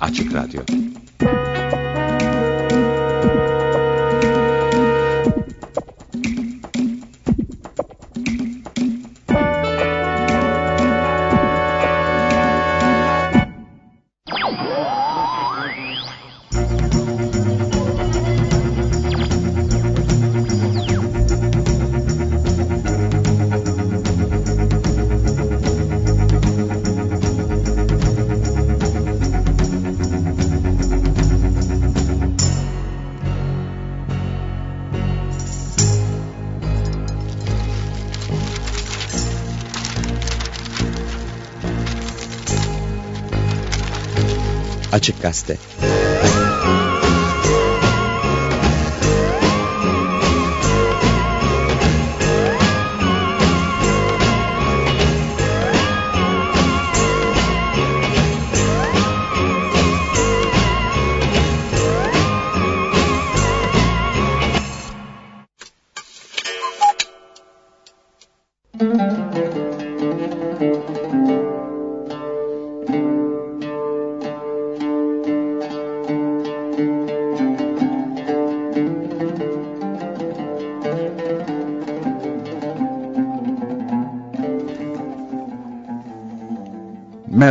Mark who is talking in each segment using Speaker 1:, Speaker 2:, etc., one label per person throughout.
Speaker 1: Açık Radyo Açık Gazete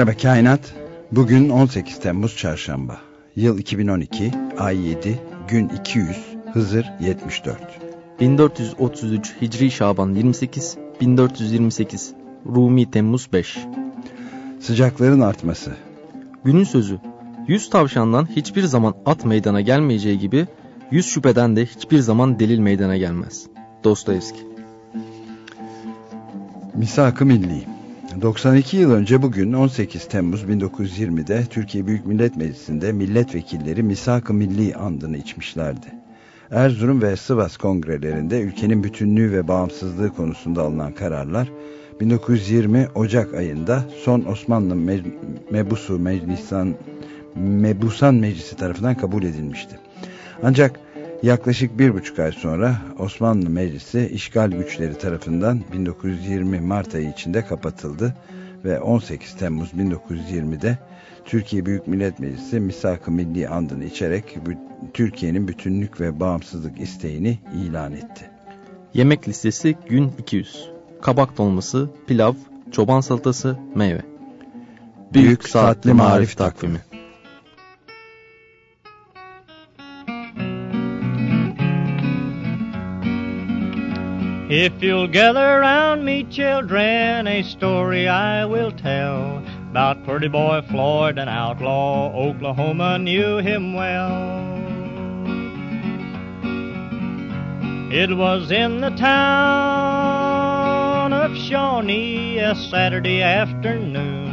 Speaker 2: Merhaba Kainat. Bugün 18 Temmuz Çarşamba. Yıl 2012, ay 7, gün 200, Hızır 74.
Speaker 3: 1433 Hicri Şaban 28, 1428 Rumi Temmuz 5.
Speaker 2: Sıcakların artması.
Speaker 3: Günün sözü. Yüz tavşandan hiçbir zaman at meydana gelmeyeceği gibi yüz şüpheden de hiçbir zaman delil meydana gelmez. Dostoyevski.
Speaker 2: Misak-ı Milli. 92 yıl önce bugün 18 Temmuz 1920'de Türkiye Büyük Millet Meclisi'nde milletvekilleri Misak-ı Milli andını içmişlerdi. Erzurum ve Sivas kongrelerinde ülkenin bütünlüğü ve bağımsızlığı konusunda alınan kararlar 1920 Ocak ayında son Osmanlı Me Mebusu Meclisan Mebusan Meclisi tarafından kabul edilmişti. Ancak yaklaşık bir buçuk ay sonra Osmanlı Meclisi işgal güçleri tarafından 1920 Mart ayı içinde kapatıldı ve 18 Temmuz 1920'de Türkiye Büyük Millet Meclisi Misak-ı Milli andını içerek Türkiye'nin bütünlük ve bağımsızlık isteğini ilan etti.
Speaker 3: Yemek listesi gün 200. Kabak dolması, pilav, çoban salatası, meyve. Büyük, Büyük Saatli Marif Takvimi
Speaker 4: If you'll gather round me, children, a story I will tell about pretty boy Floyd, an outlaw. Oklahoma knew him well. It was in the town of Shawnee a Saturday afternoon.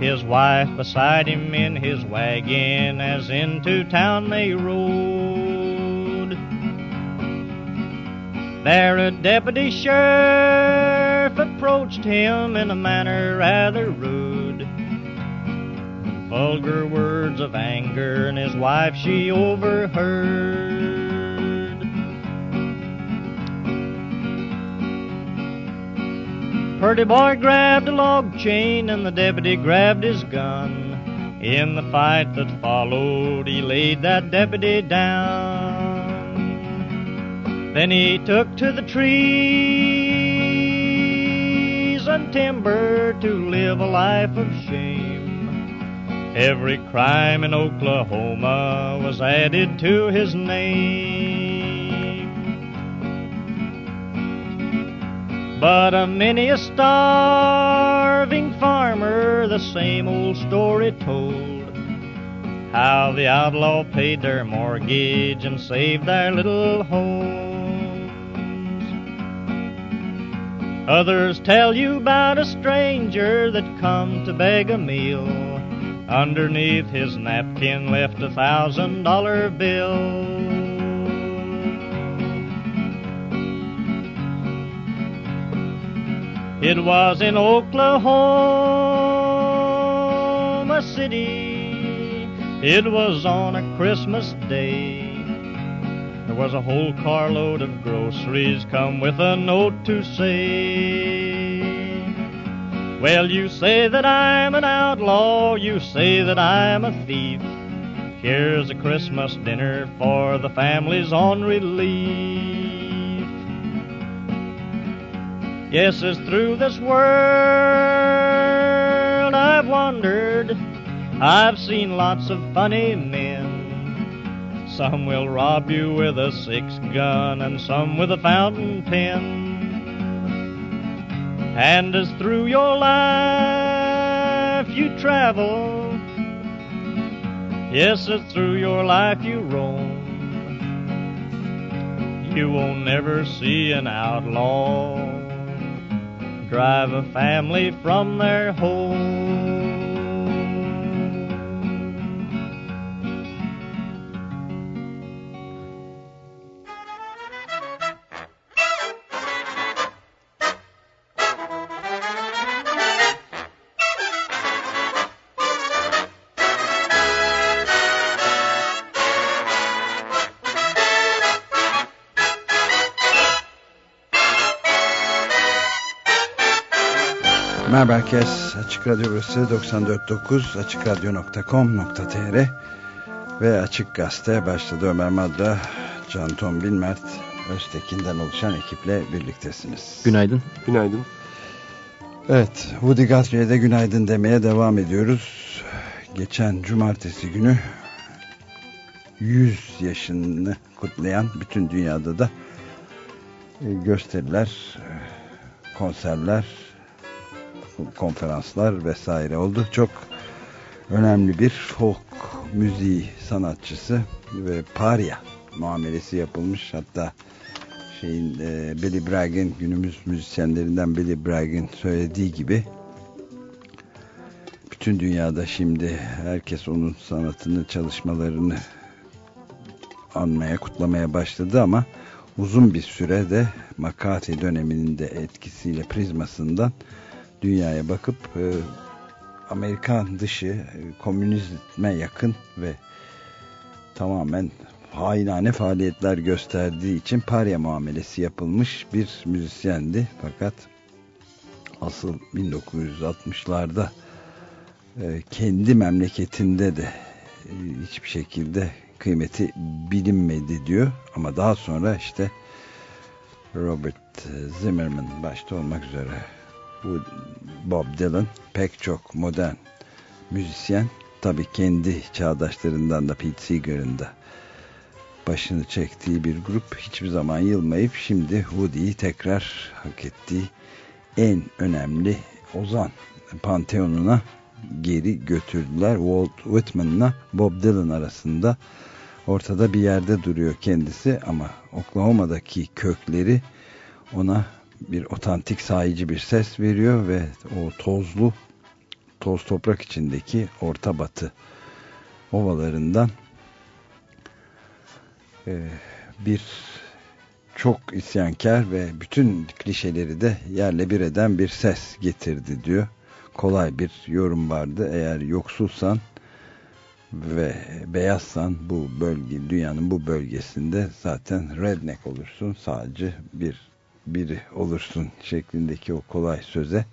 Speaker 4: His wife beside him in his wagon as into town they rode. There a deputy sheriff approached him in a manner rather rude. Vulgar words of anger, and his wife she overheard. Purdy boy grabbed a log chain, and the deputy grabbed his gun. In the fight that followed, he laid that deputy down. Then he took to the trees and timber to live a life of shame. Every crime in Oklahoma was added to his name. But a many a starving farmer the same old story told how the outlaw paid their mortgage and saved their little home. Others tell you about a stranger that come to beg a meal. Underneath his napkin left a thousand dollar bill. It was in Oklahoma City. It was on a Christmas day. There was a whole carload of groceries come with a note to say, Well, you say that I'm an outlaw, you say that I'm a thief. Here's a Christmas dinner for the families on relief. Yes, it's through this world I've wandered. I've seen lots of funny men. Some will rob you with a six gun and some with a fountain pen. And as through your life you travel, yes, as through your life you roam, you will never see an outlaw drive a family from their home.
Speaker 2: Merhaba herkes. Açık Radyo burası 94.9 açıkradyo.com.tr ve Açık Gazete başladı. Ömer Madra, Can Tombil, Mert Öztekin'den oluşan ekiple birliktesiniz.
Speaker 3: Günaydın.
Speaker 5: Günaydın.
Speaker 2: Evet, Woody Guthrie'ye de günaydın demeye devam ediyoruz. Geçen cumartesi günü 100 yaşını kutlayan bütün dünyada da e, gösteriler, e, konserler, konferanslar vesaire oldu. Çok önemli bir folk müziği sanatçısı ve parya muamelesi yapılmış. Hatta şeyin e, Billy Bragg'in günümüz müzisyenlerinden Billy Bragg'in söylediği gibi bütün dünyada şimdi herkes onun sanatını, çalışmalarını anmaya, kutlamaya başladı ama uzun bir sürede McCarthy döneminin de etkisiyle prizmasından dünyaya bakıp e, Amerikan dışı e, komünizme yakın ve tamamen hainane faaliyetler gösterdiği için parya muamelesi yapılmış bir müzisyendi. Fakat asıl 1960'larda e, kendi memleketinde de e, hiçbir şekilde kıymeti bilinmedi diyor. Ama daha sonra işte Robert Zimmerman başta olmak üzere Bob Dylan pek çok modern müzisyen tabii kendi çağdaşlarından da Pete Seeger'ın da başını çektiği bir grup hiçbir zaman yılmayıp şimdi Woody'yi tekrar hak ettiği en önemli ozan panteonuna geri götürdüler. Walt Whitman'la Bob Dylan arasında ortada bir yerde duruyor kendisi ama Oklahoma'daki kökleri ona bir otantik sahici bir ses veriyor ve o tozlu toz toprak içindeki orta batı ovalarından e, bir çok isyankar ve bütün klişeleri de yerle bir eden bir ses getirdi diyor. Kolay bir yorum vardı. Eğer yoksulsan ve beyazsan bu bölge dünyanın bu bölgesinde zaten redneck olursun. Sadece bir biri olursun şeklindeki o kolay söze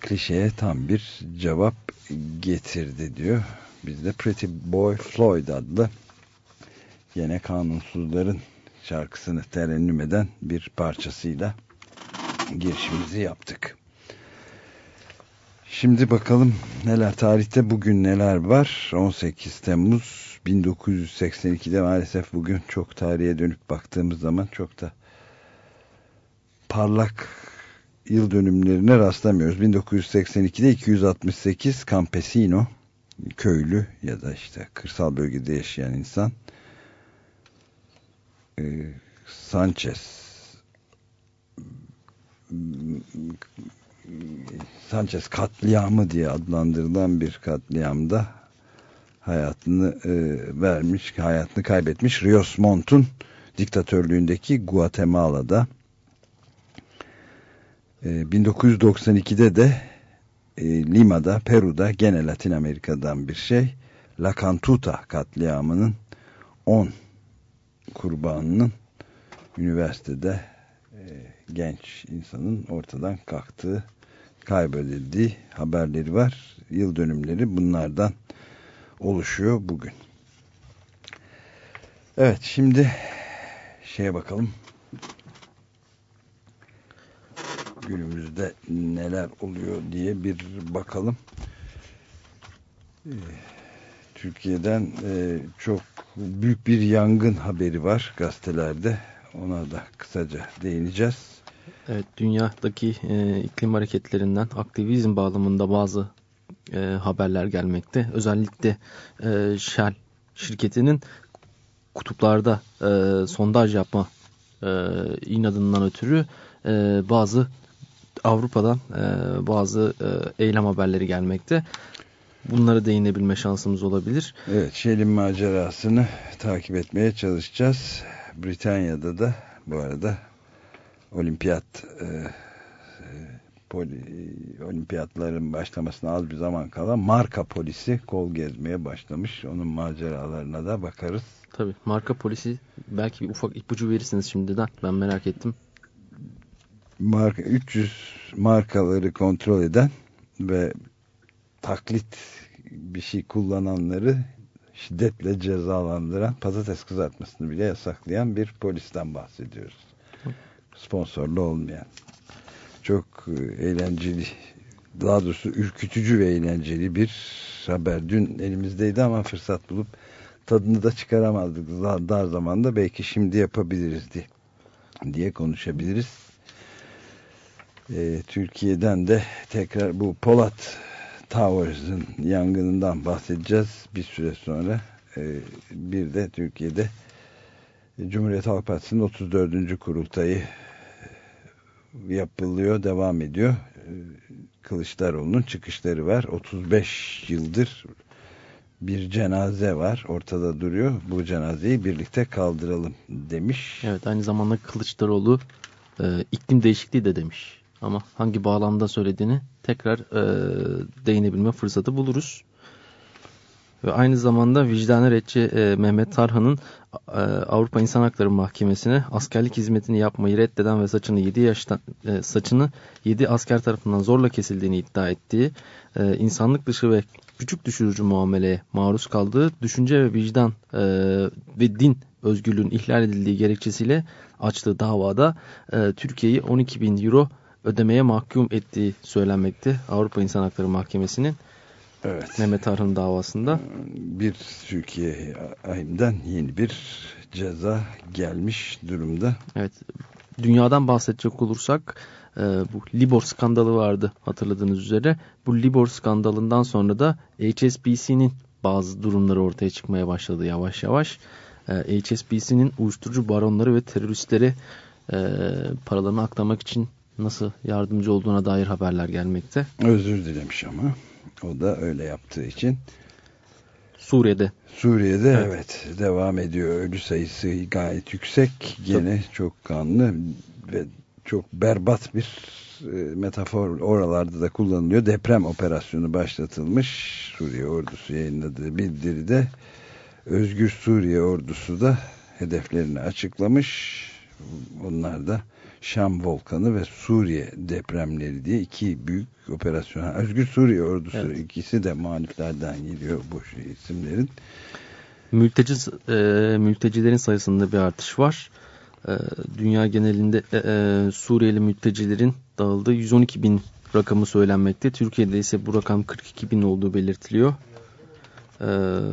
Speaker 2: klişeye tam bir cevap getirdi diyor. Biz de Pretty Boy Floyd adlı yine kanunsuzların şarkısını terennüm eden bir parçasıyla girişimizi yaptık. Şimdi bakalım neler tarihte bugün neler var. 18 Temmuz 1982'de maalesef bugün çok tarihe dönüp baktığımız zaman çok da parlak yıl dönümlerine rastlamıyoruz. 1982'de 268 campesino köylü ya da işte kırsal bölgede yaşayan insan e, Sanchez Sanchez katliamı diye adlandırılan bir katliamda hayatını e, vermiş, hayatını kaybetmiş Rios Mont'un diktatörlüğündeki Guatemala'da 1992'de de e, Lima'da, Peru'da gene Latin Amerika'dan bir şey. La Cantuta katliamının 10 kurbanının üniversitede e, genç insanın ortadan kalktığı kaybedildiği haberleri var. Yıl dönümleri bunlardan oluşuyor bugün. Evet şimdi şeye bakalım. Günümüzde neler oluyor diye bir bakalım. Ee, Türkiye'den e, çok büyük bir yangın haberi var gazetelerde. Ona da kısaca değineceğiz.
Speaker 3: Evet, dünyadaki e, iklim hareketlerinden aktivizm bağlamında bazı e, haberler gelmekte. Özellikle e, Shell şirketinin kutuplarda e, sondaj yapma e, inadından ötürü e, bazı Avrupa'dan e, bazı e, eylem haberleri gelmekte. Bunlara değinebilme şansımız olabilir.
Speaker 2: Evet, Shell'in macerasını takip etmeye çalışacağız. Britanya'da da bu arada olimpiyat e, e, poli, olimpiyatların başlamasına az bir zaman kala marka polisi kol gezmeye başlamış. Onun maceralarına da bakarız.
Speaker 3: Tabii marka polisi belki bir ufak ipucu verirsiniz şimdiden. Ben merak ettim.
Speaker 2: Marka 300 markaları kontrol eden ve taklit bir şey kullananları şiddetle cezalandıran patates kızartmasını bile yasaklayan bir polisten bahsediyoruz. Sponsorlu olmayan. Çok e, eğlenceli daha doğrusu ürkütücü ve eğlenceli bir haber. Dün elimizdeydi ama fırsat bulup tadını da çıkaramazdık. Dar zamanda belki şimdi yapabiliriz diye, diye konuşabiliriz. Ee, Türkiye'den de tekrar bu Polat Towers'ın yangınından bahsedeceğiz bir süre sonra. Ee, bir de Türkiye'de Cumhuriyet Halk Partisi'nin 34. kurultayı yapılıyor, devam ediyor. Ee, Kılıçdaroğlu'nun çıkışları var. 35 yıldır bir cenaze var. Ortada duruyor. Bu cenazeyi birlikte kaldıralım demiş.
Speaker 3: Evet aynı zamanda Kılıçdaroğlu e, iklim değişikliği de demiş. Ama hangi bağlamda söylediğini tekrar e, değinebilme fırsatı buluruz. Ve aynı zamanda vicdanı retçi e, Mehmet Tarhan'ın e, Avrupa İnsan Hakları Mahkemesi'ne askerlik hizmetini yapmayı reddeden ve saçını 7 yaştan e, saçını 7 asker tarafından zorla kesildiğini iddia ettiği e, insanlık dışı ve küçük düşürücü muameleye maruz kaldığı düşünce ve vicdan e, ve din özgürlüğün ihlal edildiği gerekçesiyle açtığı davada e, Türkiye'yi 12 bin euro ödemeye mahkum ettiği söylenmekte Avrupa İnsan Hakları Mahkemesi'nin
Speaker 2: evet.
Speaker 3: Mehmet Arhın davasında.
Speaker 2: Bir Türkiye ayından yeni bir ceza gelmiş durumda.
Speaker 3: Evet. Dünyadan bahsedecek olursak e, bu Libor skandalı vardı hatırladığınız üzere. Bu Libor skandalından sonra da HSBC'nin bazı durumları ortaya çıkmaya başladı yavaş yavaş. E, HSBC'nin uyuşturucu baronları ve teröristleri e, paralarını aklamak için nasıl yardımcı olduğuna dair haberler gelmekte.
Speaker 2: Özür dilemiş ama o da öyle yaptığı için.
Speaker 3: Suriye'de.
Speaker 2: Suriye'de evet, evet devam ediyor. Ölü sayısı gayet yüksek. Gene Tabii. çok kanlı ve çok berbat bir e, metafor oralarda da kullanılıyor. Deprem operasyonu başlatılmış. Suriye ordusu yayınladığı bildiride Özgür Suriye ordusu da hedeflerini açıklamış. Onlar da Şam volkanı ve Suriye depremleri diye iki büyük operasyon. Özgür Suriye ordusu evet. ikisi de muhaliflerden geliyor bu şey, isimlerin.
Speaker 3: Mülteci, e, mültecilerin sayısında bir artış var. E, dünya genelinde e, e, Suriyeli mültecilerin dağıldığı 112 bin rakamı söylenmekte. Türkiye'de ise bu rakam 42 bin olduğu belirtiliyor. E,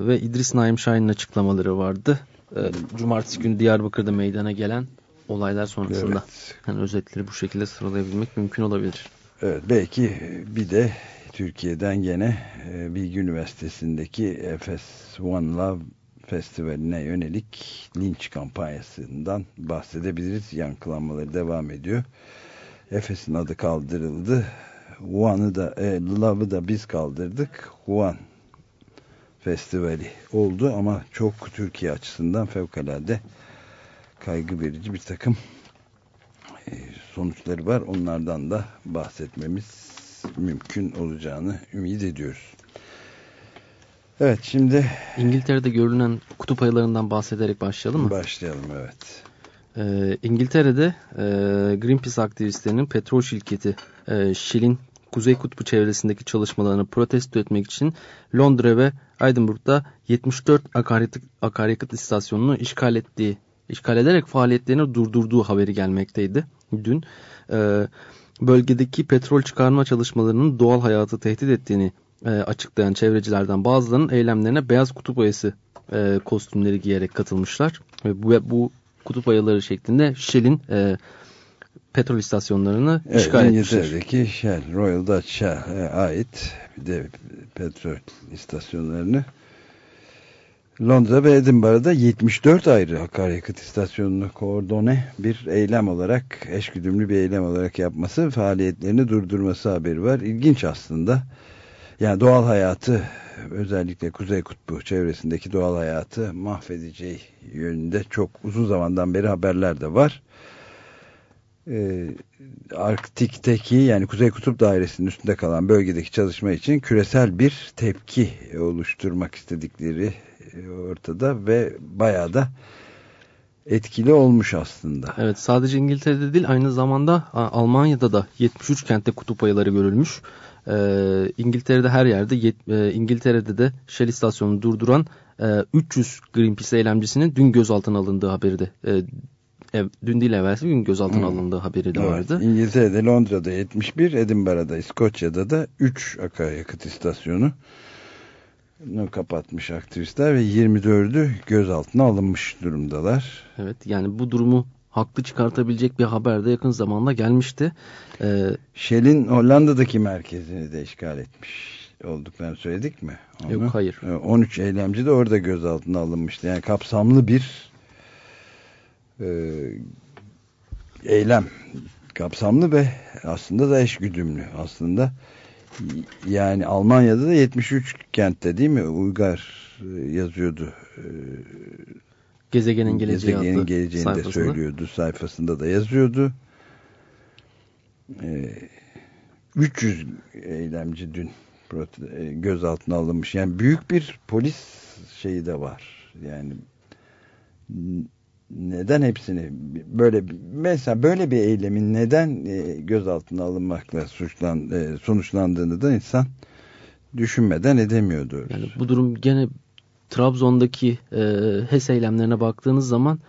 Speaker 3: ve İdris Naim Şahin'in açıklamaları vardı. E, Cumartesi günü Diyarbakır'da meydana gelen olaylar sonrasında. Evet. Yani özetleri bu şekilde sıralayabilmek mümkün olabilir.
Speaker 2: Evet belki bir de Türkiye'den gene e, Bilgi Üniversitesi'ndeki Efes One Love Festivali'ne yönelik linç kampanyasından bahsedebiliriz. Yankılanmaları devam ediyor. Efes'in adı kaldırıldı. One'ı da, e, Love'ı da biz kaldırdık. One Festivali oldu ama çok Türkiye açısından fevkalade kaygı verici bir takım e, sonuçları var. Onlardan da bahsetmemiz mümkün olacağını ümit ediyoruz. Evet şimdi
Speaker 3: İngiltere'de görülen kutup ayılarından bahsederek başlayalım mı?
Speaker 2: Başlayalım evet.
Speaker 3: Ee, İngiltere'de e, Greenpeace aktivistlerinin petrol şirketi e, Shell'in Kuzey Kutbu çevresindeki çalışmalarını protesto etmek için Londra ve Edinburgh'da 74 akaryakıt, akaryakıt istasyonunu işgal ettiği, işgal ederek faaliyetlerini durdurduğu haberi gelmekteydi dün. E, bölgedeki petrol çıkarma çalışmalarının doğal hayatı tehdit ettiğini e, açıklayan çevrecilerden bazılarının eylemlerine beyaz kutup ayısı e, kostümleri giyerek katılmışlar. Ve bu, bu kutup ayıları şeklinde Shell'in e, petrol istasyonlarını
Speaker 2: evet,
Speaker 3: işgal etmişler.
Speaker 2: İngiltere'deki Shell, Royal Dutch Shell'e ait bir de petrol istasyonlarını Londra ve Edinburgh'da 74 ayrı akaryakıt istasyonunu koordone bir eylem olarak, eşgüdümlü bir eylem olarak yapması, faaliyetlerini durdurması haberi var. İlginç aslında. Yani doğal hayatı, özellikle Kuzey Kutbu çevresindeki doğal hayatı mahvedeceği yönünde çok uzun zamandan beri haberler de var. Ee, Arktik'teki yani Kuzey Kutup Dairesi'nin üstünde kalan bölgedeki çalışma için küresel bir tepki oluşturmak istedikleri ortada ve bayağı da etkili olmuş aslında.
Speaker 3: Evet sadece İngiltere'de değil aynı zamanda Almanya'da da 73 kentte kutup ayıları görülmüş. Ee, İngiltere'de her yerde e, İngiltere'de de Shell istasyonunu durduran e, 300 Greenpeace eylemcisinin dün gözaltına alındığı haberi de e, ev, dün değil evvelsi gün gözaltına hmm. alındığı haberi de
Speaker 2: evet,
Speaker 3: vardı.
Speaker 2: İngiltere'de Londra'da 71 Edinburgh'da İskoçya'da da 3 akaryakıt istasyonu kapatmış aktivistler ve 24'ü gözaltına alınmış durumdalar.
Speaker 3: Evet yani bu durumu haklı çıkartabilecek bir haber de yakın zamanda gelmişti.
Speaker 2: Ee, Shell'in Hollanda'daki merkezini de işgal etmiş olduklarını söyledik mi?
Speaker 3: Onu? Yok hayır.
Speaker 2: 13 eylemci de orada gözaltına alınmıştı. Yani kapsamlı bir e, eylem kapsamlı ve aslında da eşgüdümlü aslında yani Almanya'da da 73 kentte değil mi? Uygar e, yazıyordu. E,
Speaker 3: gezegenin geleceği
Speaker 2: gezegenin geleceğini sayfasında. de söylüyordu sayfasında da yazıyordu. 300 e, eylemci dün gözaltına alınmış. Yani büyük bir polis şeyi de var. Yani neden hepsini böyle mesela böyle bir eylemin neden e, gözaltına alınmakla suçlan e, sonuçlandığını da insan düşünmeden edemiyordu.
Speaker 3: Yani bu durum gene Trabzon'daki e, HES eylemlerine baktığınız zaman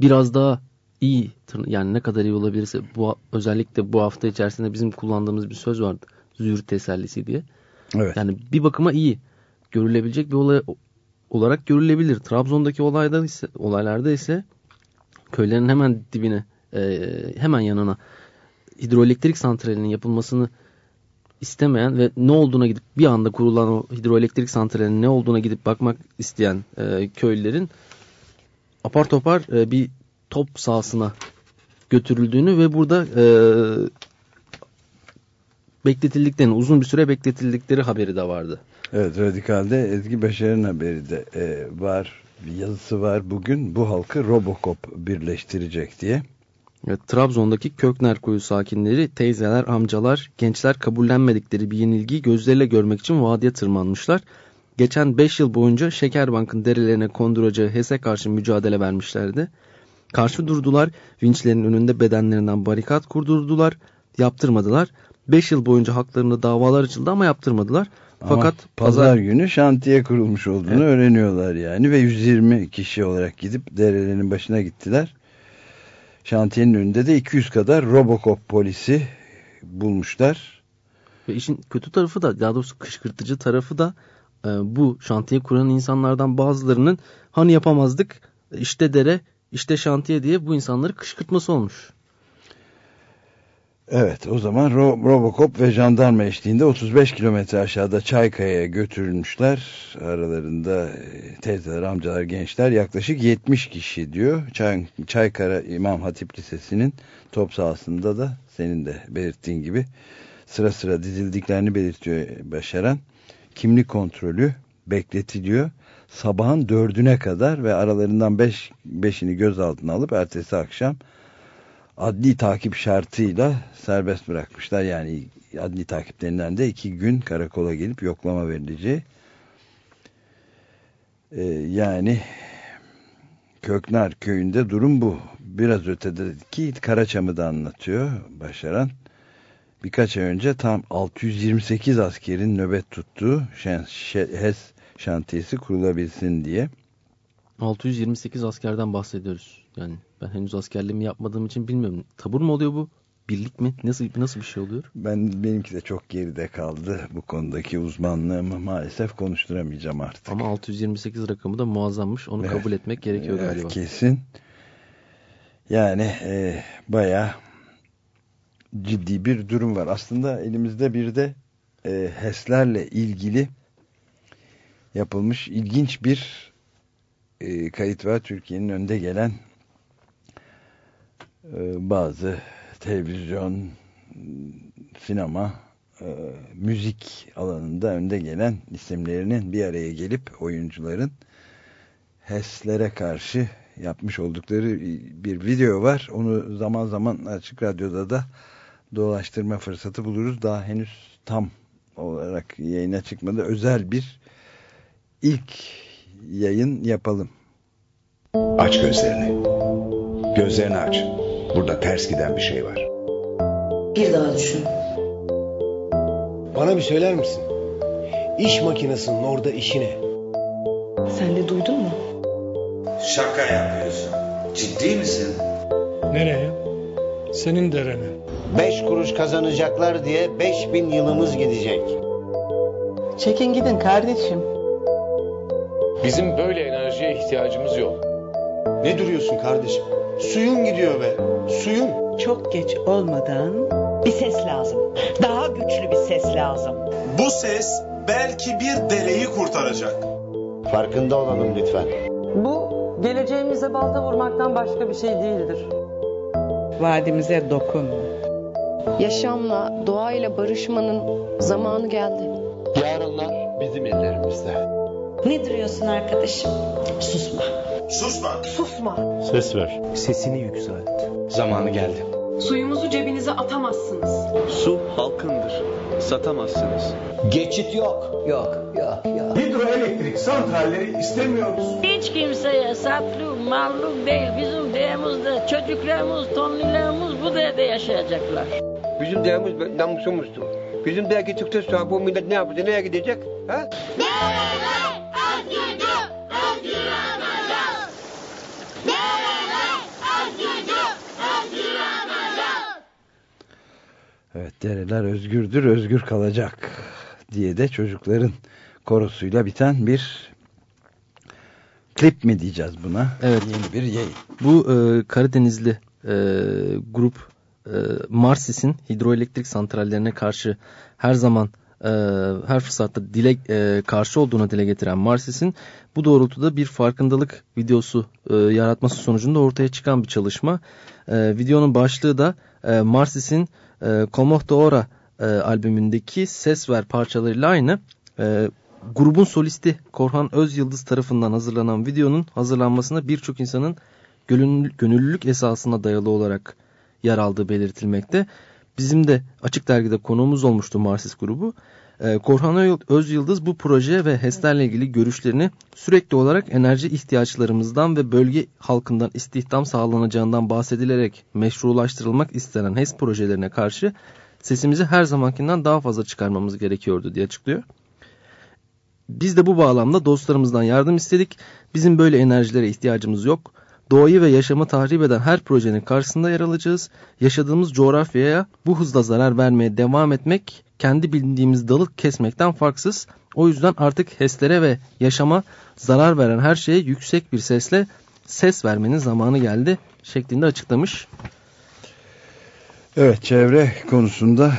Speaker 3: biraz daha iyi yani ne kadar iyi olabilirse bu özellikle bu hafta içerisinde bizim kullandığımız bir söz vardı. Züğürt tesellisi diye. Evet. Yani bir bakıma iyi görülebilecek bir olay olarak görülebilir. Trabzon'daki olayda ise, olaylarda ise köylerin hemen dibine e, hemen yanına hidroelektrik santralinin yapılmasını istemeyen ve ne olduğuna gidip bir anda kurulan o hidroelektrik santralinin ne olduğuna gidip bakmak isteyen e, köylülerin apar topar e, bir top sahasına götürüldüğünü ve burada e, bekletildiklerini uzun bir süre bekletildikleri haberi de vardı.
Speaker 2: Evet Radikal'de Ezgi Başar'ın haberi de e, var. Bir yazısı var bugün. Bu halkı Robocop birleştirecek diye.
Speaker 3: Evet, Trabzon'daki Kökner koyu sakinleri, teyzeler, amcalar, gençler kabullenmedikleri bir yenilgiyi gözleriyle görmek için vadiye tırmanmışlar. Geçen 5 yıl boyunca Şekerbank'ın derelerine konduracağı HES'e karşı mücadele vermişlerdi. Karşı durdular, vinçlerin önünde bedenlerinden barikat kurdurdular, yaptırmadılar. 5 yıl boyunca haklarında davalar açıldı ama yaptırmadılar. Fakat
Speaker 2: Ama pazar, pazar günü şantiye kurulmuş olduğunu evet. öğreniyorlar yani ve 120 kişi olarak gidip derelerin başına gittiler. Şantiyenin önünde de 200 kadar Robocop polisi bulmuşlar.
Speaker 3: Ve işin kötü tarafı da daha doğrusu kışkırtıcı tarafı da e, bu şantiye kuran insanlardan bazılarının hani yapamazdık işte dere işte şantiye diye bu insanları kışkırtması olmuş.
Speaker 2: Evet o zaman Ro Robocop ve jandarma eşliğinde 35 kilometre aşağıda Çaykaya'ya götürülmüşler. Aralarında e, teyzeler, amcalar, gençler yaklaşık 70 kişi diyor. Çay Çaykara İmam Hatip Lisesi'nin top sahasında da senin de belirttiğin gibi sıra sıra dizildiklerini belirtiyor Başaran. Kimlik kontrolü bekletiliyor. Sabahın dördüne kadar ve aralarından beş, beşini gözaltına alıp ertesi akşam adli takip şartıyla serbest bırakmışlar. Yani adli takiplerinden de iki gün karakola gelip yoklama verileceği. Ee, yani Köknar köyünde durum bu. Biraz ötedeki Karaçam'ı da anlatıyor Başaran. birkaç ay önce tam 628 askerin nöbet tuttuğu HES şantiyesi kurulabilsin diye.
Speaker 3: 628 askerden bahsediyoruz. Yani ben henüz askerliğimi yapmadığım için bilmiyorum. Tabur mu oluyor bu? Birlik mi? Nasıl nasıl bir şey oluyor?
Speaker 2: Ben benimki de çok geride kaldı. Bu konudaki uzmanlığımı maalesef konuşturamayacağım artık.
Speaker 3: Ama 628 rakamı da muazzammış. Onu evet. kabul etmek gerekiyor evet, galiba.
Speaker 2: Kesin. Yani e, bayağı ciddi bir durum var. Aslında elimizde bir de e, HES'lerle ilgili yapılmış ilginç bir e, kayıt var. Türkiye'nin önde gelen bazı televizyon, sinema, e, müzik alanında önde gelen isimlerinin bir araya gelip oyuncuların HES'lere karşı yapmış oldukları bir video var. Onu zaman zaman Açık Radyo'da da dolaştırma fırsatı buluruz. Daha henüz tam olarak yayına çıkmadı. Özel bir ilk yayın yapalım.
Speaker 5: Aç gözlerini. Gözlerini aç. Burada ters giden bir şey var.
Speaker 6: Bir daha düşün.
Speaker 7: Bana bir söyler misin? İş makinesinin orada işi ne?
Speaker 6: Sen de duydun mu?
Speaker 8: Şaka yapıyorsun. Ciddi misin?
Speaker 9: Nereye? Senin derene.
Speaker 10: Beş kuruş kazanacaklar diye beş bin yılımız gidecek.
Speaker 6: Çekin gidin kardeşim.
Speaker 11: Bizim böyle enerjiye ihtiyacımız yok.
Speaker 7: Ne duruyorsun kardeşim? Suyun gidiyor be. Suyun.
Speaker 6: Çok geç olmadan bir ses lazım. Daha güçlü bir ses lazım.
Speaker 12: Bu ses belki bir deleyi kurtaracak.
Speaker 10: Farkında olalım lütfen.
Speaker 13: Bu geleceğimize balta vurmaktan başka bir şey değildir.
Speaker 6: Vadimize dokun.
Speaker 14: Yaşamla, doğayla barışmanın zamanı geldi.
Speaker 11: Yarınlar bizim ellerimizde.
Speaker 15: Ne duruyorsun arkadaşım?
Speaker 6: Susma.
Speaker 12: Susma.
Speaker 15: Susma.
Speaker 9: Ses ver.
Speaker 7: Sesini yükselt.
Speaker 11: Zamanı geldi.
Speaker 13: Suyumuzu cebinize atamazsınız.
Speaker 16: Su halkındır. Satamazsınız.
Speaker 10: Geçit yok.
Speaker 6: Yok, yok, yok.
Speaker 12: Hidroelektrik santralleri istemiyoruz.
Speaker 17: Hiç kimseye satlık, mallık değil. Bizim değerimizde çocuklarımız, tonlilerimiz bu değerde yaşayacaklar.
Speaker 18: Bizim değerimiz namusumuzdur. Bizim gittikten sonra bu millet ne yapacak, nereye gidecek? Ha?
Speaker 19: Değerler
Speaker 2: Evet, dereler özgürdür, özgür kalacak diye de çocukların korosuyla biten bir klip mi diyeceğiz buna?
Speaker 3: Evet.
Speaker 2: Yeni bir yayın.
Speaker 3: Bu e, Karadenizli e, grup e, Marsis'in hidroelektrik santrallerine karşı her zaman e, her fırsatta dile e, karşı olduğunu dile getiren Marsis'in bu doğrultuda bir farkındalık videosu e, yaratması sonucunda ortaya çıkan bir çalışma. E, videonun başlığı da e, Marsis'in e, Como Ora e, albümündeki Ses Ver parçalarıyla aynı. E, grubun solisti Korhan Özyıldız tarafından hazırlanan videonun hazırlanmasına birçok insanın gönüllülük esasına dayalı olarak yer aldığı belirtilmekte. Bizim de Açık Dergi'de konuğumuz olmuştu Marsis grubu. Ee, Korhan Özyıldız bu proje ve HES'lerle ilgili görüşlerini sürekli olarak enerji ihtiyaçlarımızdan ve bölge halkından istihdam sağlanacağından bahsedilerek meşrulaştırılmak istenen HES projelerine karşı sesimizi her zamankinden daha fazla çıkarmamız gerekiyordu diye açıklıyor. Biz de bu bağlamda dostlarımızdan yardım istedik. Bizim böyle enerjilere ihtiyacımız yok. Doğayı ve yaşamı tahrip eden her projenin karşısında yer alacağız. Yaşadığımız coğrafyaya bu hızla zarar vermeye devam etmek kendi bildiğimiz dalı kesmekten farksız. O yüzden artık HES'lere ve yaşama zarar veren her şeye yüksek bir sesle ses vermenin zamanı geldi şeklinde açıklamış.
Speaker 2: Evet çevre konusunda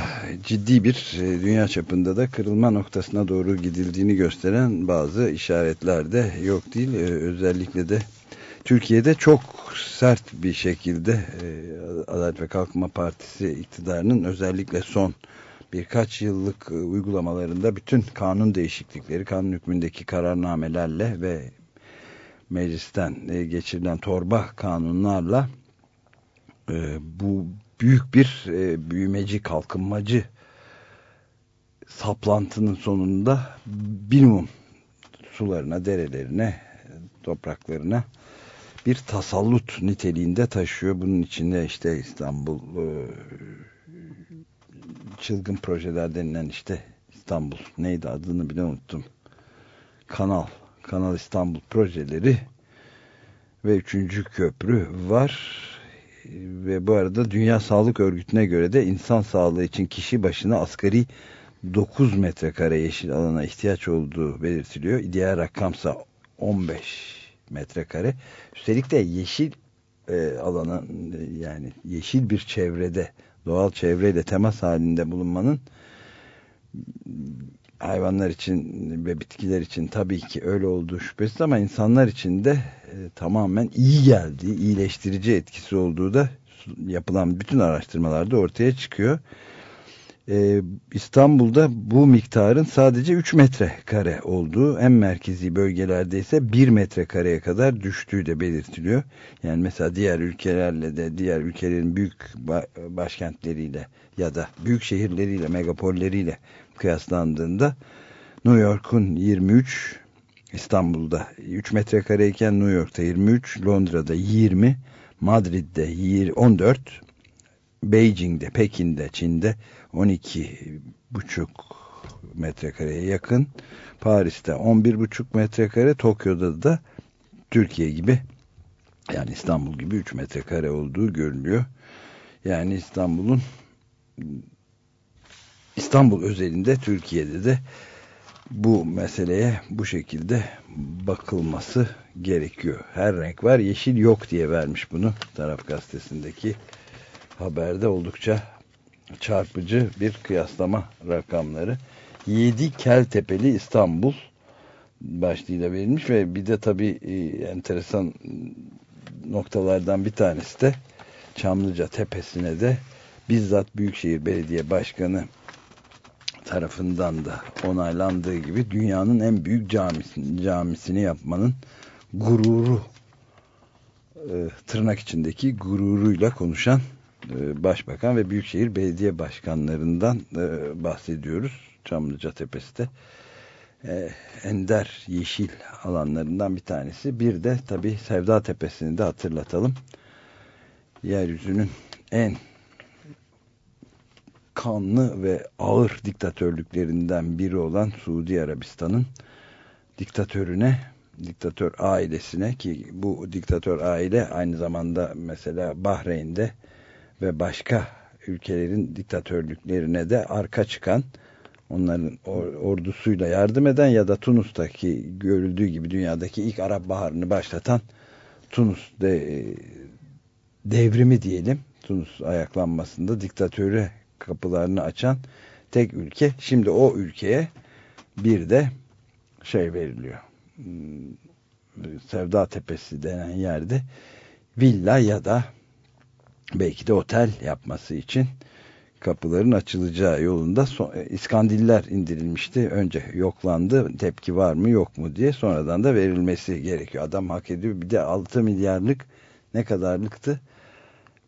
Speaker 2: ciddi bir e, dünya çapında da kırılma noktasına doğru gidildiğini gösteren bazı işaretler de yok değil. E, özellikle de Türkiye'de çok sert bir şekilde e, Adalet ve Kalkınma Partisi iktidarının özellikle son birkaç yıllık uygulamalarında bütün kanun değişiklikleri, kanun hükmündeki kararnamelerle ve meclisten geçirilen torba kanunlarla bu büyük bir e, büyümeci, kalkınmacı saplantının sonunda minimum sularına, derelerine, topraklarına bir tasallut niteliğinde taşıyor. Bunun içinde işte İstanbul e, çılgın projeler denilen işte İstanbul neydi adını bile unuttum. Kanal, Kanal İstanbul projeleri ve üçüncü köprü var. Ve bu arada Dünya Sağlık Örgütü'ne göre de insan sağlığı için kişi başına asgari 9 metrekare yeşil alana ihtiyaç olduğu belirtiliyor. Diğer rakamsa 15 metrekare. Üstelik de yeşil e, alana yani yeşil bir çevrede doğal çevreyle temas halinde bulunmanın hayvanlar için ve bitkiler için tabii ki öyle olduğu şüphesiz ama insanlar için de e, tamamen iyi geldiği, iyileştirici etkisi olduğu da yapılan bütün araştırmalarda ortaya çıkıyor. Ee, İstanbul'da bu miktarın sadece 3 metrekare olduğu, en merkezi bölgelerde ise 1 metrekareye kadar düştüğü de belirtiliyor. Yani mesela diğer ülkelerle de, diğer ülkelerin büyük başkentleriyle ya da büyük şehirleriyle, megapolleriyle kıyaslandığında New York'un 23, İstanbul'da 3 metrekareyken New York'ta 23, Londra'da 20, Madrid'de 14, Beijing'de, Pekin'de, Çin'de 12 buçuk metrekareye yakın. Paris'te 11 buçuk metrekare, Tokyo'da da Türkiye gibi yani İstanbul gibi 3 metrekare olduğu görülüyor. Yani İstanbul'un İstanbul özelinde Türkiye'de de bu meseleye bu şekilde bakılması gerekiyor. Her renk var yeşil yok diye vermiş bunu taraf gazetesindeki haberde oldukça çarpıcı bir kıyaslama rakamları. 7 Keltepeli İstanbul başlığıyla verilmiş ve bir de tabii enteresan noktalardan bir tanesi de Çamlıca Tepesi'ne de bizzat Büyükşehir Belediye Başkanı tarafından da onaylandığı gibi dünyanın en büyük camisini, camisini yapmanın gururu e, tırnak içindeki gururuyla konuşan e, Başbakan ve Büyükşehir Belediye Başkanlarından e, bahsediyoruz. Çamlıca Tepesi'de e, ender yeşil alanlarından bir tanesi. Bir de tabi Sevda Tepesi'ni de hatırlatalım. Yeryüzünün en kanlı ve ağır diktatörlüklerinden biri olan Suudi Arabistan'ın diktatörüne, diktatör ailesine ki bu diktatör aile aynı zamanda mesela Bahreyn'de ve başka ülkelerin diktatörlüklerine de arka çıkan onların ordusuyla yardım eden ya da Tunus'taki görüldüğü gibi dünyadaki ilk Arap Baharı'nı başlatan Tunus de, devrimi diyelim Tunus ayaklanmasında diktatöre kapılarını açan tek ülke. Şimdi o ülkeye bir de şey veriliyor. Sevda Tepesi denen yerde villa ya da belki de otel yapması için kapıların açılacağı yolunda e, İskandiller indirilmişti. Önce yoklandı. Tepki var mı yok mu diye. Sonradan da verilmesi gerekiyor. Adam hak ediyor. Bir de 6 milyarlık ne kadarlıktı?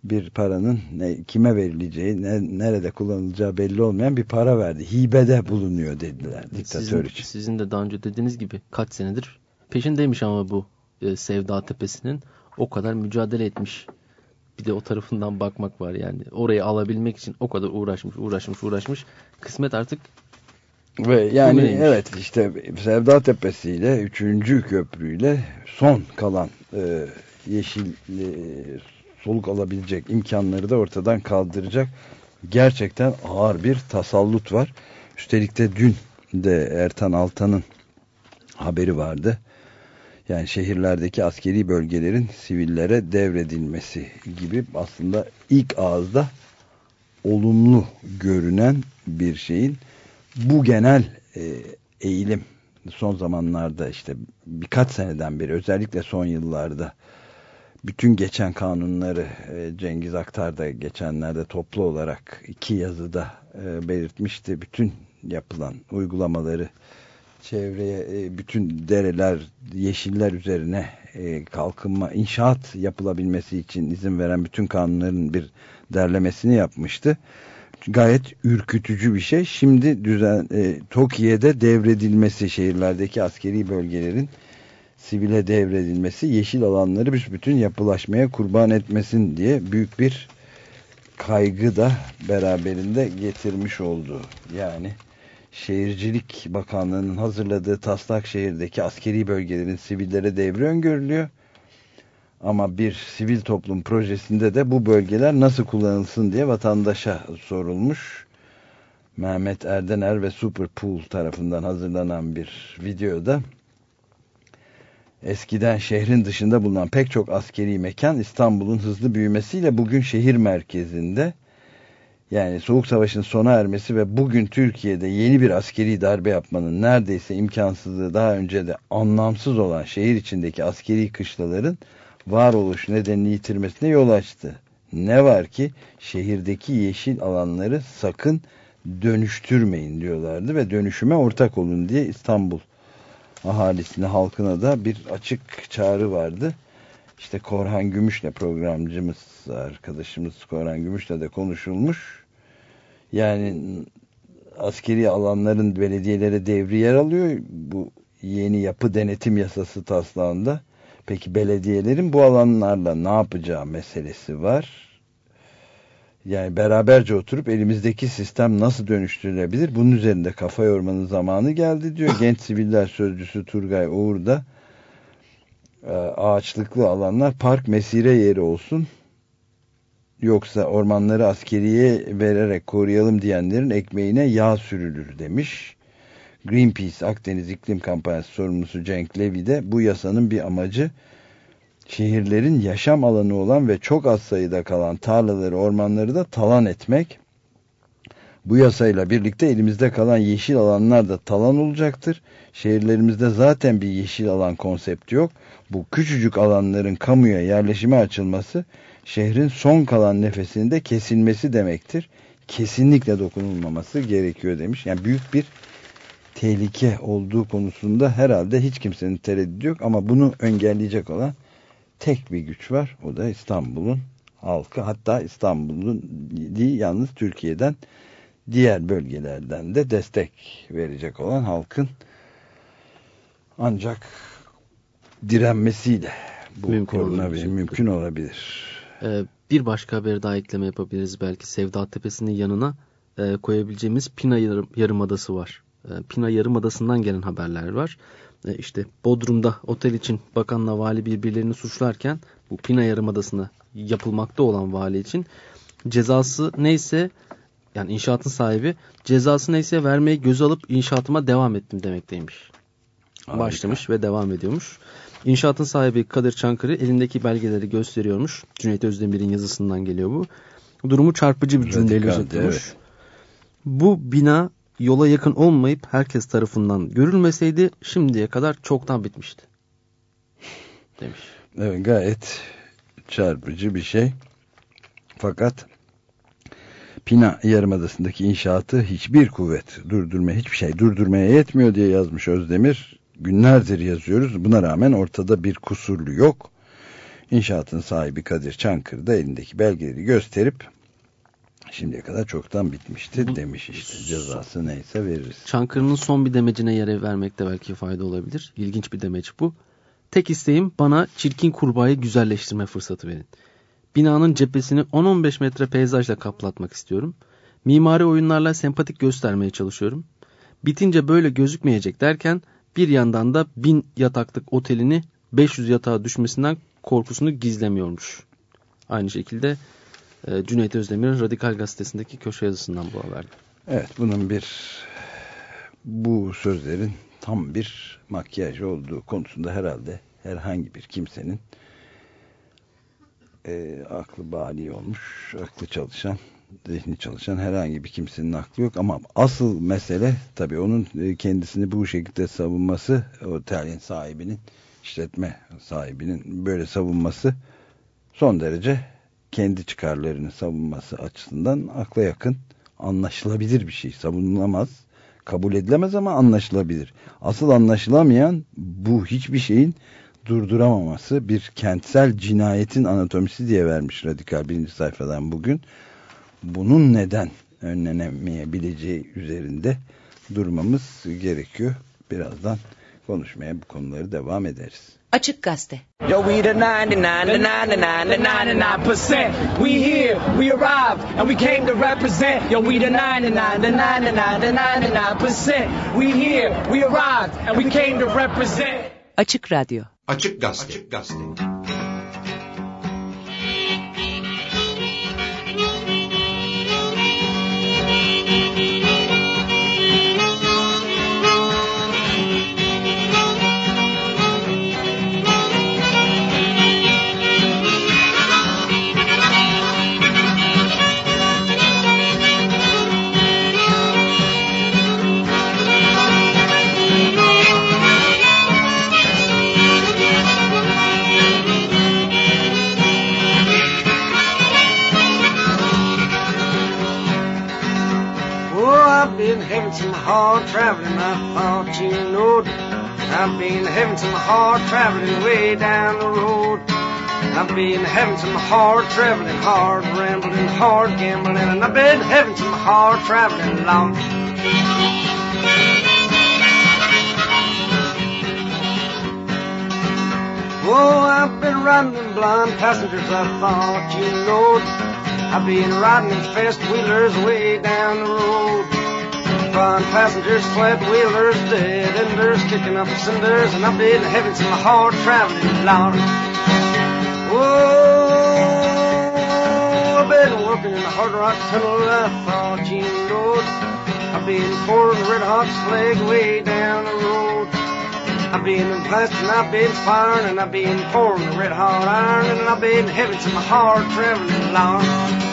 Speaker 2: Bir paranın ne, kime verileceği, ne, nerede kullanılacağı belli olmayan bir para verdi. Hibede bulunuyor dediler diktatör
Speaker 3: sizin,
Speaker 2: için.
Speaker 3: Sizin de daha önce dediğiniz gibi kaç senedir peşindeymiş ama bu e, Sevda Tepesi'nin o kadar mücadele etmiş bir de o tarafından bakmak var yani. Orayı alabilmek için o kadar uğraşmış, uğraşmış, uğraşmış. Kısmet artık
Speaker 2: ve yani evet işte Sevda Tepesi ile 3. köprüyle son kalan e, yeşil e, soluk alabilecek imkanları da ortadan kaldıracak gerçekten ağır bir tasallut var. Üstelik de dün de Ertan Altan'ın haberi vardı yani şehirlerdeki askeri bölgelerin sivillere devredilmesi gibi aslında ilk ağızda olumlu görünen bir şeyin bu genel e, eğilim son zamanlarda işte birkaç seneden beri özellikle son yıllarda bütün geçen kanunları e, Cengiz Aktar da geçenlerde toplu olarak iki yazıda e, belirtmişti. Bütün yapılan uygulamaları çevreye e, bütün dereler, yeşiller üzerine e, kalkınma, inşaat yapılabilmesi için izin veren bütün kanunların bir derlemesini yapmıştı. Gayet ürkütücü bir şey. Şimdi düzen e, Tokyo'da devredilmesi şehirlerdeki askeri bölgelerin sivile devredilmesi yeşil alanları bütün yapılaşmaya kurban etmesin diye büyük bir kaygı da beraberinde getirmiş oldu. Yani Şehircilik Bakanlığı'nın hazırladığı taslak şehirdeki askeri bölgelerin sivillere devri öngörülüyor. Ama bir sivil toplum projesinde de bu bölgeler nasıl kullanılsın diye vatandaşa sorulmuş. Mehmet Erdener ve Superpool tarafından hazırlanan bir videoda eskiden şehrin dışında bulunan pek çok askeri mekan İstanbul'un hızlı büyümesiyle bugün şehir merkezinde yani Soğuk Savaş'ın sona ermesi ve bugün Türkiye'de yeni bir askeri darbe yapmanın neredeyse imkansızlığı daha önce de anlamsız olan şehir içindeki askeri kışlaların varoluş nedenini yitirmesine yol açtı. Ne var ki şehirdeki yeşil alanları sakın dönüştürmeyin diyorlardı ve dönüşüme ortak olun diye İstanbul ahalisine halkına da bir açık çağrı vardı. İşte Korhan Gümüş'le programcımız arkadaşımız Korhan Gümüş'le de konuşulmuş. Yani askeri alanların belediyelere devri yer alıyor. Bu yeni yapı denetim yasası taslağında. Peki belediyelerin bu alanlarla ne yapacağı meselesi var. Yani beraberce oturup elimizdeki sistem nasıl dönüştürülebilir? Bunun üzerinde kafa yormanın zamanı geldi diyor. Genç Siviller Sözcüsü Turgay Uğur da ağaçlıklı alanlar park mesire yeri olsun. Yoksa ormanları askeriye vererek koruyalım diyenlerin ekmeğine yağ sürülür demiş. Greenpeace Akdeniz İklim Kampanyası sorumlusu Cenk Levy de bu yasanın bir amacı şehirlerin yaşam alanı olan ve çok az sayıda kalan tarlaları, ormanları da talan etmek. Bu yasayla birlikte elimizde kalan yeşil alanlar da talan olacaktır. Şehirlerimizde zaten bir yeşil alan konsepti yok. Bu küçücük alanların kamuya yerleşime açılması şehrin son kalan nefesinin de kesilmesi demektir. Kesinlikle dokunulmaması gerekiyor demiş. Yani büyük bir tehlike olduğu konusunda herhalde hiç kimsenin tereddüdü yok ama bunu engelleyecek olan tek bir güç var. O da İstanbul'un halkı. Hatta İstanbul'un değil yalnız Türkiye'den diğer bölgelerden de destek verecek olan halkın ancak direnmesiyle bu
Speaker 3: mümkün
Speaker 2: koronavirüs mümkün olabilir.
Speaker 3: Ee, bir başka haber daha ekleme yapabiliriz belki. Sevda Tepesi'nin yanına e, koyabileceğimiz Pina Yarım, Yarımadası var. E, Pina Yarımadası'ndan gelen haberler var. E, işte Bodrum'da otel için bakanla vali birbirlerini suçlarken bu Pina Yarımadası'na yapılmakta olan vali için cezası neyse yani inşaatın sahibi cezası neyse vermeyi göz alıp inşaatıma devam ettim demekteymiş. Harika. Başlamış ve devam ediyormuş. İnşaatın sahibi Kadir Çankırı elindeki belgeleri gösteriyormuş. Cüneyt Özdemir'in yazısından geliyor bu. Durumu çarpıcı bir cümleyle özetlemiş. Evet. Bu bina yola yakın olmayıp herkes tarafından görülmeseydi şimdiye kadar çoktan bitmişti. Demiş.
Speaker 2: Evet gayet çarpıcı bir şey. Fakat Pina Yarımadası'ndaki inşaatı hiçbir kuvvet durdurmaya, hiçbir şey durdurmaya yetmiyor diye yazmış Özdemir. Günlerdir yazıyoruz. Buna rağmen ortada bir kusurlu yok. İnşaatın sahibi Kadir Çankır da elindeki belgeleri gösterip şimdiye kadar çoktan bitmişti Bu, demiş işte. Cezası neyse veririz.
Speaker 3: Çankırı'nın son bir demecine yer vermekte belki fayda olabilir. İlginç bir demeç bu. Tek isteğim bana çirkin kurbağayı güzelleştirme fırsatı verin. Binanın cephesini 10-15 metre peyzajla kaplatmak istiyorum. Mimari oyunlarla sempatik göstermeye çalışıyorum. Bitince böyle gözükmeyecek derken bir yandan da bin yataklık otelini 500 yatağa düşmesinden korkusunu gizlemiyormuş. Aynı şekilde e, Cüneyt Özdemir'in Radikal Gazetesi'ndeki köşe yazısından bu haber.
Speaker 2: Evet bunun bir bu sözlerin tam bir makyaj olduğu konusunda herhalde herhangi bir kimsenin e, aklı bali olmuş, aklı çalışan, zihni çalışan herhangi bir kimsenin aklı yok. Ama asıl mesele tabii onun e, kendisini bu şekilde savunması, otelin sahibinin, işletme sahibinin böyle savunması son derece kendi çıkarlarını savunması açısından akla yakın, anlaşılabilir bir şey. Savunulamaz, kabul edilemez ama anlaşılabilir. Asıl anlaşılamayan bu hiçbir şeyin durduramaması bir kentsel cinayetin anatomisi diye vermiş radikal birinci sayfadan bugün. Bunun neden önlenemeyebileceği üzerinde durmamız gerekiyor. Birazdan konuşmaya bu konuları devam ederiz.
Speaker 6: Açık Gazete.
Speaker 20: Yo, we the 99, the 99, the 99%. We here, we arrived, and we came to represent. Yo, we the 99, the 99, the 99%. We here, we arrived, and we came to represent.
Speaker 6: Açık Radyo.
Speaker 12: Açık Gazete. Açık Gazete.
Speaker 21: Hard traveling, I thought you knowed. I've been having some hard traveling way down the road. I've been having some hard traveling, hard rambling, hard gambling, and I've been having some hard traveling long. Oh, I've been riding in blind passengers, I thought you knowed. I've been riding in fast wheelers way down the road. Blind passengers, flat wheelers, dead enders, kicking up cinders, and I've been having some hard traveling, Lord. Oh, I've been working in the hard rock tunnel, I thought you knowed. I've been pouring red hot slag way down the road. I've been blasting, I've been firing, and I've been pouring the red hot iron, and I've been having some hard traveling, Lord.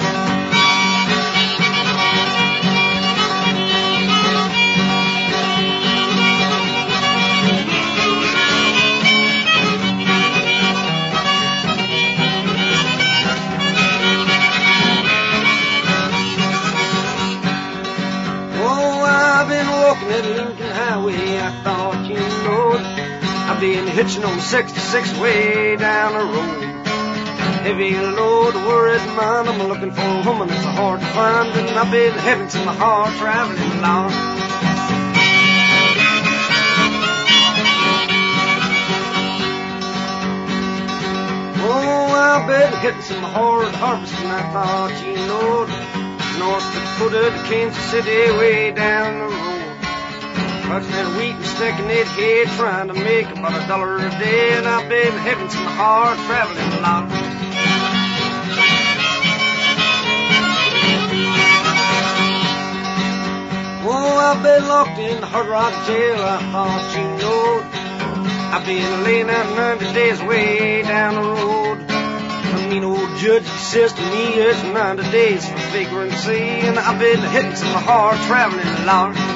Speaker 21: Walking that Lincoln Highway, I thought you knowed. I've been hitching on 66 way down the road. Heavy load, worried mind, I'm looking for a woman that's hard to find, and I've been having some hard traveling, Lord. Oh, I've been hitting some hard harvesting, I thought you knowed. North Dakota to Kansas City, way down the road. Clutching that wheat and sticking it head, trying to make about a dollar a day, and I've been having some hard traveling, Lord. Oh, I've been locked in the Hard Rock jail, I thought you knowed. I've been laying out 90 days way down the road. A mean old judge says to me it's 90 days for vagrancy, and I've been hitting some hard traveling. Oh,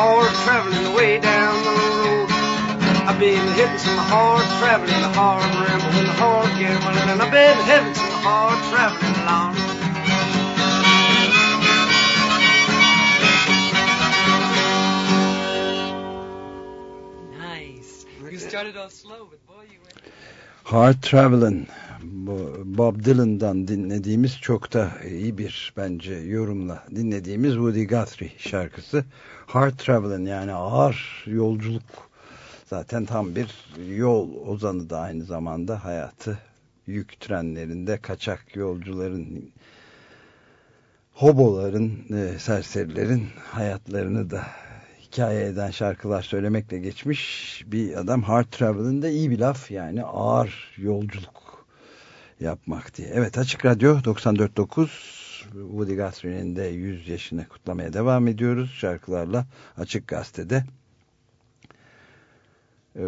Speaker 21: hard traveling way down the road. I've been hitting some hard traveling, the hard rambling, hard gambling, and I've been hitting some hard traveling along.
Speaker 22: Nice. You started off slow, but boy, you went.
Speaker 2: Hard Travelin' bu Bob Dylan'dan dinlediğimiz çok da iyi bir bence yorumla dinlediğimiz Woody Guthrie şarkısı. Hard Travelin' yani ağır yolculuk zaten tam bir yol ozanı da aynı zamanda hayatı yük trenlerinde kaçak yolcuların hoboların, e, serserilerin hayatlarını da hikaye eden şarkılar söylemekle geçmiş bir adam. Hard Travel'ın da iyi bir laf yani ağır yolculuk yapmak diye. Evet Açık Radyo 94.9 Woody Guthrie'nin de 100 yaşını kutlamaya devam ediyoruz şarkılarla Açık Gazete'de. Ee,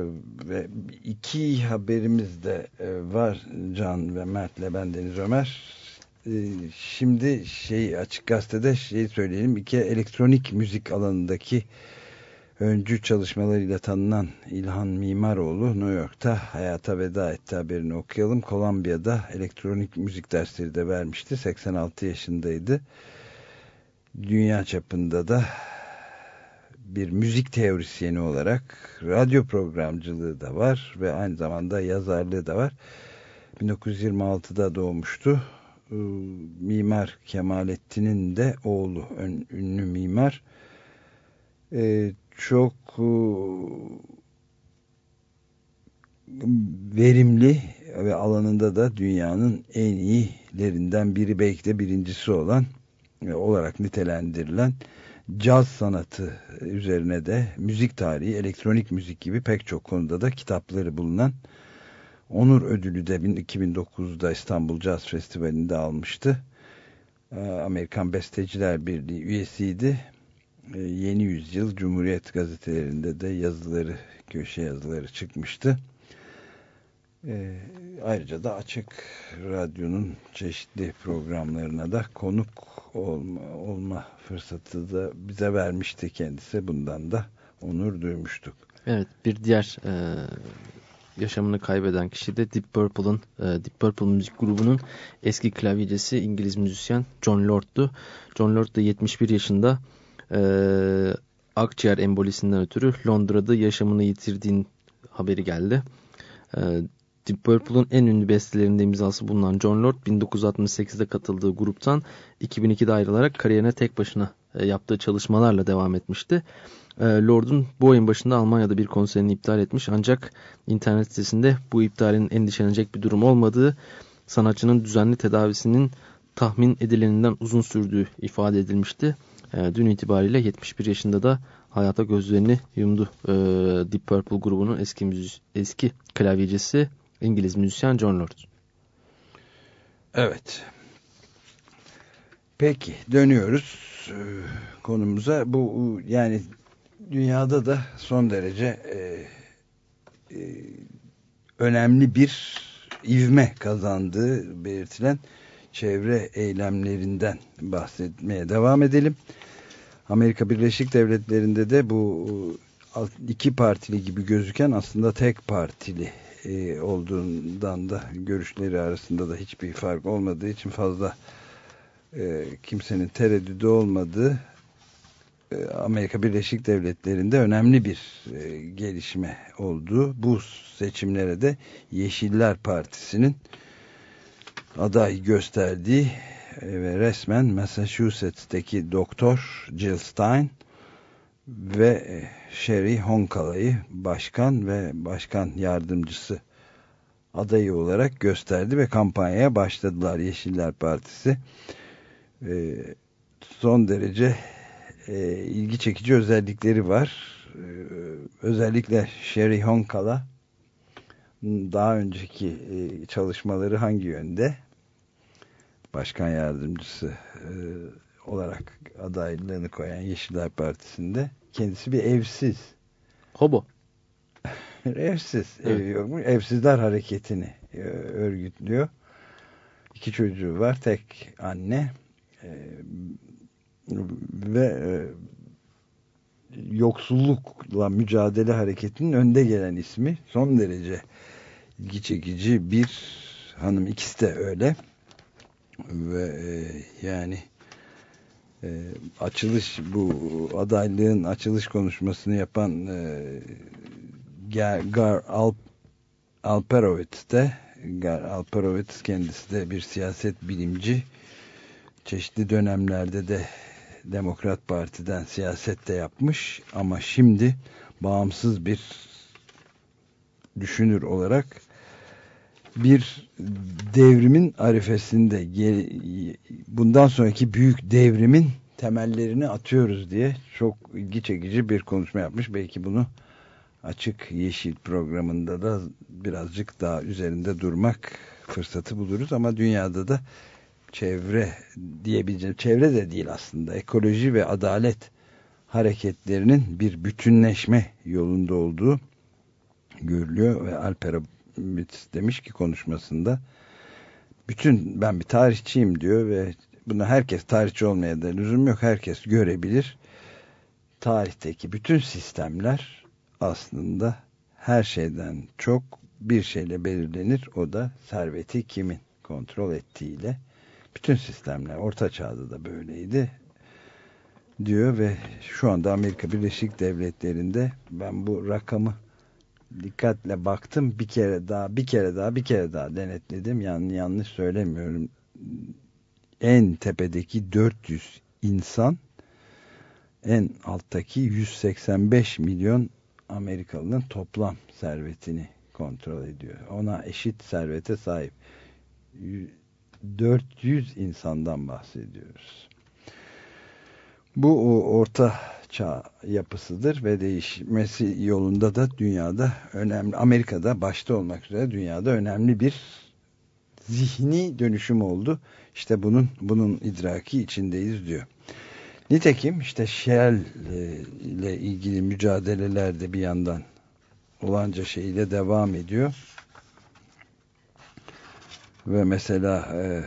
Speaker 2: ve iki haberimiz de e, var Can ve Mert'le ben Deniz Ömer. Ee, Şimdi şey açık gazetede şey söyleyelim iki elektronik müzik alanındaki öncü çalışmalarıyla tanınan İlhan Mimaroğlu New York'ta hayata veda etti haberini okuyalım. Kolombiya'da elektronik müzik dersleri de vermişti. 86 yaşındaydı. dünya çapında da bir müzik teorisyeni olarak radyo programcılığı da var ve aynı zamanda yazarlığı da var. 1926'da doğmuştu. Ee, mimar Kemalettin'in de oğlu, ünlü mimar. Ee, çok e, verimli ve alanında da dünyanın en iyilerinden biri belki de birincisi olan olarak nitelendirilen caz sanatı üzerine de müzik tarihi, elektronik müzik gibi pek çok konuda da kitapları bulunan Onur Ödülü de 2009'da İstanbul Caz Festivali'nde almıştı. E, Amerikan Besteciler Birliği üyesiydi. E, Yeni Yüzyıl Cumhuriyet gazetelerinde de yazıları, köşe yazıları çıkmıştı. E, ayrıca da Açık Radyo'nun çeşitli programlarına da konuk olma, olma fırsatı da bize vermişti kendisi. Bundan da onur duymuştuk.
Speaker 3: Evet bir diğer e, yaşamını kaybeden kişi de Deep Purple'ın e, Deep Purple müzik grubunun eski klavyecisi İngiliz müzisyen John Lord'tu. John Lord da 71 yaşında e, akciğer embolisinden ötürü Londra'da yaşamını yitirdiğin haberi geldi. E, Deep Purple'ın en ünlü bestelerinde imzası bulunan John Lord 1968'de katıldığı gruptan 2002'de ayrılarak kariyerine tek başına e, yaptığı çalışmalarla devam etmişti. E, Lord'un bu ayın başında Almanya'da bir konserini iptal etmiş ancak internet sitesinde bu iptalin endişelenecek bir durum olmadığı sanatçının düzenli tedavisinin tahmin edileninden uzun sürdüğü ifade edilmişti. E, dün itibariyle 71 yaşında da hayata gözlerini yumdu. Deep Purple grubunun eski, eski klavyecisi İngiliz müzisyen John Lord.
Speaker 2: Evet. Peki dönüyoruz e, konumuza. Bu yani dünyada da son derece e, e, önemli bir ivme kazandığı belirtilen çevre eylemlerinden bahsetmeye devam edelim. Amerika Birleşik Devletleri'nde de bu iki partili gibi gözüken aslında tek partili e, olduğundan da görüşleri arasında da hiçbir fark olmadığı için fazla e, kimsenin tereddüdü olmadığı e, Amerika Birleşik Devletleri'nde önemli bir e, gelişme oldu. Bu seçimlere de Yeşiller Partisi'nin aday gösterdiği ve resmen Massachusetts'teki doktor Jill Stein ve e, Sherry Honkala'yı başkan ve başkan yardımcısı adayı olarak gösterdi ve kampanyaya başladılar Yeşiller Partisi. E, son derece e, ilgi çekici özellikleri var. Özellikle Sherry Honkala daha önceki e, çalışmaları hangi yönde? Başkan yardımcısı e, olarak adaylığını koyan Yeşiller Partisi'nde kendisi bir evsiz.
Speaker 3: Hobo.
Speaker 2: evsiz. Evet. Evi yokmuş. Evsizler hareketini e, örgütlüyor. İki çocuğu var. Tek anne. Ve e, yoksullukla mücadele hareketinin önde gelen ismi. Son derece ilgi çekici bir hanım. ikisi de öyle. Ve e, yani e, açılış bu adaylığın açılış konuşmasını yapan e, Gar Alp Alperovitz de Gar Alperovitz kendisi de bir siyaset bilimci çeşitli dönemlerde de Demokrat Parti'den siyaset de yapmış ama şimdi bağımsız bir düşünür olarak bir devrimin arifesinde bundan sonraki büyük devrimin temellerini atıyoruz diye çok ilgi çekici bir konuşma yapmış. Belki bunu açık yeşil programında da birazcık daha üzerinde durmak fırsatı buluruz ama dünyada da çevre diyebileceğim çevre de değil aslında ekoloji ve adalet hareketlerinin bir bütünleşme yolunda olduğu görülüyor ve Alper demiş ki konuşmasında bütün ben bir tarihçiyim diyor ve bunu herkes tarihçi olmaya da lüzum yok. Herkes görebilir. Tarihteki bütün sistemler aslında her şeyden çok bir şeyle belirlenir. O da serveti kimin kontrol ettiğiyle. Bütün sistemler orta çağda da böyleydi diyor ve şu anda Amerika Birleşik Devletleri'nde ben bu rakamı dikkatle baktım bir kere daha bir kere daha bir kere daha denetledim yani yanlış söylemiyorum en tepedeki 400 insan en alttaki 185 milyon Amerikalı'nın toplam servetini kontrol ediyor. Ona eşit servete sahip. 400 insandan bahsediyoruz. Bu orta çağ yapısıdır ve değişmesi yolunda da dünyada önemli Amerika'da başta olmak üzere dünyada önemli bir zihni dönüşüm oldu. İşte bunun bunun idraki içindeyiz diyor. Nitekim işte Shell ile ilgili mücadeleler de bir yandan olanca şeyle devam ediyor. Ve mesela e,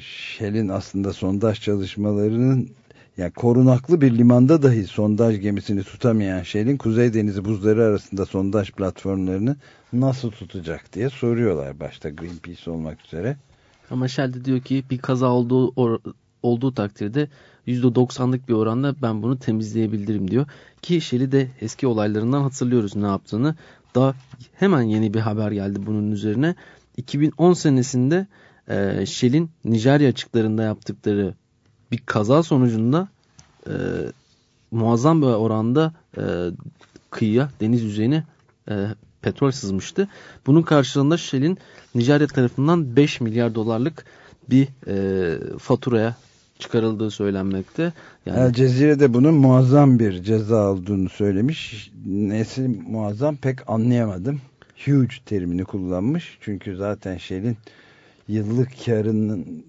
Speaker 2: Shell'in aslında sondaj çalışmalarının yani korunaklı bir limanda dahi sondaj gemisini tutamayan Shell'in Kuzey Denizi buzları arasında sondaj platformlarını nasıl tutacak diye soruyorlar başta Greenpeace olmak üzere.
Speaker 3: Ama Shell de diyor ki bir kaza olduğu olduğu takdirde %90'lık bir oranda ben bunu temizleyebilirim diyor. Ki Shell'i de eski olaylarından hatırlıyoruz ne yaptığını. Daha hemen yeni bir haber geldi bunun üzerine. 2010 senesinde e, Shell'in Nijerya açıklarında yaptıkları bir kaza sonucunda e, muazzam bir oranda e, kıyıya, deniz yüzeyine e, petrol sızmıştı. Bunun karşılığında Shell'in Nijerya tarafından 5 milyar dolarlık bir e, faturaya çıkarıldığı söylenmekte.
Speaker 2: Yani... El Cezire'de bunun muazzam bir ceza olduğunu söylemiş. Nesi muazzam pek anlayamadım. Huge terimini kullanmış. Çünkü zaten Shell'in yıllık karının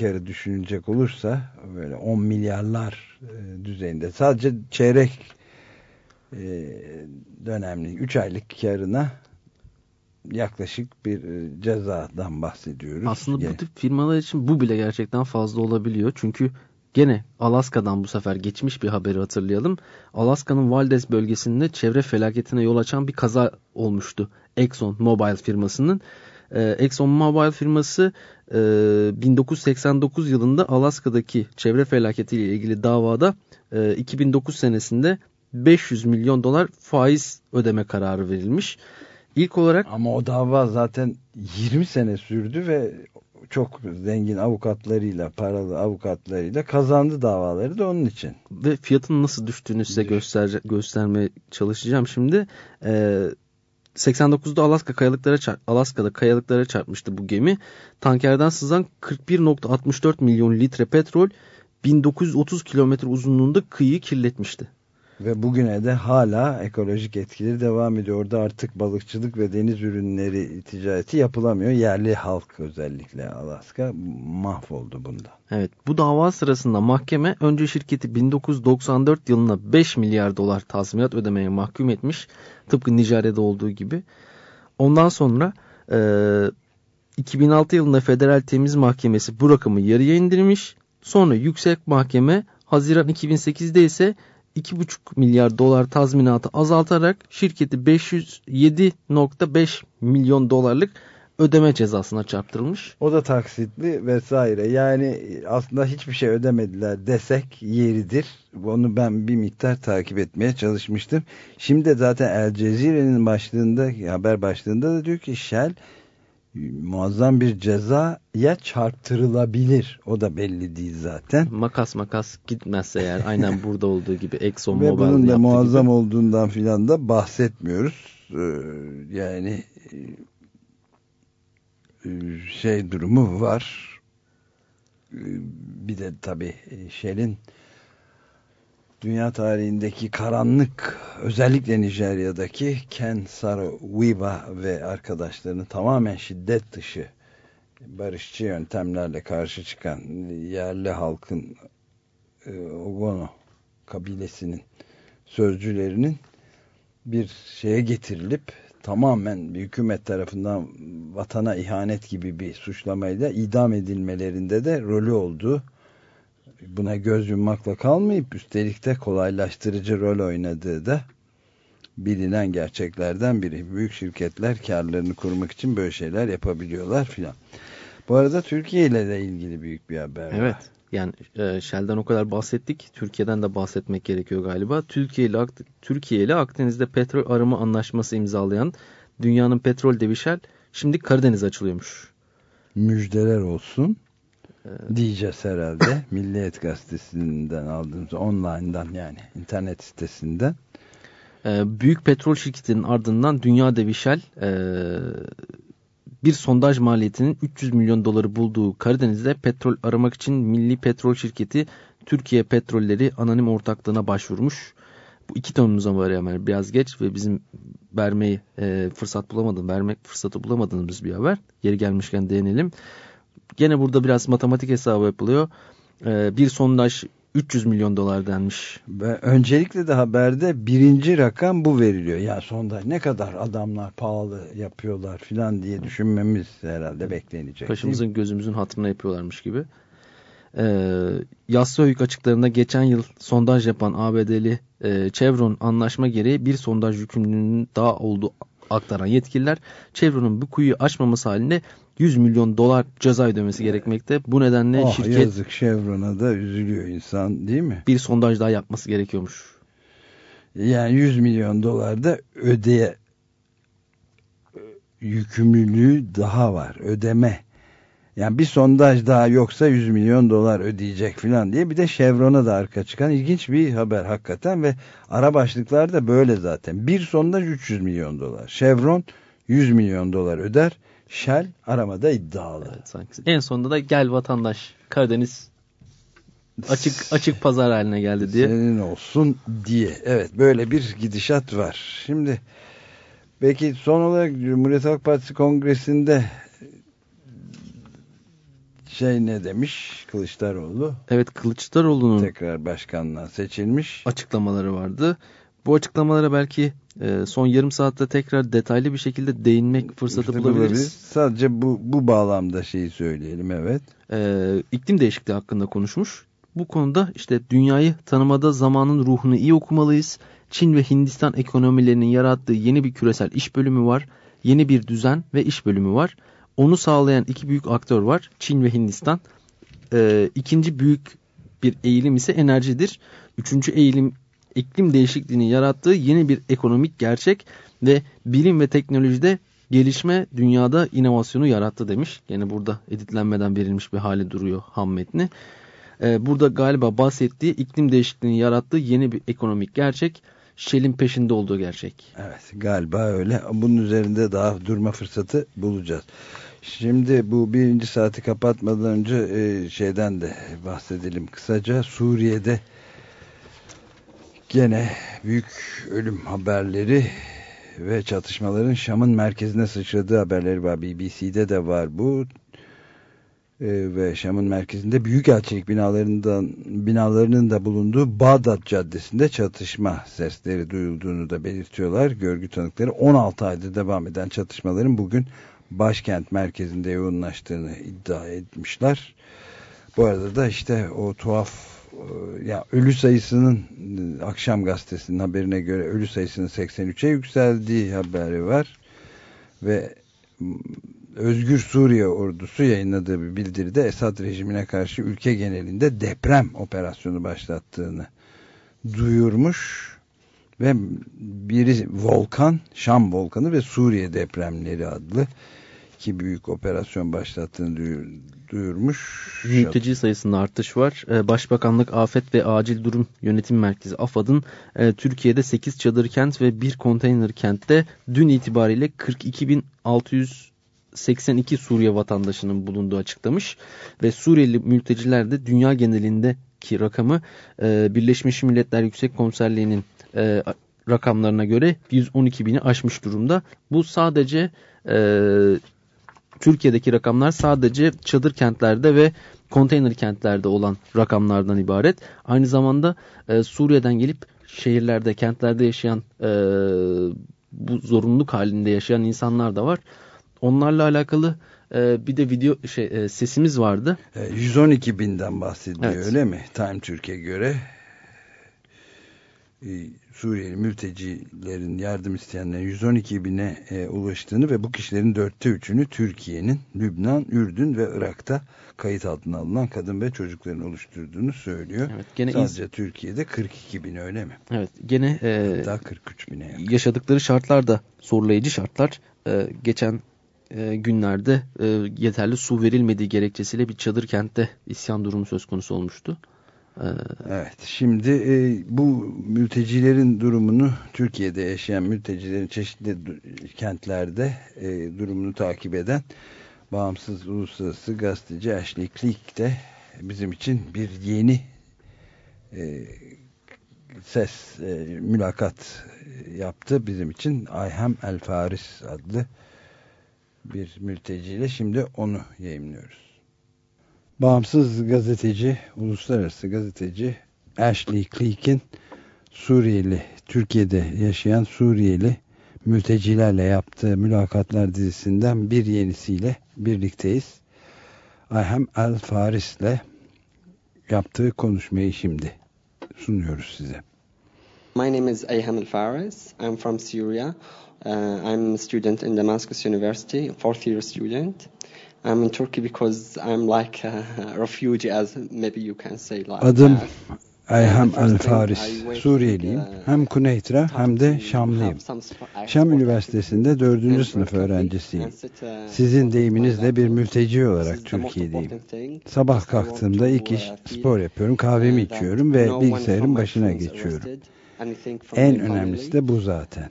Speaker 2: karı düşünecek olursa böyle 10 milyarlar e, düzeyinde sadece çeyrek e, dönemli 3 aylık karına yaklaşık bir e, cezadan bahsediyoruz.
Speaker 3: Aslında yani. bu tip firmalar için bu bile gerçekten fazla olabiliyor. Çünkü gene Alaska'dan bu sefer geçmiş bir haberi hatırlayalım. Alaska'nın Valdez bölgesinde çevre felaketine yol açan bir kaza olmuştu. Exxon Mobil firmasının. Ee, Exxon Mobil firması 1989 yılında Alaska'daki çevre felaketiyle ilgili davada 2009 senesinde 500 milyon dolar faiz ödeme kararı verilmiş. İlk olarak
Speaker 2: ama o dava zaten 20 sene sürdü ve çok zengin avukatlarıyla, paralı avukatlarıyla kazandı davaları da onun için.
Speaker 3: Ve fiyatın nasıl düştüğünü size göster göstermeye çalışacağım şimdi. Ee, 89'da Alaska kayalıklara Alaska'da kayalıklara çarpmıştı bu gemi. Tankerden sızan 41.64 milyon litre petrol 1930 kilometre uzunluğunda kıyıyı kirletmişti.
Speaker 2: Ve bugüne de hala ekolojik etkileri devam ediyor. Orada artık balıkçılık ve deniz ürünleri ticareti yapılamıyor. Yerli halk özellikle Alaska mahvoldu bunda.
Speaker 3: Evet bu dava sırasında mahkeme önce şirketi 1994 yılına 5 milyar dolar tazminat ödemeye mahkum etmiş. Tıpkı Nijerya'da olduğu gibi. Ondan sonra e, 2006 yılında Federal Temiz Mahkemesi bu rakamı yarıya indirmiş. Sonra yüksek mahkeme Haziran 2008'de ise 2,5 milyar dolar tazminatı azaltarak şirketi 507.5 milyon dolarlık ödeme cezasına çarptırılmış.
Speaker 2: O da taksitli vesaire. Yani aslında hiçbir şey ödemediler desek yeridir. Onu ben bir miktar takip etmeye çalışmıştım. Şimdi zaten El Cezire'nin başlığında haber başlığında da diyor ki Shell muazzam bir cezaya çarptırılabilir. O da belli değil zaten.
Speaker 3: Makas makas gitmezse eğer aynen burada olduğu gibi Exxon Mobil
Speaker 2: Ve bunun da muazzam gibi. olduğundan filan da bahsetmiyoruz. Ee, yani e, şey durumu var. Ee, bir de tabii Shell'in dünya tarihindeki karanlık özellikle Nijerya'daki Ken Saro-Wiwa ve arkadaşlarının tamamen şiddet dışı barışçı yöntemlerle karşı çıkan yerli halkın e, Ogono kabilesinin sözcülerinin bir şeye getirilip tamamen bir hükümet tarafından vatana ihanet gibi bir suçlamayla idam edilmelerinde de rolü olduğu buna göz yummakla kalmayıp üstelik de kolaylaştırıcı rol oynadığı da bilinen gerçeklerden biri. Büyük şirketler karlarını korumak için böyle şeyler yapabiliyorlar filan. Bu arada Türkiye ile de ilgili büyük bir haber
Speaker 3: evet.
Speaker 2: var.
Speaker 3: Yani e, Shell'den o kadar bahsettik. Türkiye'den de bahsetmek gerekiyor galiba. Türkiye ile, Türkiye ile Akdeniz'de petrol arama anlaşması imzalayan dünyanın petrol devi Shell şimdi Karadeniz açılıyormuş.
Speaker 2: Müjdeler olsun. Diyeceğiz herhalde. Milliyet gazetesinden aldığımız online'dan yani internet sitesinden.
Speaker 3: Ee, büyük petrol şirketinin ardından dünya devi Shell e, bir sondaj maliyetinin 300 milyon doları bulduğu Karadeniz'de petrol aramak için Milli Petrol Şirketi Türkiye Petrolleri Anonim Ortaklığı'na başvurmuş. Bu iki tonumuza var yani biraz geç ve bizim vermeyi e, fırsat bulamadığımız, vermek fırsatı bulamadığımız bir haber. Yeri gelmişken değinelim. Gene burada biraz matematik hesabı yapılıyor. E, bir sondaj 300 milyon dolar denmiş.
Speaker 2: Ve öncelikle de haberde birinci rakam bu veriliyor. Ya sondaj ne kadar adamlar pahalı yapıyorlar filan diye düşünmemiz herhalde beklenecek.
Speaker 3: Kaşımızın gözümüzün hatırına yapıyorlarmış gibi. Ee, Yassıhöyük açıklarında geçen yıl sondaj yapan ABD'li e, Chevron anlaşma gereği bir sondaj yükümlülüğünün daha olduğu aktaran yetkililer Chevron'un bu kuyuyu açmaması halinde 100 milyon dolar ceza ödemesi gerekmekte. Bu nedenle
Speaker 2: oh,
Speaker 3: şirket
Speaker 2: yazık Chevron'a da üzülüyor insan değil mi?
Speaker 3: Bir sondaj daha yapması gerekiyormuş.
Speaker 2: Yani 100 milyon dolar da ödeye yükümlülüğü daha var. Ödeme. Yani bir sondaj daha yoksa 100 milyon dolar ödeyecek falan diye bir de Chevron'a da arka çıkan ilginç bir haber hakikaten ve ara başlıklar da böyle zaten. Bir sondaj 300 milyon dolar. Chevron 100 milyon dolar öder. Shell aramada iddialı.
Speaker 3: Evet, sanki. En sonunda da gel vatandaş Karadeniz açık açık pazar haline geldi diye.
Speaker 2: Senin olsun diye. Evet böyle bir gidişat var. Şimdi peki son olarak Cumhuriyet Halk Partisi kongresinde şey ne demiş Kılıçdaroğlu?
Speaker 3: Evet Kılıçdaroğlu'nun
Speaker 2: tekrar başkanlığa seçilmiş.
Speaker 3: Açıklamaları vardı. Bu açıklamalara belki e, son yarım saatte tekrar detaylı bir şekilde değinmek fırsatı işte bulabiliriz. bulabiliriz.
Speaker 2: Sadece bu, bu bağlamda şeyi söyleyelim evet.
Speaker 3: E, iklim değişikliği hakkında konuşmuş. Bu konuda işte dünyayı tanımada zamanın ruhunu iyi okumalıyız. Çin ve Hindistan ekonomilerinin yarattığı yeni bir küresel iş bölümü var. Yeni bir düzen ve iş bölümü var. Onu sağlayan iki büyük aktör var. Çin ve Hindistan. E, ikinci büyük bir eğilim ise enerjidir. Üçüncü eğilim iklim değişikliğinin yarattığı yeni bir ekonomik gerçek ve bilim ve teknolojide gelişme dünyada inovasyonu yarattı demiş. Yani burada editlenmeden verilmiş bir hali duruyor ham metni. Ee, burada galiba bahsettiği iklim değişikliğinin yarattığı yeni bir ekonomik gerçek. Shell'in peşinde olduğu gerçek.
Speaker 2: Evet galiba öyle. Bunun üzerinde daha durma fırsatı bulacağız. Şimdi bu birinci saati kapatmadan önce e, şeyden de bahsedelim kısaca. Suriye'de gene büyük ölüm haberleri ve çatışmaların Şam'ın merkezine sıçradığı haberleri var. BBC'de de var bu. Ee, ve Şam'ın merkezinde büyükelçilik binalarından binalarının da bulunduğu Bağdat Caddesi'nde çatışma sesleri duyulduğunu da belirtiyorlar. Görgü tanıkları 16 ayda devam eden çatışmaların bugün başkent merkezinde yoğunlaştığını iddia etmişler. Bu arada da işte o tuhaf ya ölü sayısının e, akşam gazetesinin haberine göre ölü sayısının 83'e yükseldiği haberi var. Ve Özgür Suriye ordusu yayınladığı bir bildiride Esad rejimine karşı ülke genelinde deprem operasyonu başlattığını duyurmuş. Ve biri volkan, Şam volkanı ve Suriye depremleri adlı iki büyük operasyon başlattığını duyurmuş.
Speaker 3: Mülteci sayısında artış var. Ee, Başbakanlık Afet ve Acil Durum Yönetim Merkezi AFAD'ın e, Türkiye'de 8 çadır kent ve 1 konteyner kentte dün itibariyle 42.682 Suriye vatandaşının bulunduğu açıklamış. Ve Suriyeli mülteciler de dünya genelindeki rakamı e, Birleşmiş Milletler Yüksek Komiserliği'nin e, rakamlarına göre 112 bini aşmış durumda. Bu sadece Türkiye'deki rakamlar sadece çadır kentlerde ve konteyner kentlerde olan rakamlardan ibaret. Aynı zamanda e, Suriye'den gelip şehirlerde, kentlerde yaşayan e, bu zorunluluk halinde yaşayan insanlar da var. Onlarla alakalı e, bir de video şey e, sesimiz vardı.
Speaker 2: 112 e, binden bahsediyor evet. öyle mi? Time Türkiye göre. e, Suriyeli mültecilerin yardım isteyenlerin 112 bine e, ulaştığını ve bu kişilerin dörtte üçünü Türkiye'nin Lübnan, Ürdün ve Irak'ta kayıt altına alınan kadın ve çocukların oluşturduğunu söylüyor.
Speaker 3: Evet, gene
Speaker 2: Sadece Türkiye'de 42 bin öyle mi?
Speaker 3: Evet gene e,
Speaker 2: Hatta 43 bine yakın.
Speaker 3: yaşadıkları şartlar da zorlayıcı şartlar. E, geçen e, günlerde e, yeterli su verilmediği gerekçesiyle bir çadır kentte isyan durumu söz konusu olmuştu. E,
Speaker 2: Evet şimdi e, bu mültecilerin durumunu Türkiye'de yaşayan mültecilerin çeşitli kentlerde e, durumunu takip eden bağımsız uluslararası gazeteci Ashley Cleek de bizim için bir yeni e, ses e, mülakat yaptı bizim için Ayhem El Faris adlı bir mülteciyle şimdi onu yayınlıyoruz. Bağımsız gazeteci, uluslararası gazeteci Ashley Cleek'in Suriyeli, Türkiye'de yaşayan Suriyeli mültecilerle yaptığı mülakatlar dizisinden bir yenisiyle birlikteyiz. Ayhem El Faris'le yaptığı konuşmayı şimdi sunuyoruz size.
Speaker 23: My name is Ayhan Al Faris. I'm from Syria. Uh, I'm a student in Damascus University, fourth year student. I'm in Turkey because I'm like a, refugee, as maybe you can say. Like
Speaker 2: Adım. Ayhem El Faris. Suriyeliyim. Hem Kuneytra hem de Şamlıyım. Şam Üniversitesi'nde dördüncü sınıf öğrencisiyim. Sizin deyiminizle bir mülteci olarak Türkiye'deyim. Sabah kalktığımda ilk iş spor yapıyorum, kahvemi içiyorum ve bilgisayarın başına geçiyorum. En önemlisi de bu zaten.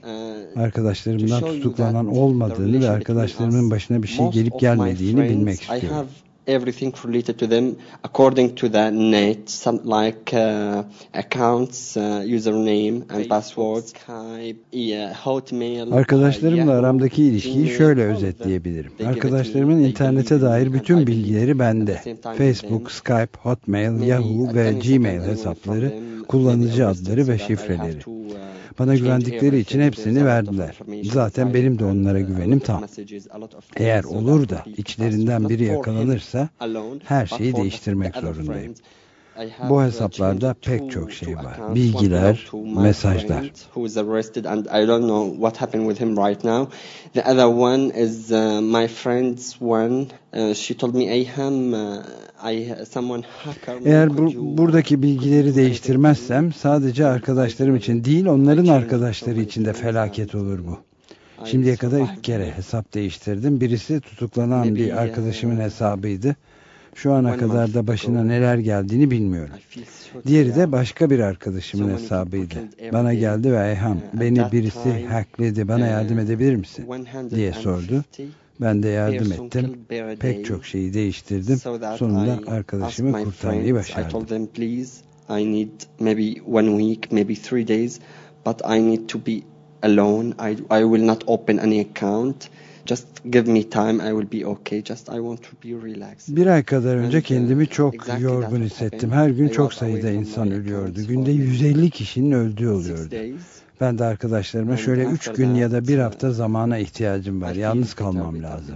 Speaker 2: Arkadaşlarımdan tutuklanan olmadığını ve arkadaşlarımın başına bir şey gelip gelmediğini bilmek istiyorum.
Speaker 23: Everything related to them according to the net, some like uh, accounts, uh, username and password, Skype, yeah, Hotmail.
Speaker 2: Arkadaşlarımla
Speaker 23: uh,
Speaker 2: aramdaki ilişkiyi şöyle özetleyebilirim. Arkadaşlarımın internete dair bütün bilgileri bende. Facebook. Skype, Hotmail, Yahoo ve Gmail hesapları, kullanıcı adları ve şifreleri. Bana güvendikleri için hepsini verdiler. Zaten benim de onlara güvenim tam. Eğer olur da içlerinden biri yakalanırsa her şeyi değiştirmek zorundayım. Bu
Speaker 23: uh,
Speaker 2: hesaplarda pek çok şey var. Bilgiler, mesajlar.
Speaker 23: The other one is uh, my friend's one. Uh, she told me, Ayham, uh, I someone hacker me.
Speaker 2: Eğer bu, buradaki bilgileri değiştirmezsem sadece arkadaşlarım için değil onların arkadaşları için de felaket olur bu. Şimdiye kadar iki kere hesap değiştirdim. Birisi tutuklanan bir arkadaşımın hesabıydı. Şu ana kadar da başına neler geldiğini bilmiyorum. Diğeri de başka bir arkadaşımın hesabıydı. Bana geldi ve Ayhan beni birisi hackledi bana yardım edebilir misin diye sordu. Ben de yardım ettim. Pek çok şeyi değiştirdim. Sonunda arkadaşımı kurtarmayı başardım.
Speaker 23: I need maybe one week, maybe three days, but I need to be alone. I, I will not open any account. Just give me time, I will be okay. Just I want to be relaxed.
Speaker 2: Bir ay kadar önce
Speaker 23: uh,
Speaker 2: kendimi çok
Speaker 23: exactly
Speaker 2: yorgun hissettim. Her gün çok sayıda insan ölüyordu. Günde
Speaker 23: for
Speaker 2: 150 kişinin öldüğü oluyordu. Ben de arkadaşlarıma şöyle üç gün ya da bir hafta zamana ihtiyacım var. Yalnız kalmam lazım.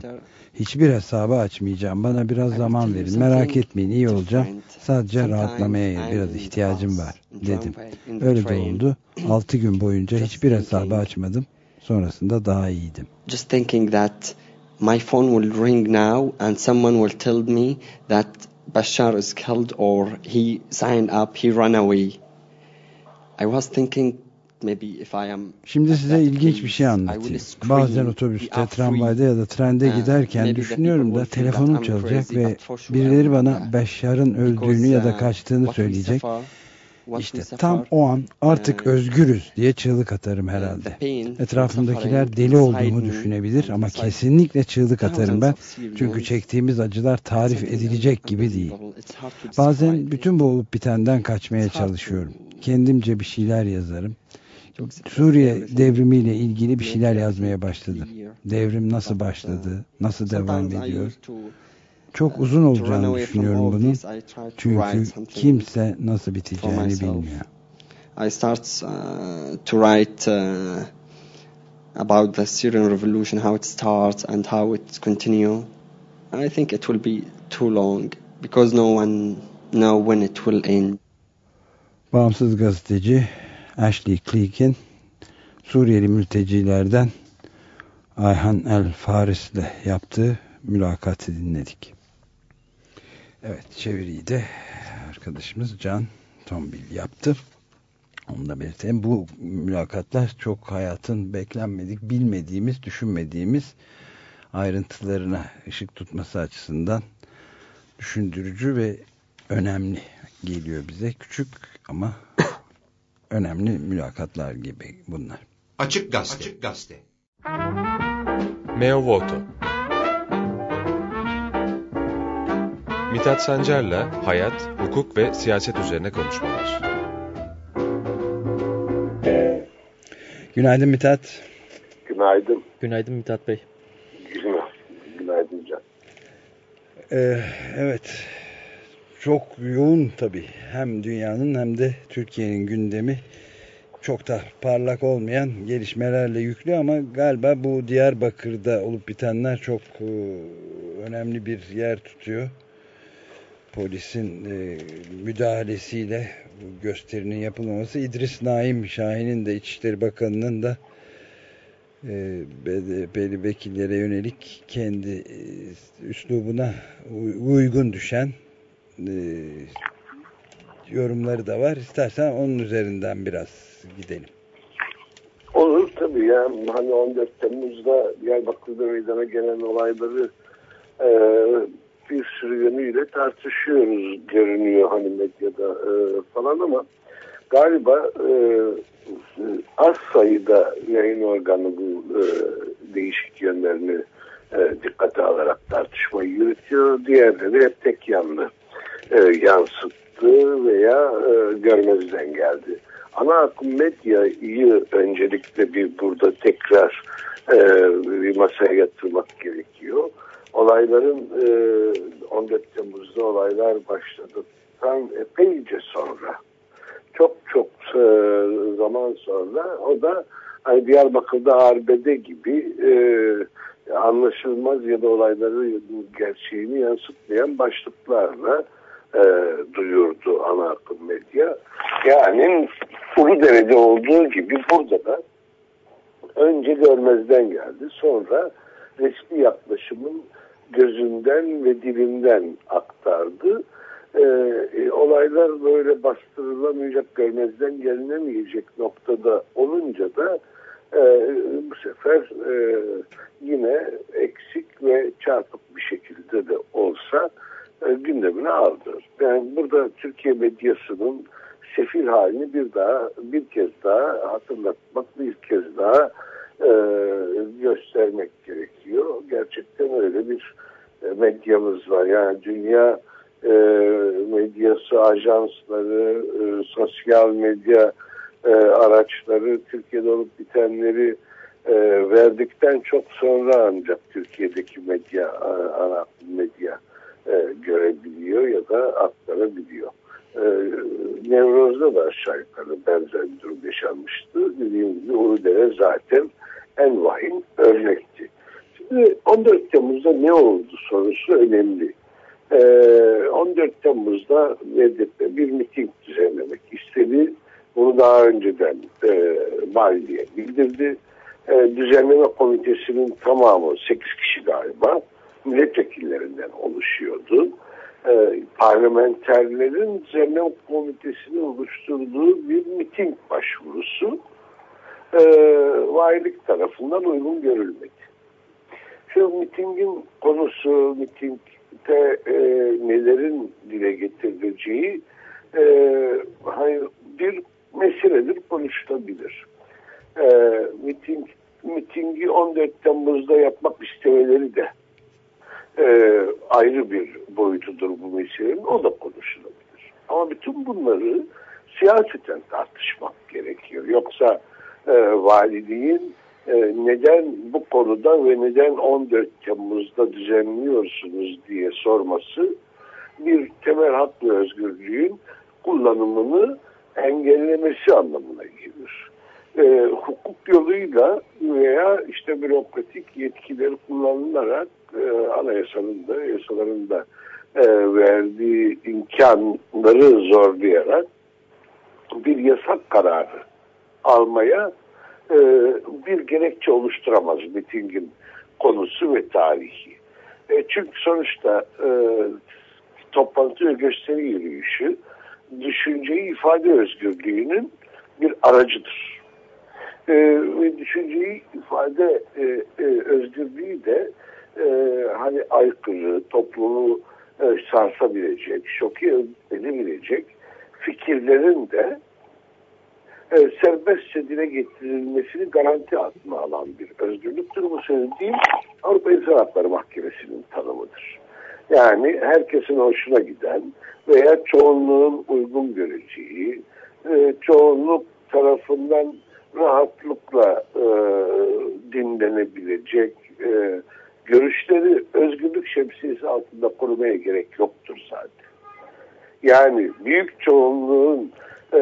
Speaker 2: Hiçbir hesabı açmayacağım. Bana biraz
Speaker 23: I
Speaker 2: zaman verin. Merak etmeyin iyi olacağım. Sadece rahatlamaya biraz ihtiyacım var dedim. Öyle de oldu. 6 gün boyunca hiçbir hesabı açmadım. Sonrasında daha iyiydim.
Speaker 23: just thinking that my phone will ring now and someone will tell me that Bashar is killed or he signed up, he ran away. I was thinking maybe if I am
Speaker 2: Şimdi size ilginç bir şey anlatayım. Bazen otobüste, tramvayda ya da trende giderken düşünüyorum da telefonum çalacak ve birileri bana Beşşar'ın öldüğünü ya da kaçtığını söyleyecek. İşte tam o an artık özgürüz diye çığlık atarım herhalde. Etrafımdakiler deli olduğumu düşünebilir ama kesinlikle çığlık atarım ben. Çünkü çektiğimiz acılar tarif edilecek gibi değil. Bazen bütün bu olup bitenden kaçmaya çalışıyorum. Kendimce bir şeyler yazarım. Suriye devrimiyle ilgili bir şeyler yazmaya başladım. Devrim nasıl başladı, nasıl devam ediyor. Çok uzun olacağını düşünüyorum bunun. Çünkü kimse nasıl biteceğini bilmiyor.
Speaker 23: I start uh, to write uh, about the Syrian revolution, how it starts and how it continue. I think it will be too long because no one know when it will end.
Speaker 2: Bağımsız gazeteci Ashley Cleek'in Suriyeli mültecilerden Ayhan El Faris ile yaptığı mülakatı dinledik. Evet çeviriyi de arkadaşımız Can Tombil yaptı. Onu da belirtelim. Bu mülakatlar çok hayatın beklenmedik, bilmediğimiz, düşünmediğimiz ayrıntılarına ışık tutması açısından düşündürücü ve önemli geliyor bize. Küçük ama önemli mülakatlar gibi bunlar.
Speaker 24: Açık Gazete. Açık Gazete.
Speaker 25: Meo Voto Mithat Sancar'la hayat, hukuk ve siyaset üzerine konuşmalar.
Speaker 2: Günaydın Mithat.
Speaker 26: Günaydın.
Speaker 3: Günaydın Mithat Bey.
Speaker 26: Günaydın, Günaydın Can.
Speaker 2: Ee, evet. Çok yoğun tabii. Hem dünyanın hem de Türkiye'nin gündemi çok da parlak olmayan gelişmelerle yüklü ama galiba bu Diyarbakır'da olup bitenler çok e, önemli bir yer tutuyor. Polisin e, müdahalesiyle gösterinin yapılmaması İdris Naim Şahin'in de İçişleri Bakanı'nın da e, BDP'li vekillere yönelik kendi e, üslubuna uygun düşen e, yorumları da var. İstersen onun üzerinden biraz gidelim.
Speaker 26: Olur tabii ya. Hani 14 Temmuz'da Diyarbakır'da meydana gelen olayları e, bir sürü yönüyle tartışıyoruz görünüyor hani medyada e, falan ama galiba e, az sayıda yayın organı bu e, değişik yönlerini e, dikkate alarak tartışmayı yürütüyor. Diğerleri hep tek yanlı e, yansıttı veya e, görmezden geldi. Ana akım medyayı öncelikle bir burada tekrar e, bir masaya yatırmak gerekiyor. Olayların e, 14 Temmuz'da olaylar başladıktan epeyce sonra çok çok e, zaman sonra o da hani Diyarbakır'da arbede gibi e, anlaşılmaz ya da olayları gerçeğini yansıtmayan başlıklarla e, duyurdu ana akım medya. Yani Uludere'de olduğu gibi burada da önce görmezden geldi. Sonra resmi yaklaşımın gözünden ve dilinden aktardı. Ee, olaylar böyle bastırılamayacak, görmezden gelinemeyecek noktada olunca da e, bu sefer e, yine eksik ve çarpık bir şekilde de olsa e, gündemine aldı. Yani burada Türkiye medyasının sefil halini bir daha bir kez daha hatırlatmak, bir kez daha e, göstermek gerekiyor. Gerçekten öyle bir e, medyamız var. Yani dünya e, medyası, ajansları, sosyal medya araçları Türkiye'de olup bitenleri verdikten çok sonra ancak Türkiye'deki medya, ana medya görebiliyor ya da aktarabiliyor. E, Nevroz'da da aşağı yukarı benzer bir durum yaşanmıştı. Dediğim gibi Uludere zaten en vahim örnekti. Şimdi 14 Temmuz'da ne oldu sorusu önemli. Ee, 14 Temmuz'da Nedret'te bir miting düzenlemek istedi. Bunu daha önceden e, valiliğe bildirdi. E, düzenleme komitesinin tamamı 8 kişi galiba milletvekillerinden oluşuyordu. E, parlamenterlerin düzenleme komitesini oluşturduğu bir miting başvurusu e, valilik tarafından uygun görülmedi. Şu mitingin konusu, mitingde e, nelerin dile getirileceği e, hayır, bir meseledir, konuşulabilir. E, miting, mitingi 14 Temmuz'da yapmak istemeleri de e, ayrı bir boyutudur bu meselenin, o da konuşulabilir. Ama bütün bunları siyaseten tartışmak gerekiyor. Yoksa e, valiliğin e, neden bu konuda ve neden 14 Temmuz'da düzenliyorsunuz diye sorması bir temel hak ve özgürlüğün kullanımını engellemesi anlamına gelir. E, hukuk yoluyla veya işte bürokratik yetkileri kullanılarak e, anayasanın da yasaların da e, verdiği imkanları zorlayarak bir yasak kararı almaya e, bir gerekçe oluşturamaz mitingin konusu ve tarihi. E, çünkü sonuçta e, toplantı ve gösteri yürüyüşü düşünceyi ifade özgürlüğünün bir aracıdır. E, ve düşünceyi ifade e, e, özgürlüğü de e, hani aykırı, toplumu e, sarsabilecek, şoke edebilecek fikirlerin de e, serbestçe dile getirilmesini garanti altına alan bir özgürlüktür. Bu söylediğim Avrupa İnsan Hakları Mahkemesi'nin tanımıdır. Yani herkesin hoşuna giden veya çoğunluğun uygun göreceği, e, çoğunluk tarafından rahatlıkla e, dinlenebilecek e, görüşleri özgürlük şemsiyesi altında korumaya gerek yoktur zaten. Yani büyük çoğunluğun e,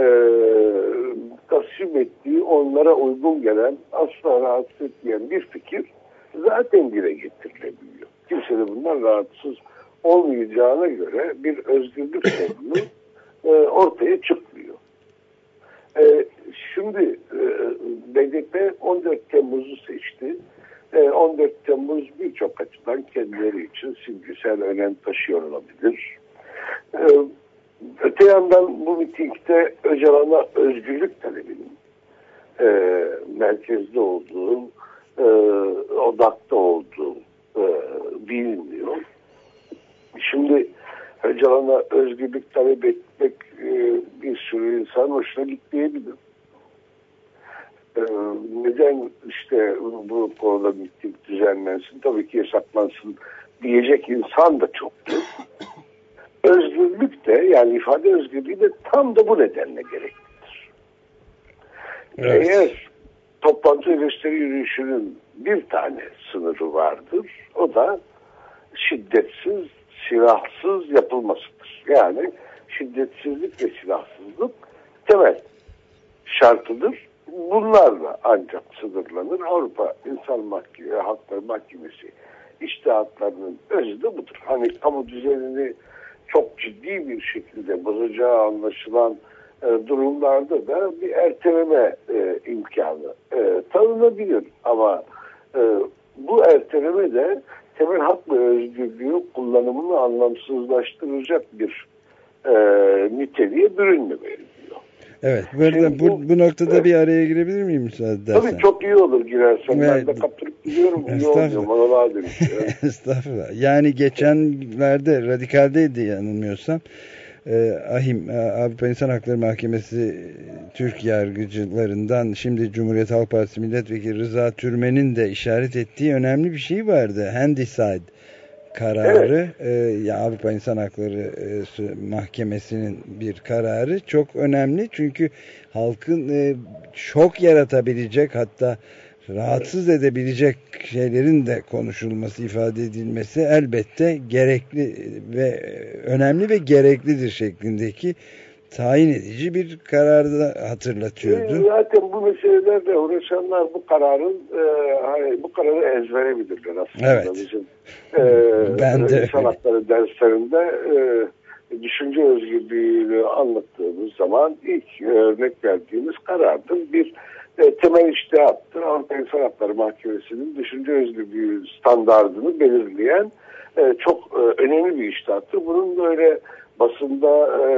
Speaker 26: tasvip ettiği onlara uygun gelen asla rahatsız etmeyen bir fikir zaten dile getirilebiliyor. Kimse de bundan rahatsız olmayacağına göre bir özgürlük sorunu e, ortaya çıkmıyor. E, şimdi e, BDP 14 Temmuz'u seçti. E, 14 Temmuz birçok açıdan kendileri için simgesel önem taşıyor olabilir. E, öte yandan bu mitingde Öcalan'a özgürlük talebinin e, merkezde olduğu, e, odakta olduğu e. Şimdi Öcalan'a özgürlük talep etmek e, bir sürü insan hoşuna gitmeyebilir. E, neden işte bu konuda miting düzenlensin, tabii ki yasaklansın diyecek insan da çoktur. Özgürlük de yani ifade özgürlüğü de tam da bu nedenle gereklidir.
Speaker 2: Evet.
Speaker 26: Eğer toplantı ve gösteri yürüyüşünün bir tane sınırı vardır. O da şiddetsiz, silahsız yapılmasıdır. Yani şiddetsizlik ve silahsızlık temel şartıdır. Bunlarla ancak sınırlanır. Avrupa İnsan Mahkemesi, Hakları Mahkemesi iştihatlarının özü de budur. Hani kamu düzenini çok ciddi bir şekilde bozacağı anlaşılan e, durumlarda da bir erteleme e, imkanı e, tanınabilir. Ama e, bu erteleme de temel hak ve özgürlüğü kullanımını anlamsızlaştıracak bir e, niteliğe bürünmemeli.
Speaker 2: Evet, burada bu, bu noktada bir araya girebilir miyim müsaade edersen?
Speaker 26: Tabii çok iyi olur girersen.
Speaker 2: Evet.
Speaker 26: Ben de kaptırıp gidiyorum. iyi
Speaker 2: Estağfurullah.
Speaker 26: oluyor. Monoloğa dönüşüyor.
Speaker 2: Estağfurullah. Yani geçenlerde radikaldeydi yanılmıyorsam. E, AHİM, e, Avrupa İnsan Hakları Mahkemesi Türk yargıcılarından şimdi Cumhuriyet Halk Partisi Milletvekili Rıza Türmen'in de işaret ettiği önemli bir şey vardı. Handicide kararı e, ya Avrupa İnsan Hakları e, Mahkemesi'nin bir kararı çok önemli. Çünkü halkın e, şok yaratabilecek hatta rahatsız edebilecek şeylerin de konuşulması ifade edilmesi elbette gerekli ve önemli ve gereklidir şeklindeki tayin edici bir kararı da hatırlatıyordu.
Speaker 26: E, Zaten bu meselelerle uğraşanlar bu kararın e, hani bu kararı ezbere bilirler aslında.
Speaker 2: Evet.
Speaker 26: Bizim e,
Speaker 2: Ben de
Speaker 26: insan hakları derslerinde e, düşünce özgürlüğünü anlattığımız zaman ilk örnek verdiğimiz karardır. Bir e, temel iştihattır. Avrupa İnsan Hakları Mahkemesi'nin düşünce özgürlüğü standartını belirleyen e, çok e, önemli bir iştihattır. Bunun böyle basında e,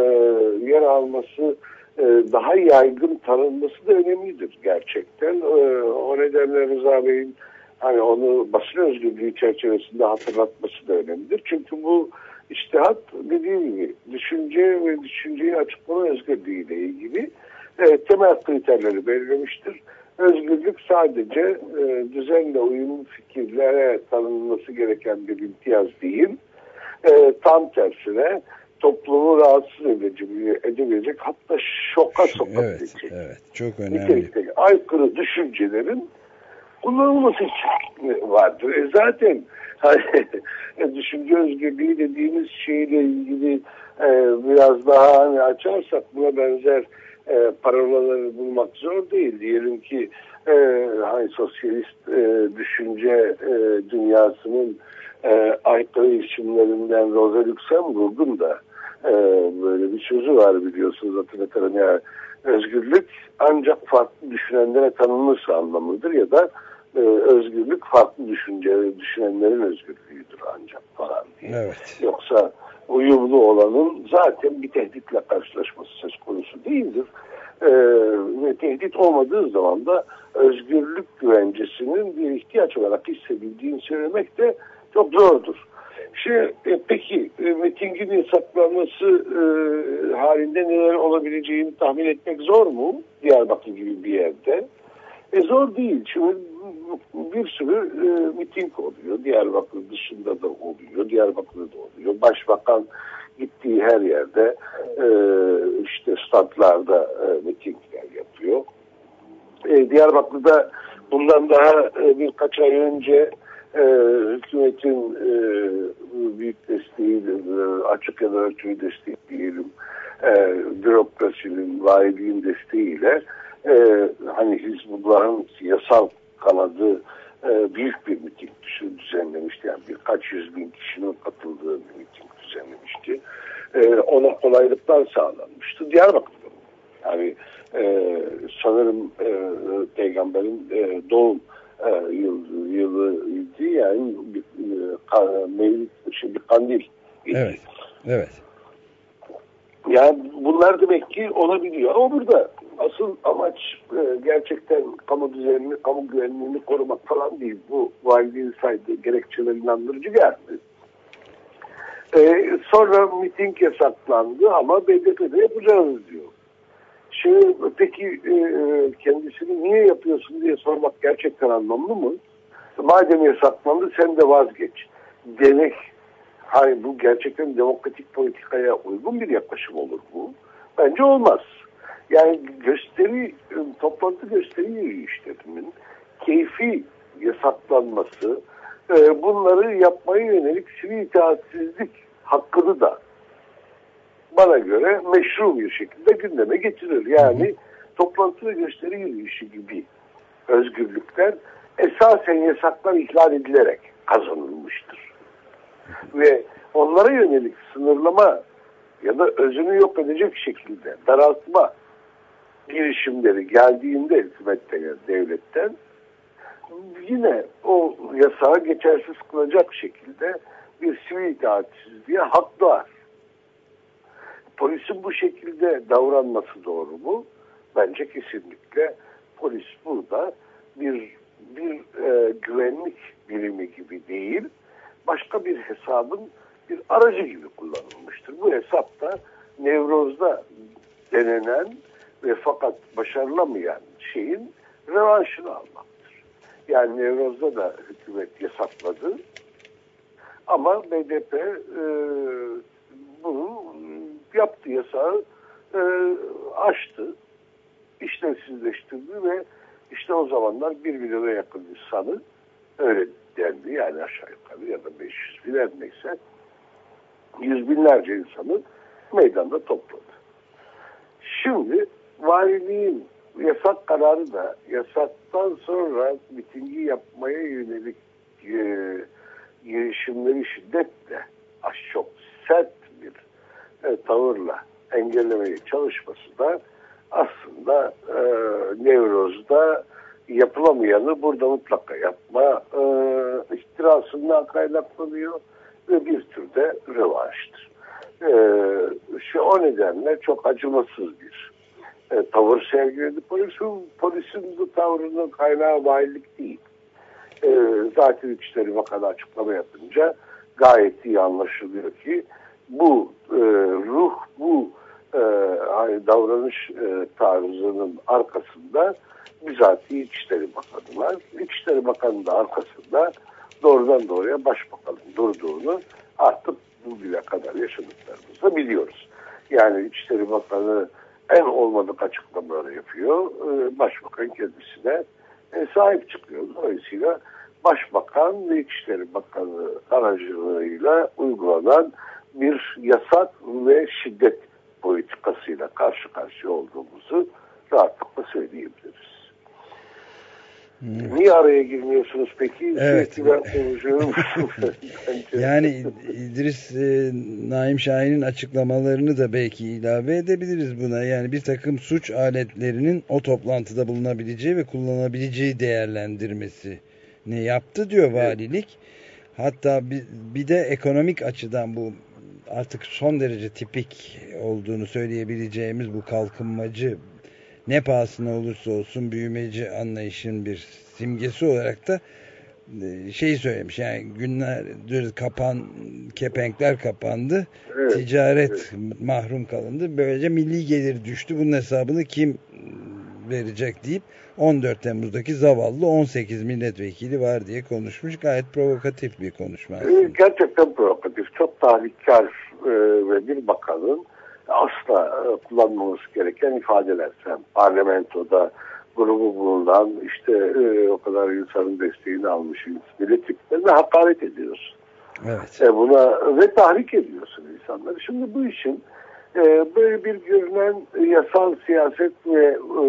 Speaker 26: yer alması e, daha yaygın tanınması da önemlidir gerçekten. E, o nedenle Rıza Bey'in hani onu basın özgürlüğü çerçevesinde hatırlatması da önemlidir. Çünkü bu iştihat dediğim gibi düşünce ve düşünceyi açıklama özgürlüğü ile ilgili e, temel kriterleri belirlemiştir. Özgürlük sadece e, düzenle uyumlu fikirlere tanınması gereken bir imtiyaz değil. E, tam tersine toplumu rahatsız edici, edebilecek hatta şoka sokabilecek.
Speaker 2: Evet, çok önemli.
Speaker 26: Nitelikteki aykırı düşüncelerin kullanılması vardır. E zaten hani, düşünce özgürlüğü dediğimiz şeyle ilgili e, biraz daha hani açarsak buna benzer e, parolaları bulmak zor değil. Diyelim ki e, hani sosyalist e, düşünce e, dünyasının e, aykırı isimlerinden Rosa Luxemburg'un da e, böyle bir sözü var biliyorsunuz hatırlatalım yani özgürlük ancak farklı düşünenlere tanınırsa anlamıdır ya da e, özgürlük farklı düşünce düşünenlerin özgürlüğüdür ancak falan diye.
Speaker 2: Evet.
Speaker 26: Yoksa uyumlu olanın zaten bir tehditle karşılaşması söz konusu değildir. Ee, ve tehdit olmadığı zaman da özgürlük güvencesinin bir ihtiyaç olarak hissedildiğini söylemek de çok zordur. Şimdi e, peki e, mitingin yasaklanması e, halinde neler olabileceğini tahmin etmek zor mu? Diyarbakır gibi bir yerde. E zor değil. Şimdi bir sürü e, miting oluyor. Diyarbakır dışında da oluyor. Diyarbakır'da da oluyor. Başbakan gittiği her yerde e, işte statlarda e, mitingler yapıyor. E, Diyarbakır'da bundan daha e, birkaç ay önce e, hükümetin e, büyük desteğiyle, e, açık ya da örtülü destek diyelim, e, bürokrasinin, valiliğin desteğiyle e, hani Hizbullah'ın yasal kanadı e, büyük bir miting düzenlemişti. Yani birkaç yüz bin kişinin katıldığı bir miting düzenlemişti. E, ona kolaylıklar sağlanmıştı. Diyarbakır'da yani e, sanırım e, peygamberin e, doğum e, yıl, yılıydı yani e, mevlid, şey, bir kandil.
Speaker 2: Evet. Evet.
Speaker 26: Yani bunlar demek ki olabiliyor. Ama burada asıl amaç e, gerçekten kamu düzenini, kamu güvenliğini korumak falan değil. Bu valiliğin saydığı gerekçeler inandırıcı geldi. E, sonra miting yasaklandı ama BDP'de yapacağız diyor. Şimdi peki e, kendisini niye yapıyorsun diye sormak gerçekten anlamlı mı? Madem yasaklandı sen de vazgeç demek Hayır bu gerçekten demokratik politikaya uygun bir yaklaşım olur bu. Bence olmaz. Yani gösteri, toplantı gösteri yürüyüşlerinin keyfi yasaklanması, e, bunları yapmaya yönelik sivil itaatsizlik hakkını da bana göre meşru bir şekilde gündeme getirir. Yani toplantı ve gösteri yürüyüşü gibi özgürlükler esasen yasaklar ihlal edilerek kazanılmıştır ve onlara yönelik sınırlama ya da özünü yok edecek şekilde daraltma girişimleri geldiğinde hükümetten devletten yine o yasağı geçersiz kılacak şekilde bir sivil itaatsizliğe hak doğar. Polisin bu şekilde davranması doğru mu? Bence kesinlikle polis burada bir bir e, güvenlik birimi gibi değil, başka bir hesabın bir aracı gibi kullanılmıştır. Bu hesap da Nevroz'da denenen ve fakat başarılamayan şeyin revanşını almaktır. Yani Nevroz'da da hükümet yasakladı ama BDP e, bunu yaptı yasağı e, aştı, işlevsizleştirdi ve işte o zamanlar bir milyona yakın bir öyle dendi yani aşağı yukarı ya da 500 bin her neyse yüz binlerce insanı meydanda topladı. Şimdi valiliğin yasak kararı da yasaktan sonra mitingi yapmaya yönelik e, girişimleri şiddetle az çok sert e, tavırla engellemeye çalışması da aslında e, Nevroz'da yapılamayanı burada mutlaka yapma e, ihtirasından kaynaklanıyor ve bir türde rövanştır. E, şu o nedenle çok acımasız bir e, tavır sergiledi. Polisin, polisin bu tavrının kaynağı valilik değil. E, zaten İçişleri Bakanı açıklama yapınca gayet iyi anlaşılıyor ki bu e, ruh, bu e, davranış e, tarzının arkasında bizatihi İçişleri Bakanı var. İçişleri Bakanı da arkasında doğrudan doğruya başbakanın durduğunu artık bugüne kadar yaşadıklarımızda biliyoruz. Yani İçişleri Bakanı en olmadık açıklamaları yapıyor. Ee, başbakan kendisine e, sahip çıkıyor. Dolayısıyla Başbakan ve İçişleri Bakanı aracılığıyla uygulanan bir yasak ve şiddet politikasıyla karşı karşıya olduğumuzu rahatlıkla söyleyebiliriz. Niye araya girmiyorsunuz peki?
Speaker 2: Evet. Yani İdris e, Naim Şahin'in açıklamalarını da belki ilave edebiliriz buna. Yani bir takım suç aletlerinin o toplantıda bulunabileceği ve kullanabileceği değerlendirmesi ne yaptı diyor valilik. Hatta bir, bir de ekonomik açıdan bu artık son derece tipik olduğunu söyleyebileceğimiz bu kalkınmacı ne pahasına olursa olsun büyümeci anlayışın bir simgesi olarak da e, şeyi söylemiş yani günlerdir kapan kepenkler kapandı
Speaker 26: Evet,
Speaker 2: ticaret mahrum kalındı. Böylece milli gelir düştü. Bunun hesabını kim verecek deyip 14 Temmuz'daki zavallı 18 milletvekili var diye konuşmuş gayet provokatif bir konuşma
Speaker 26: Ee, Gerçekten provokatif, çok tahrikkar e, ve bir bakanın asla e, kullanmamız gereken ifadeler. Sen parlamentoda grubu bulunan işte e, o kadar insanın desteğini almış milletvekillerine hakaret ediyorsun.
Speaker 2: Evet.
Speaker 26: E, buna ve tahrik ediyorsun insanları. Şimdi bu işin böyle bir görünen yasal siyaset ve e,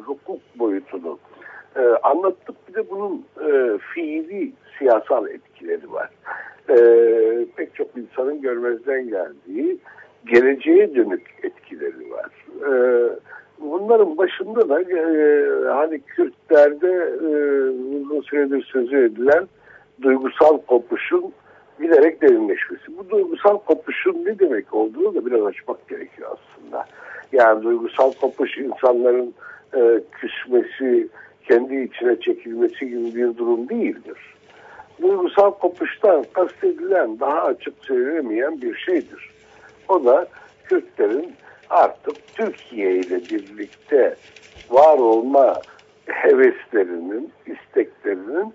Speaker 26: hukuk boyutunu e, anlattık. Bir de bunun e, fiili siyasal etkileri var. E, pek çok insanın görmezden geldiği geleceğe dönük etkileri var. E, bunların başında da e, hani Kürtlerde e, uzun süredir sözü edilen duygusal kopuşun giderek derinleşmesi. Bu duygusal kopuşun ne demek olduğunu da biraz açmak gerekiyor aslında. Yani duygusal kopuş insanların e, küsmesi, kendi içine çekilmesi gibi bir durum değildir. Duygusal kopuştan kastedilen daha açık söylenemeyen bir şeydir. O da Kürtlerin artık Türkiye ile birlikte var olma heveslerinin, isteklerinin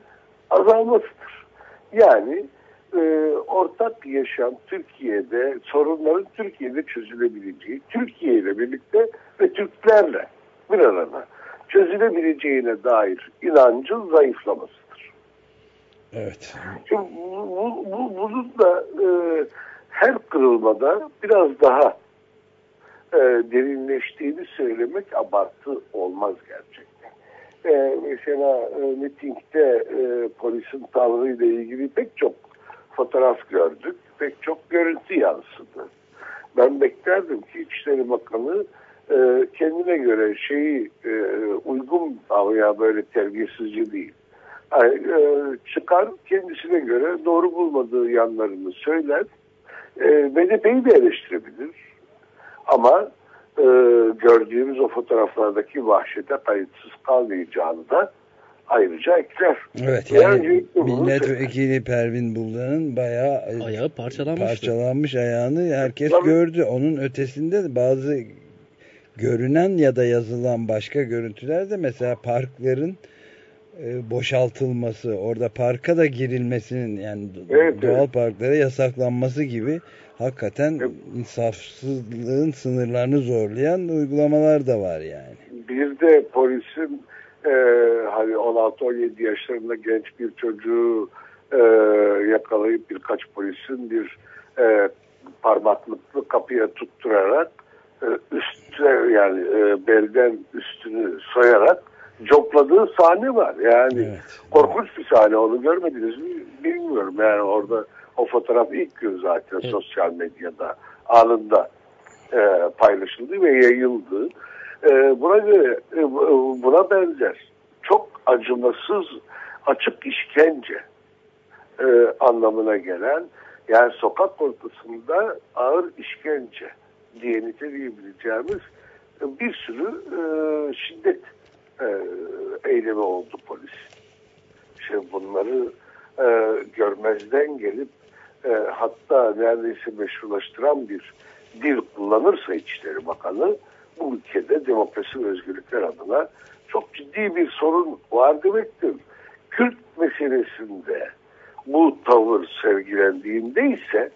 Speaker 26: azalmasıdır. Yani e, ortak yaşam Türkiye'de, sorunların Türkiye'de çözülebileceği, Türkiye ile birlikte ve Türklerle bir arada çözülebileceğine dair inancın zayıflamasıdır.
Speaker 2: Evet.
Speaker 26: Şimdi bu, bu, bu, bunun da e, her kırılmada biraz daha e, derinleştiğini söylemek abartı olmaz gerçekten. E, mesela e, mitingde e, polisin tavrıyla ilgili pek çok fotoğraf gördük. Pek çok görüntü yansıdı. Ben beklerdim ki İçişleri Bakanı e, kendine göre şeyi e, uygun ama ya böyle terbiyesizce değil. Yani, e, çıkar kendisine göre doğru bulmadığı yanlarını söyler. E, BDP'yi de eleştirebilir. Ama e, gördüğümüz o fotoğraflardaki vahşete kayıtsız kalmayacağını da ayrıca ekler.
Speaker 2: Evet
Speaker 26: Ve
Speaker 2: yani
Speaker 26: bunu
Speaker 2: milletvekili Pervin Buldan'ın bayağı
Speaker 3: Ayağı parçalanmıştı.
Speaker 2: parçalanmış ayağını herkes
Speaker 26: Tabii.
Speaker 2: gördü. Onun ötesinde de bazı görünen ya da yazılan başka görüntüler de mesela parkların e, boşaltılması, orada parka da girilmesinin yani
Speaker 26: Evet,
Speaker 2: doğal
Speaker 26: evet.
Speaker 2: parklara yasaklanması gibi hakikaten insafsızlığın sınırlarını zorlayan uygulamalar da var yani.
Speaker 26: bir de polisin e, hani 16-17 yaşlarında genç bir çocuğu e, yakalayıp birkaç polisin bir e, parmaklıklı kapıya tutturarak e, üstte yani e, belden üstünü soyarak copladığı sahne var. Yani korkunç bir sahne onu görmediniz mi bilmiyorum. Yani orada o fotoğraf ilk gün zaten sosyal medyada anında e, paylaşıldı ve yayıldı. E, buna göre e, bu- buna benzer çok acımasız açık işkence e, anlamına gelen yani sokak ortasında ağır işkence diye niteleyebileceğimiz e, bir sürü e, şiddet e, eylemi oldu polis. Şimdi bunları e, görmezden gelip e, hatta neredeyse meşrulaştıran bir dil kullanırsa İçişleri Bakanı bu ülkede demokrasi ve özgürlükler adına çok ciddi bir sorun var demektir. Kürt meselesinde bu tavır sergilendiğinde ise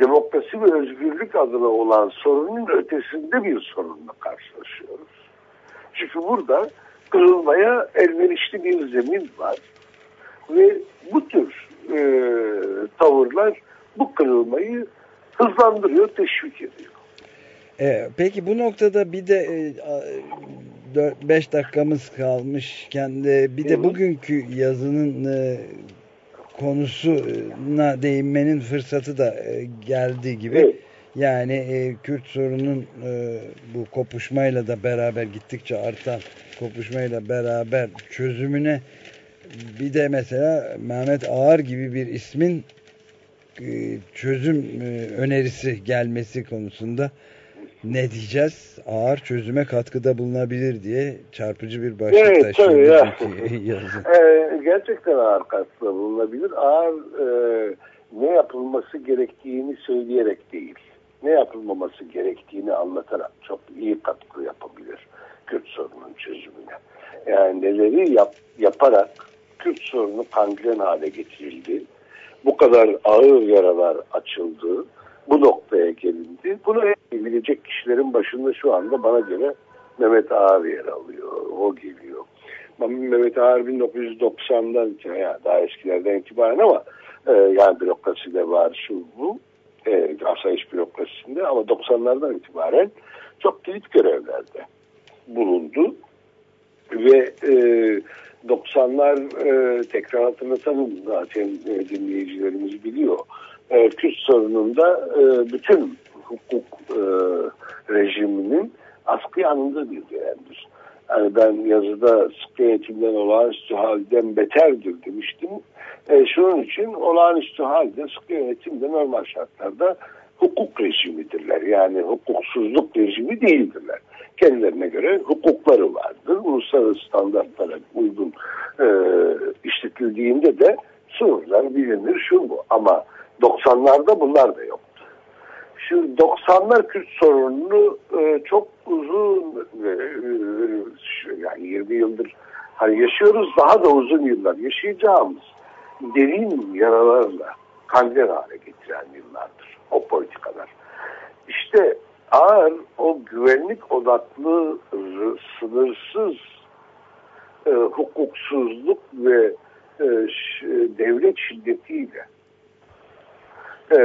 Speaker 26: demokrasi ve özgürlük adına olan sorunun ötesinde bir sorunla karşılaşıyoruz. Çünkü burada kırılmaya elverişli bir zemin var ve bu tür e, tavırlar bu kırılmayı hızlandırıyor, teşvik ediyor.
Speaker 2: E, peki bu noktada bir de e, a- 4-5 dakikamız kalmışken de bir de bugünkü yazının e, konusuna değinmenin fırsatı da e, geldi gibi.
Speaker 26: Evet.
Speaker 2: Yani e, Kürt sorunun e, bu kopuşmayla da beraber gittikçe artan kopuşmayla beraber çözümüne bir de mesela Mehmet Ağar gibi bir ismin e, çözüm e, önerisi gelmesi konusunda ne diyeceğiz? Ağır çözüme katkıda bulunabilir diye çarpıcı bir başlık
Speaker 26: Evet,
Speaker 2: taşıyor
Speaker 26: ya. Ee, gerçekten ağır katkıda bulunabilir. Ağır e, ne yapılması gerektiğini söyleyerek değil, ne yapılmaması gerektiğini anlatarak çok iyi katkı yapabilir Kürt sorunun çözümüne. Yani neleri yap, yaparak Kürt sorunu kangren hale getirildi. Bu kadar ağır yaralar açıldı. Bu noktaya gelindi. Bunu bilecek kişilerin başında şu anda bana göre Mehmet Ağar yer alıyor. O geliyor. Mehmet Ağar 1990'dan itibaren, yani daha eskilerden itibaren ama e, yani bürokraside var şu bu. E, asayiş bürokrasisinde ama 90'lardan itibaren çok kilit görevlerde bulundu. Ve e, 90'lar e, tekrar hatırlatalım zaten e, dinleyicilerimiz biliyor. E, Kürt sorununda e, bütün hukuk e, rejiminin askı yanında bir dönemdir. Yani ben yazıda sıkı yönetimden olağanüstü halden beterdir demiştim. E, şunun için olağanüstü halde sıkı yönetimde normal şartlarda hukuk rejimidirler. Yani hukuksuzluk rejimi değildirler. Kendilerine göre hukukları vardır. Uluslararası standartlara uygun e, işletildiğinde de sınırlar bilinir şu bu. Ama 90'larda bunlar da yoktu. Şu 90'lar Kürt sorununu e, çok uzun e, e, yani 20 yıldır hani yaşıyoruz daha da uzun yıllar yaşayacağımız derin yaralarla kanser hale getiren yıllardır o politikalar. İşte ağır o güvenlik odaklı sınırsız e, hukuksuzluk ve e, devlet şiddetiyle e,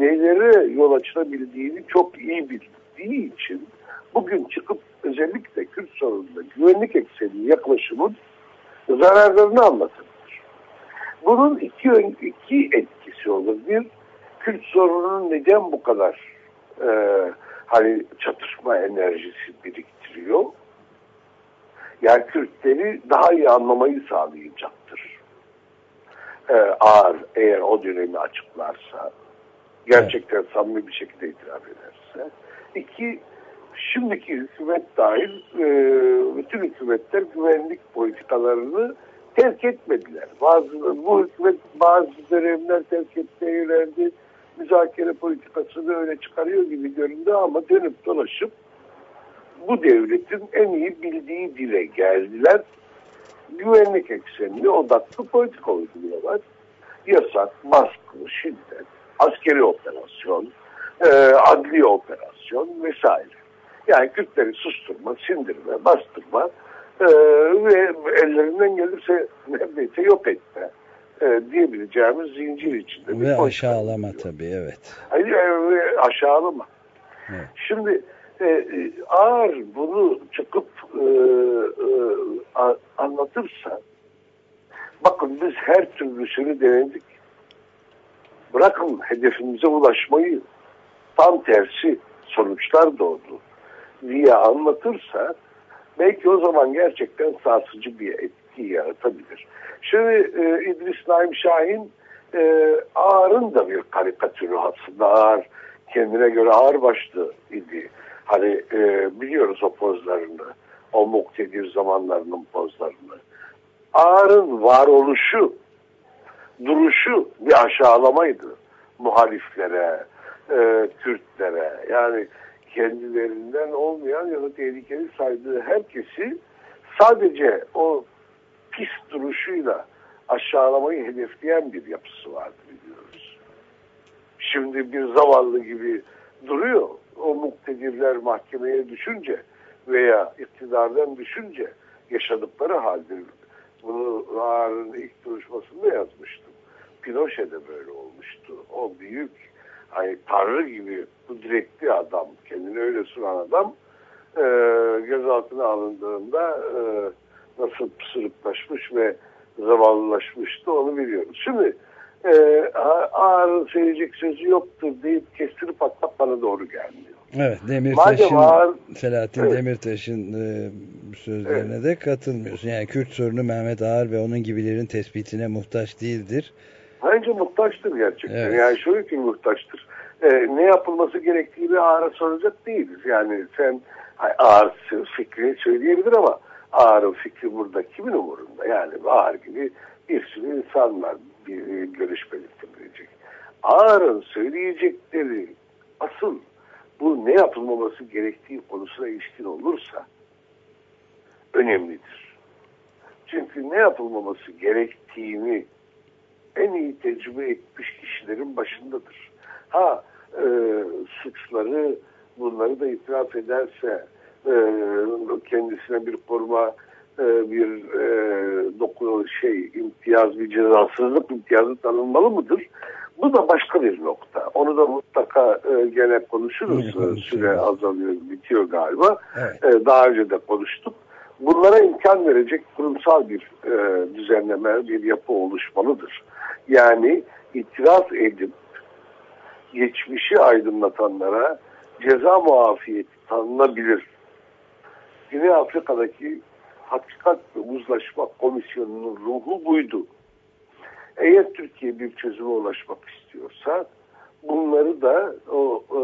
Speaker 26: nelere yol açılabildiğini çok iyi bildiği için bugün çıkıp özellikle Kürt sorununda güvenlik eksenli yaklaşımın zararlarını anlatır. Bunun iki, iki etkisi olur. Bir, Kürt sorununun neden bu kadar e, hani çatışma enerjisi biriktiriyor? Yani Kürtleri daha iyi anlamayı sağlayacaktır. E, ağır eğer o dönemi açıklarsa, gerçekten samimi bir şekilde itiraf ederse. İki, şimdiki hükümet dahil e, bütün hükümetler güvenlik politikalarını terk etmediler. Bazı bu hükümet bazı dönemler terk etmeye yöneldi. Müzakere politikasını öne çıkarıyor gibi göründü ama dönüp dolaşıp bu devletin en iyi bildiği dile geldiler. Güvenlik eksenli odaklı politika uyguluyorlar. Yasak, baskı, şiddet, askeri operasyon, e, adli operasyon vesaire. Yani Kürtleri susturma, sindirme, bastırma e, ve ellerinden gelirse neredeyse yok etme e, diyebileceğimiz zincir içinde.
Speaker 2: Ve aşağılama tabii evet.
Speaker 26: Hayır, e, aşağılama. Şimdi e, e, ağır bunu çıkıp e, e, anlatırsa bakın biz her türlüsünü denedik. Bırakın hedefimize ulaşmayı tam tersi sonuçlar doğdu diye anlatırsa belki o zaman gerçekten sarsıcı bir etki yaratabilir. Şimdi e, İdris Naim Şahin e, Ağar'ın da bir karikatürü aslında Ağar kendine göre ağır başlı idi. Hani e, biliyoruz o pozlarını, o muktedir zamanlarının pozlarını. Ağar'ın varoluşu, duruşu bir aşağılamaydı muhaliflere, e, Kürtlere. Yani kendilerinden olmayan ya da tehlikeli saydığı herkesi sadece o pis duruşuyla aşağılamayı hedefleyen bir yapısı vardı biliyoruz. Şimdi bir zavallı gibi duruyor. O muktedirler mahkemeye düşünce veya iktidardan düşünce yaşadıkları halde bunu Ağar'ın ilk duruşmasında yazmıştım. Pinochet de böyle olmuştu. O büyük hani tanrı gibi kudretli adam, kendini öyle sunan adam e, gözaltına alındığında e, nasıl pısırıklaşmış ve zavallılaşmıştı onu biliyoruz. Şimdi e, Ağar'ın söyleyecek sözü yoktur deyip kestirip atmak bana doğru gelmiyor.
Speaker 2: Evet Demirtaş'ın
Speaker 26: Ağar-
Speaker 2: Selahattin
Speaker 26: Evet.
Speaker 2: Demirtaş'ın e, sözlerine de katılmıyorsun. Yani Kürt sorunu Mehmet Ağar ve onun gibilerin tespitine muhtaç değildir.
Speaker 26: Bence muhtaçtır gerçekten.
Speaker 2: Evet.
Speaker 26: Yani şöyle ki muhtaçtır. Ee, ne yapılması gerektiğini Ağar'a soracak değiliz. Yani sen Ağar fikrini söyleyebilir ama Ağar'ın fikri burada kimin umurunda? Yani Ağar gibi bir sürü insan var bir, bir görüş belirtebilecek. Ağar'ın söyleyecekleri asıl bu ne yapılmaması gerektiği konusuna ilişkin olursa önemlidir. Çünkü ne yapılmaması gerektiğini en iyi tecrübe etmiş kişilerin başındadır. Ha e, suçları bunları da itiraf ederse e, kendisine bir koruma e, bir e, doku şey imtiyaz bir cezasızlık imtiyazı tanınmalı mıdır? Bu da başka bir nokta. Onu da mutlaka e, gene konuşuruz. E, Süre azalıyor, bitiyor galiba. E, daha önce de konuştuk. Bunlara imkan verecek kurumsal bir e, düzenleme, bir yapı oluşmalıdır. Yani itiraf edip geçmişi aydınlatanlara ceza muafiyeti tanınabilir. Güney Afrika'daki Hakikat ve Uzlaşma Komisyonu'nun ruhu buydu. Eğer Türkiye bir çözüme ulaşmak istiyorsa bunları da o e,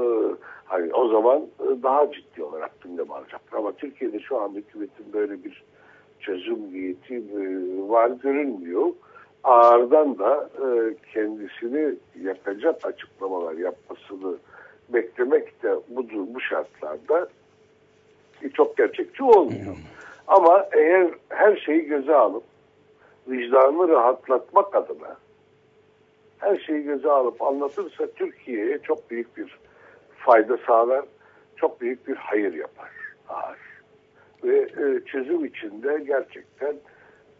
Speaker 26: hani o zaman e, daha ciddi olarak gündeme alacaktır. Ama Türkiye'de şu an hükümetin böyle bir çözüm niyeti e, var görünmüyor. Ağırdan da e, kendisini yakacak açıklamalar yapmasını beklemek de bu, bu şartlarda çok gerçekçi olmuyor. Ama eğer her şeyi göze alıp vicdanını rahatlatmak adına her şeyi göze alıp anlatırsa Türkiye'ye çok büyük bir fayda sağlar, çok büyük bir hayır yapar. Ağır. Ve e, çözüm içinde gerçekten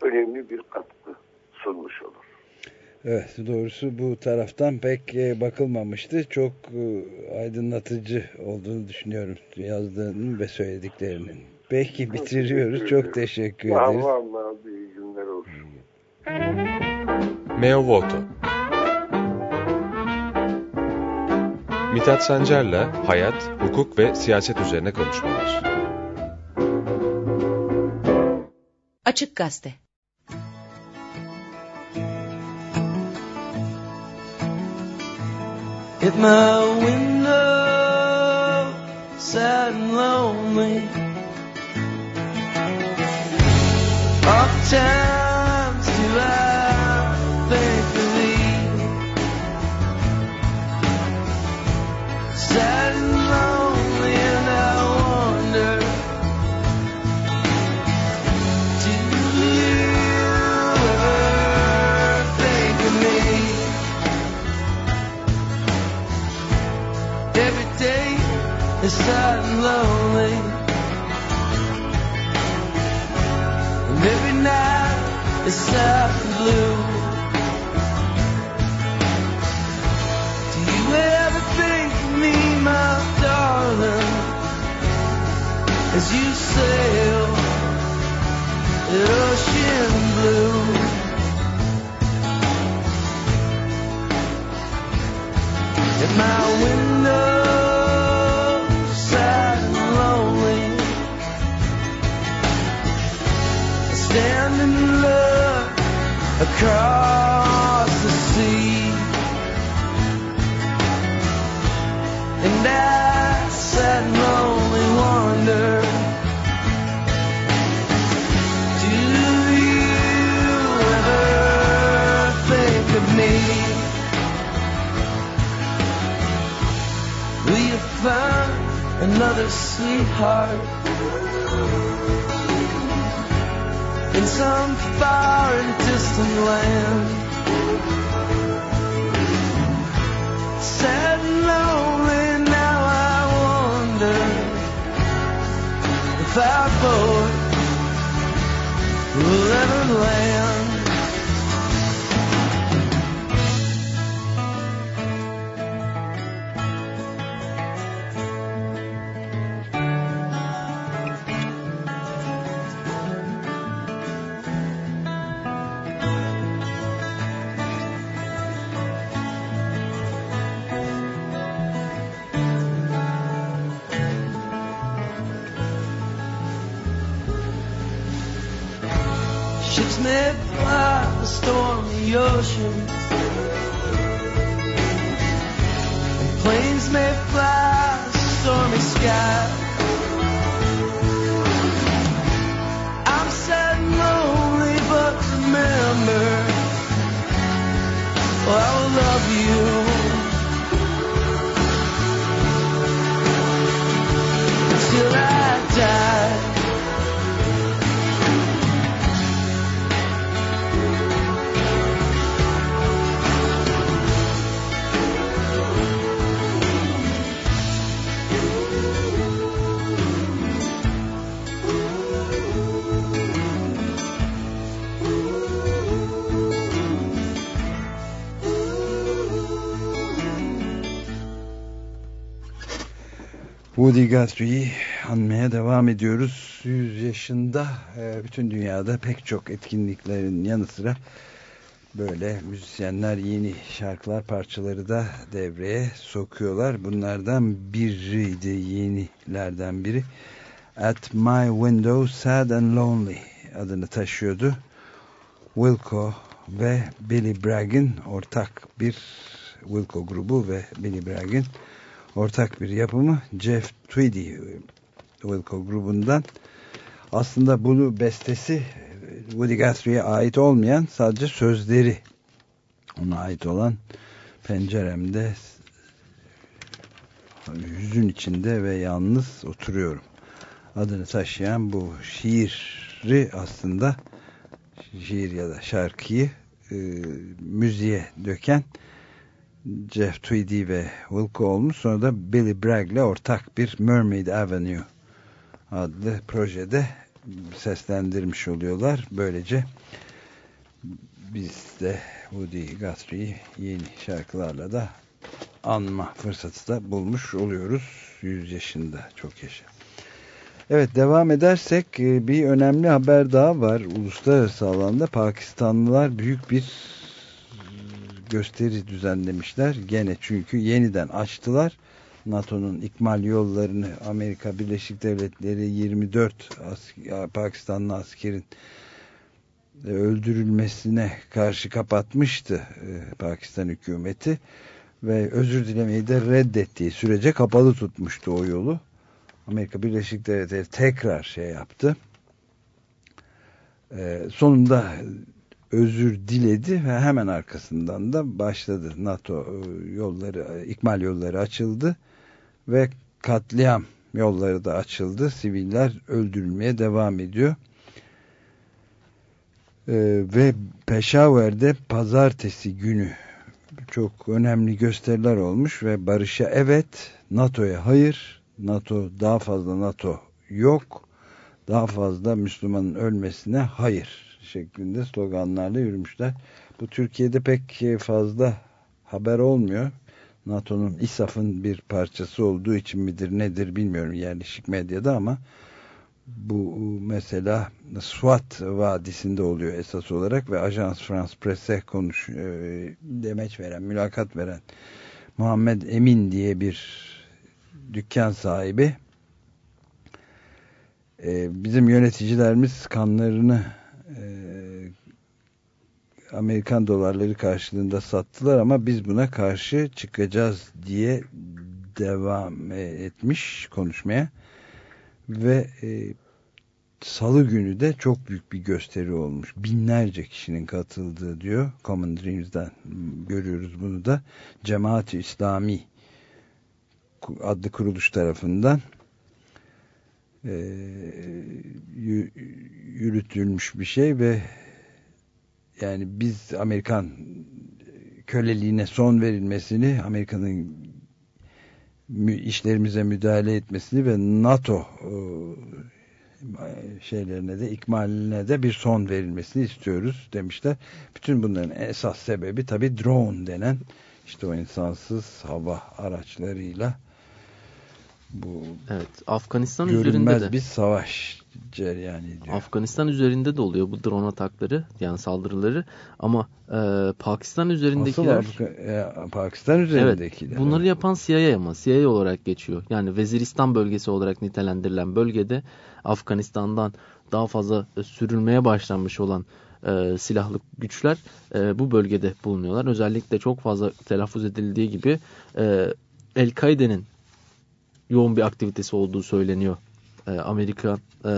Speaker 26: önemli bir katkı sunmuş olur.
Speaker 2: Evet doğrusu bu taraftan pek e, bakılmamıştı. Çok e, aydınlatıcı olduğunu düşünüyorum yazdığının ve söylediklerinin. Peki bitiriyoruz. Çok teşekkür ederiz.
Speaker 26: vallahi iyi günler olsun.
Speaker 25: Meo Voto Mithat Sancar'la hayat, hukuk ve siyaset üzerine konuşmalar.
Speaker 27: Açık Gazete
Speaker 28: If my window sad and lonely time. myself sweetheart in some far and distant land? Sad and lonely, now I wonder if our boat will ever land.
Speaker 2: Woody Guthrie'yi anmaya devam ediyoruz. 100 yaşında e, bütün dünyada pek çok etkinliklerin yanı sıra böyle müzisyenler yeni şarkılar parçaları da devreye sokuyorlar. Bunlardan biriydi yenilerden biri. At My Window Sad and Lonely adını taşıyordu. Wilco ve Billy Bragg'in ortak bir Wilco grubu ve Billy Bragg'in ortak bir yapımı Jeff Tweedy Wilco grubundan. Aslında bunu bestesi Woody Guthrie'ye ait olmayan sadece sözleri ona ait olan penceremde hüzün içinde ve yalnız oturuyorum. Adını taşıyan bu şiiri aslında şiir ya da şarkıyı e, müziğe döken Jeff Tweedy ve Wilco olmuş. Sonra da Billy Bragg'le ortak bir Mermaid Avenue adlı projede seslendirmiş oluyorlar. Böylece biz de Woody Guthrie'yi yeni şarkılarla da anma fırsatı da bulmuş oluyoruz. 100 yaşında çok yaşa. Evet devam edersek bir önemli haber daha var. Uluslararası alanda Pakistanlılar büyük bir gösteri düzenlemişler. Gene çünkü yeniden açtılar. NATO'nun ikmal yollarını Amerika Birleşik Devletleri 24 asker, Pakistanlı askerin öldürülmesine karşı kapatmıştı Pakistan hükümeti ve özür dilemeyi de reddettiği sürece kapalı tutmuştu o yolu. Amerika Birleşik Devletleri tekrar şey yaptı. sonunda özür diledi ve hemen arkasından da başladı. NATO yolları, ikmal yolları açıldı ve katliam yolları da açıldı. Siviller öldürülmeye devam ediyor. Ee, ve Peşaver'de pazartesi günü çok önemli gösteriler olmuş ve barışa evet, NATO'ya hayır, NATO daha fazla NATO yok, daha fazla Müslümanın ölmesine hayır şeklinde sloganlarla yürümüşler. Bu Türkiye'de pek fazla haber olmuyor. NATO'nun İSAF'ın bir parçası olduğu için midir nedir bilmiyorum yerleşik medyada ama bu mesela Swat Vadisi'nde oluyor esas olarak ve Ajans France Presse konuş e, demeç veren, mülakat veren Muhammed Emin diye bir dükkan sahibi e, bizim yöneticilerimiz kanlarını e, Amerikan dolarları karşılığında sattılar ama biz buna karşı çıkacağız diye devam etmiş konuşmaya ve e, salı günü de çok büyük bir gösteri olmuş. Binlerce kişinin katıldığı diyor. Common Dreams'den görüyoruz bunu da. Cemaat-i İslami adlı kuruluş tarafından e, yürütülmüş bir şey ve yani biz Amerikan köleliğine son verilmesini, Amerika'nın işlerimize müdahale etmesini ve NATO şeylerine de ikmaline de bir son verilmesini istiyoruz demişler. Bütün bunların esas sebebi tabi drone denen işte o insansız hava araçlarıyla bu
Speaker 3: evet Afganistan üzerinde de
Speaker 2: bir savaş cereyan ediyor.
Speaker 3: Afganistan üzerinde de oluyor bu drone atakları yani saldırıları ama e, Pakistan üzerindekiler
Speaker 2: Asıl e, Pakistan üzerindekiler.
Speaker 3: Evet, bunları yapan CIA ama CIA olarak geçiyor. Yani Veziristan bölgesi olarak nitelendirilen bölgede Afganistan'dan daha fazla sürülmeye başlanmış olan e, silahlı güçler e, bu bölgede bulunuyorlar. Özellikle çok fazla telaffuz edildiği gibi e, El-Kaide'nin yoğun bir aktivitesi olduğu söyleniyor. E, Amerika e,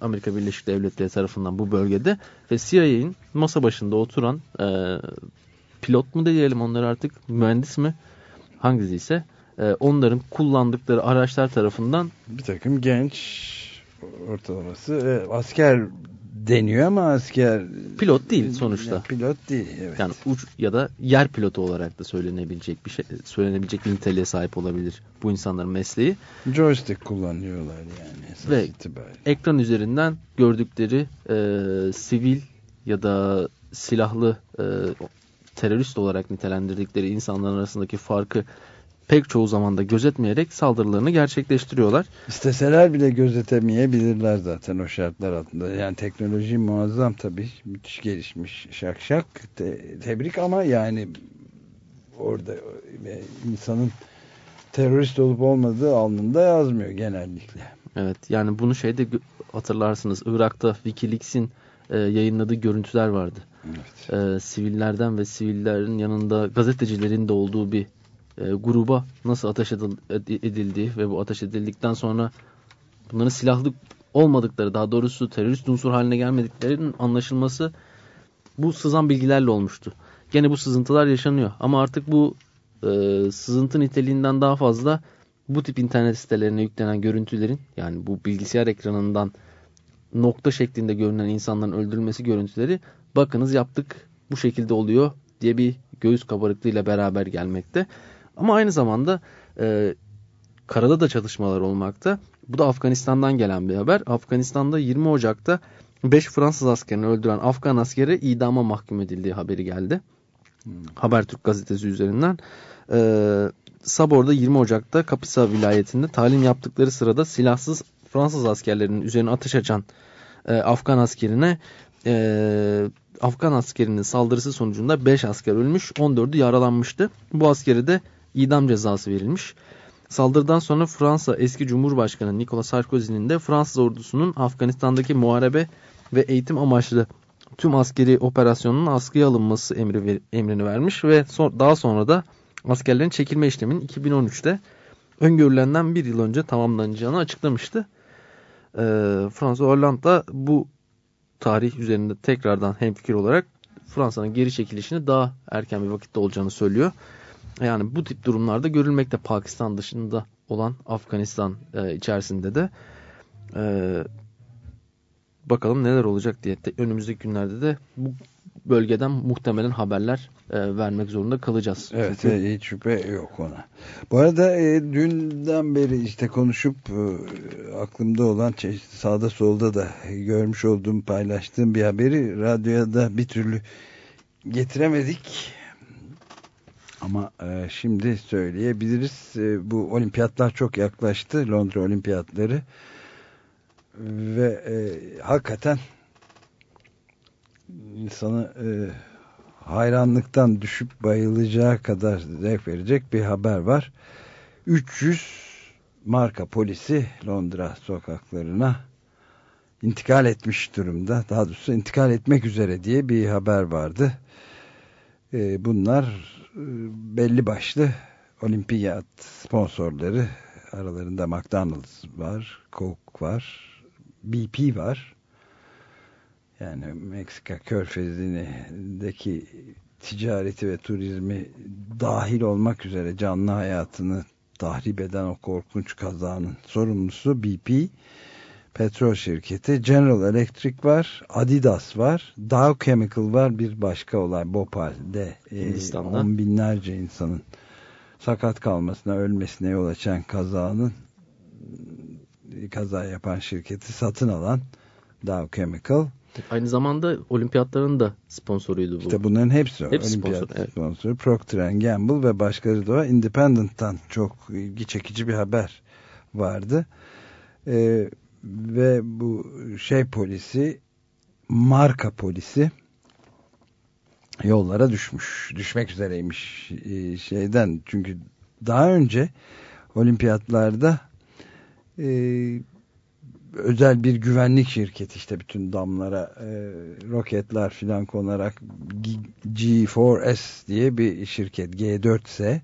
Speaker 3: Amerika Birleşik Devletleri tarafından bu bölgede ve CIA'nin masa başında oturan e, pilot mu diyelim onları artık mühendis mi hangisi ise e, onların kullandıkları araçlar tarafından
Speaker 2: bir takım genç ortalaması asker deniyor ama asker
Speaker 3: pilot değil sonuçta.
Speaker 2: Pilot değil evet.
Speaker 3: Yani uç ya da yer pilotu olarak da söylenebilecek bir şey söylenebilecek niteliğe sahip olabilir bu insanların mesleği.
Speaker 2: Joystick kullanıyorlar yani esas
Speaker 3: Ve
Speaker 2: itibariyle.
Speaker 3: ekran üzerinden gördükleri e, sivil ya da silahlı e, terörist olarak nitelendirdikleri insanların arasındaki farkı pek çoğu zamanda gözetmeyerek saldırılarını gerçekleştiriyorlar.
Speaker 2: İsteseler bile gözetemeyebilirler zaten o şartlar altında. Yani teknoloji muazzam tabii. Müthiş gelişmiş. Şak şak. Te tebrik ama yani orada insanın terörist olup olmadığı alnında yazmıyor genellikle.
Speaker 3: Evet yani bunu şeyde hatırlarsınız. Irak'ta Wikileaks'in e, yayınladığı görüntüler vardı.
Speaker 2: Evet.
Speaker 3: E, sivillerden ve sivillerin yanında gazetecilerin de olduğu bir e, gruba nasıl ateş edildiği ve bu ateş edildikten sonra bunların silahlı olmadıkları daha doğrusu terörist unsur haline gelmediklerinin anlaşılması bu sızan bilgilerle olmuştu. Gene bu sızıntılar yaşanıyor ama artık bu e, sızıntı niteliğinden daha fazla bu tip internet sitelerine yüklenen görüntülerin yani bu bilgisayar ekranından nokta şeklinde görünen insanların öldürülmesi görüntüleri bakınız yaptık bu şekilde oluyor diye bir göğüs kabarıklığıyla beraber gelmekte. Ama aynı zamanda e, karada da çalışmalar olmakta. Bu da Afganistan'dan gelen bir haber. Afganistan'da 20 Ocak'ta 5 Fransız askerini öldüren Afgan askeri idama mahkum edildiği haberi geldi. Hmm. Habertürk gazetesi üzerinden. Ee, Sabor'da 20 Ocak'ta Kapisa vilayetinde talim yaptıkları sırada silahsız Fransız askerlerinin üzerine ateş açan e, Afgan askerine e, Afgan askerinin saldırısı sonucunda 5 asker ölmüş 14'ü yaralanmıştı. Bu askeri de idam cezası verilmiş. Saldırıdan sonra Fransa eski Cumhurbaşkanı Nicolas Sarkozy'nin de Fransız ordusunun Afganistan'daki muharebe ve eğitim amaçlı tüm askeri operasyonun askıya alınması emri, emrini vermiş ve son, daha sonra da askerlerin çekilme işleminin 2013'te öngörülenden bir yıl önce tamamlanacağını açıklamıştı. Ee, Fransa Hollanda bu tarih üzerinde tekrardan hemfikir olarak Fransa'nın geri çekilişini daha erken bir vakitte olacağını söylüyor. Yani bu tip durumlarda görülmekte Pakistan dışında olan Afganistan e, içerisinde de e, bakalım neler olacak diye de, önümüzdeki günlerde de bu bölgeden muhtemelen haberler e, vermek zorunda kalacağız.
Speaker 2: Evet Çünkü... hiç şüphe yok ona. Bu arada e, dünden beri işte konuşup e, aklımda olan şey, sağda solda da görmüş olduğum paylaştığım bir haberi radyoya da bir türlü getiremedik. Ama e, şimdi söyleyebiliriz. E, bu olimpiyatlar çok yaklaştı. Londra olimpiyatları. Ve e, hakikaten insanı e, hayranlıktan düşüp bayılacağı kadar zevk verecek bir haber var. 300 marka polisi Londra sokaklarına intikal etmiş durumda. Daha doğrusu intikal etmek üzere diye bir haber vardı. E, bunlar belli başlı olimpiyat sponsorları aralarında McDonald's var, Coke var, BP var. Yani Meksika körfezindeki ticareti ve turizmi dahil olmak üzere canlı hayatını tahrip eden o korkunç kazanın sorumlusu BP petrol şirketi General Electric var Adidas var Dow Chemical var bir başka olay Bhopal'de e, on binlerce insanın sakat kalmasına ölmesine yol açan kazanın kaza yapan şirketi satın alan Dow Chemical
Speaker 3: Aynı zamanda olimpiyatların da sponsoruydu bu.
Speaker 2: İşte bunların hepsi, hepsi olimpiyat sponsor, evet. sponsoru. Procter Gamble ve başkaları da var. Independent'tan çok ilgi çekici bir haber vardı. Ee, ve bu şey polisi marka polisi yollara düşmüş. Düşmek üzereymiş e, şeyden. Çünkü daha önce olimpiyatlarda e, özel bir güvenlik şirketi işte bütün damlara e, roketler filan konarak G4S diye bir şirket G4S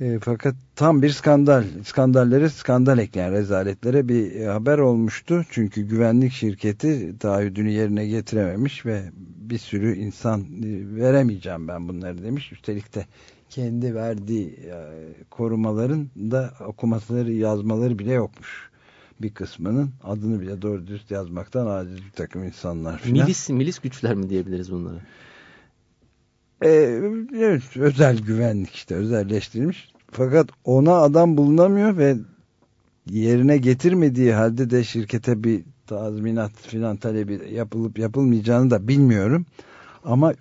Speaker 2: e, fakat tam bir skandal skandalleri skandal ekleyen rezaletlere bir haber olmuştu çünkü güvenlik şirketi taahhüdünü yerine getirememiş ve bir sürü insan e, veremeyeceğim ben bunları demiş üstelik de kendi verdiği e, korumaların da okumaları yazmaları bile yokmuş bir kısmının adını bile doğru dürüst yazmaktan aciz bir takım insanlar filan.
Speaker 3: Milis, milis güçler mi diyebiliriz bunlara?
Speaker 2: Ee, evet, özel güvenlik işte özelleştirilmiş. Fakat ona adam bulunamıyor ve yerine getirmediği halde de şirkete bir tazminat filan talebi yapılıp yapılmayacağını da bilmiyorum. Ama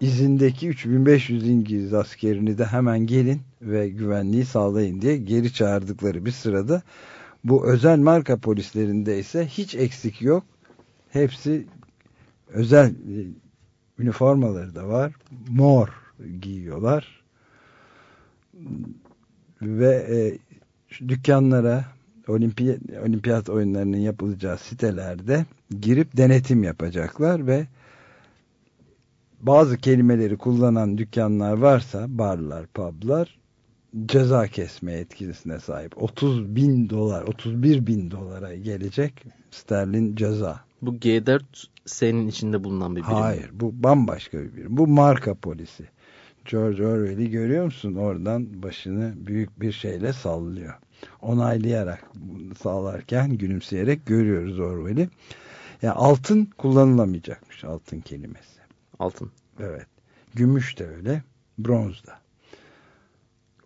Speaker 2: izindeki 3500 İngiliz askerini de hemen gelin ve güvenliği sağlayın diye geri çağırdıkları bir sırada bu özel marka polislerinde ise hiç eksik yok. Hepsi özel e, üniformaları da var. Mor giyiyorlar. Ve e, dükkanlara olimpiyat, olimpiyat oyunlarının yapılacağı sitelerde girip denetim yapacaklar ve bazı kelimeleri kullanan dükkanlar varsa barlar, publar ceza kesme etkisine sahip. 30 bin dolar, 31 bin dolara gelecek sterlin ceza.
Speaker 3: Bu G4 senin içinde bulunan bir birim.
Speaker 2: Hayır, bu bambaşka bir birim. Bu marka polisi. George Orwell'i görüyor musun? Oradan başını büyük bir şeyle sallıyor. Onaylayarak sağlarken gülümseyerek görüyoruz Orwell'i. Yani altın kullanılamayacakmış altın kelimesi.
Speaker 3: Altın.
Speaker 2: Evet. Gümüş de öyle. Bronz da.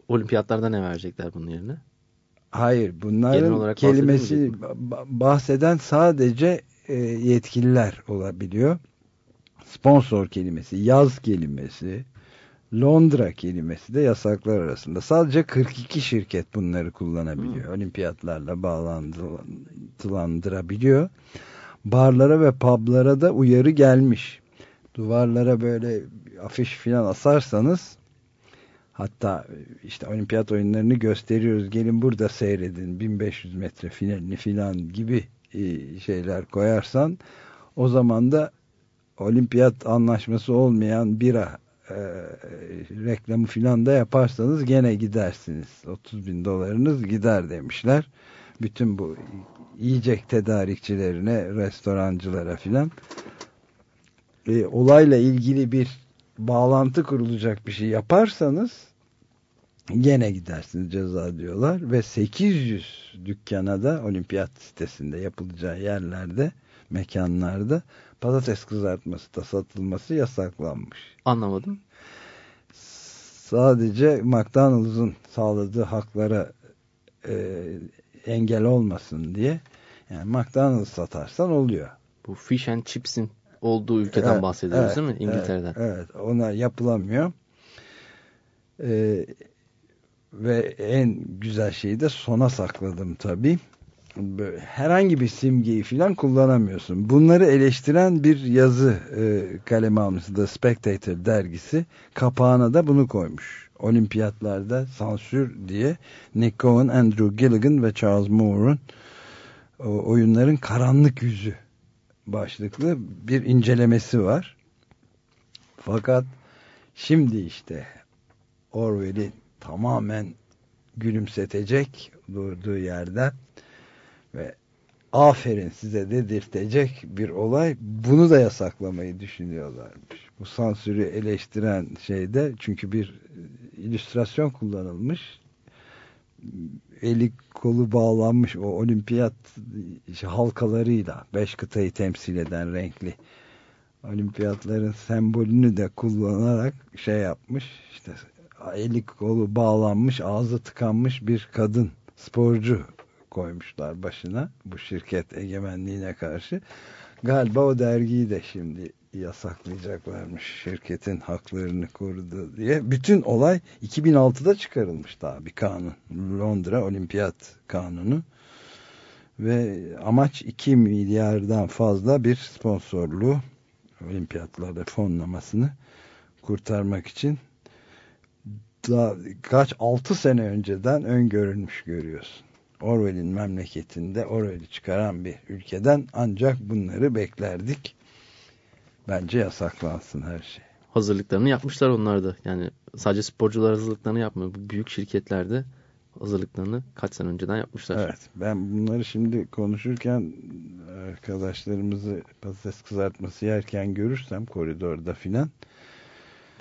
Speaker 3: Olimpiyatlarda ne verecekler bunun yerine?
Speaker 2: Hayır. Bunların kelimesi bahseden sadece e, yetkililer olabiliyor. Sponsor kelimesi, yaz kelimesi, Londra kelimesi de yasaklar arasında. Sadece 42 şirket bunları kullanabiliyor. Hmm. Olimpiyatlarla bağlantılandırabiliyor. Barlara ve publara da uyarı gelmiş. Duvarlara böyle afiş filan asarsanız hatta işte olimpiyat oyunlarını gösteriyoruz. Gelin burada seyredin 1500 metre finalini filan gibi şeyler koyarsan o zaman da olimpiyat anlaşması olmayan bira e, reklamı filan da yaparsanız gene gidersiniz. 30 bin dolarınız gider demişler. Bütün bu yiyecek tedarikçilerine, restorancılara filan e, olayla ilgili bir bağlantı kurulacak bir şey yaparsanız gene gidersiniz ceza diyorlar ve 800 dükkana da olimpiyat sitesinde yapılacağı yerlerde mekanlarda patates kızartması da satılması yasaklanmış.
Speaker 3: Anlamadım.
Speaker 2: Sadece McDonald's'ın sağladığı haklara e, engel olmasın diye yani McDonald's satarsan oluyor.
Speaker 3: Bu fish and chips'in olduğu ülkeden evet, bahsediyoruz
Speaker 2: evet,
Speaker 3: değil mi? İngiltere'den.
Speaker 2: Evet, evet ona yapılamıyor. Ee, ve en güzel şeyi de sona sakladım böyle herhangi bir simgeyi falan kullanamıyorsun. Bunları eleştiren bir yazı e, kaleme almış The Spectator dergisi. Kapağına da bunu koymuş. Olimpiyatlarda sansür diye Nick Cohen, Andrew Gilligan ve Charles Moore'un oyunların karanlık yüzü başlıklı bir incelemesi var. Fakat şimdi işte Orwell'i tamamen gülümsetecek durduğu yerden ve aferin size dedirtecek bir olay. Bunu da yasaklamayı düşünüyorlarmış. Bu sansürü eleştiren şeyde çünkü bir illüstrasyon kullanılmış. Eli kolu bağlanmış o olimpiyat işte halkalarıyla beş kıtayı temsil eden renkli olimpiyatların sembolünü de kullanarak şey yapmış. İşte eli kolu bağlanmış ağzı tıkanmış bir kadın sporcu koymuşlar başına bu şirket egemenliğine karşı. Galiba o dergiyi de şimdi yasaklayacaklarmış şirketin haklarını korudu diye. Bütün olay 2006'da çıkarılmış daha bir kanun. Londra Olimpiyat Kanunu. Ve amaç 2 milyardan fazla bir sponsorluğu olimpiyatlarda fonlamasını kurtarmak için daha kaç 6 sene önceden öngörülmüş görüyorsun. Orwell'in memleketinde Orwell'i çıkaran bir ülkeden ancak bunları beklerdik. Bence yasaklansın her şey.
Speaker 3: Hazırlıklarını yapmışlar onlar da. Yani sadece sporcular hazırlıklarını yapmıyor. Bu büyük şirketlerde hazırlıklarını kaç sene önceden yapmışlar.
Speaker 2: Evet. Ben bunları şimdi konuşurken arkadaşlarımızı patates kızartması yerken görürsem koridorda filan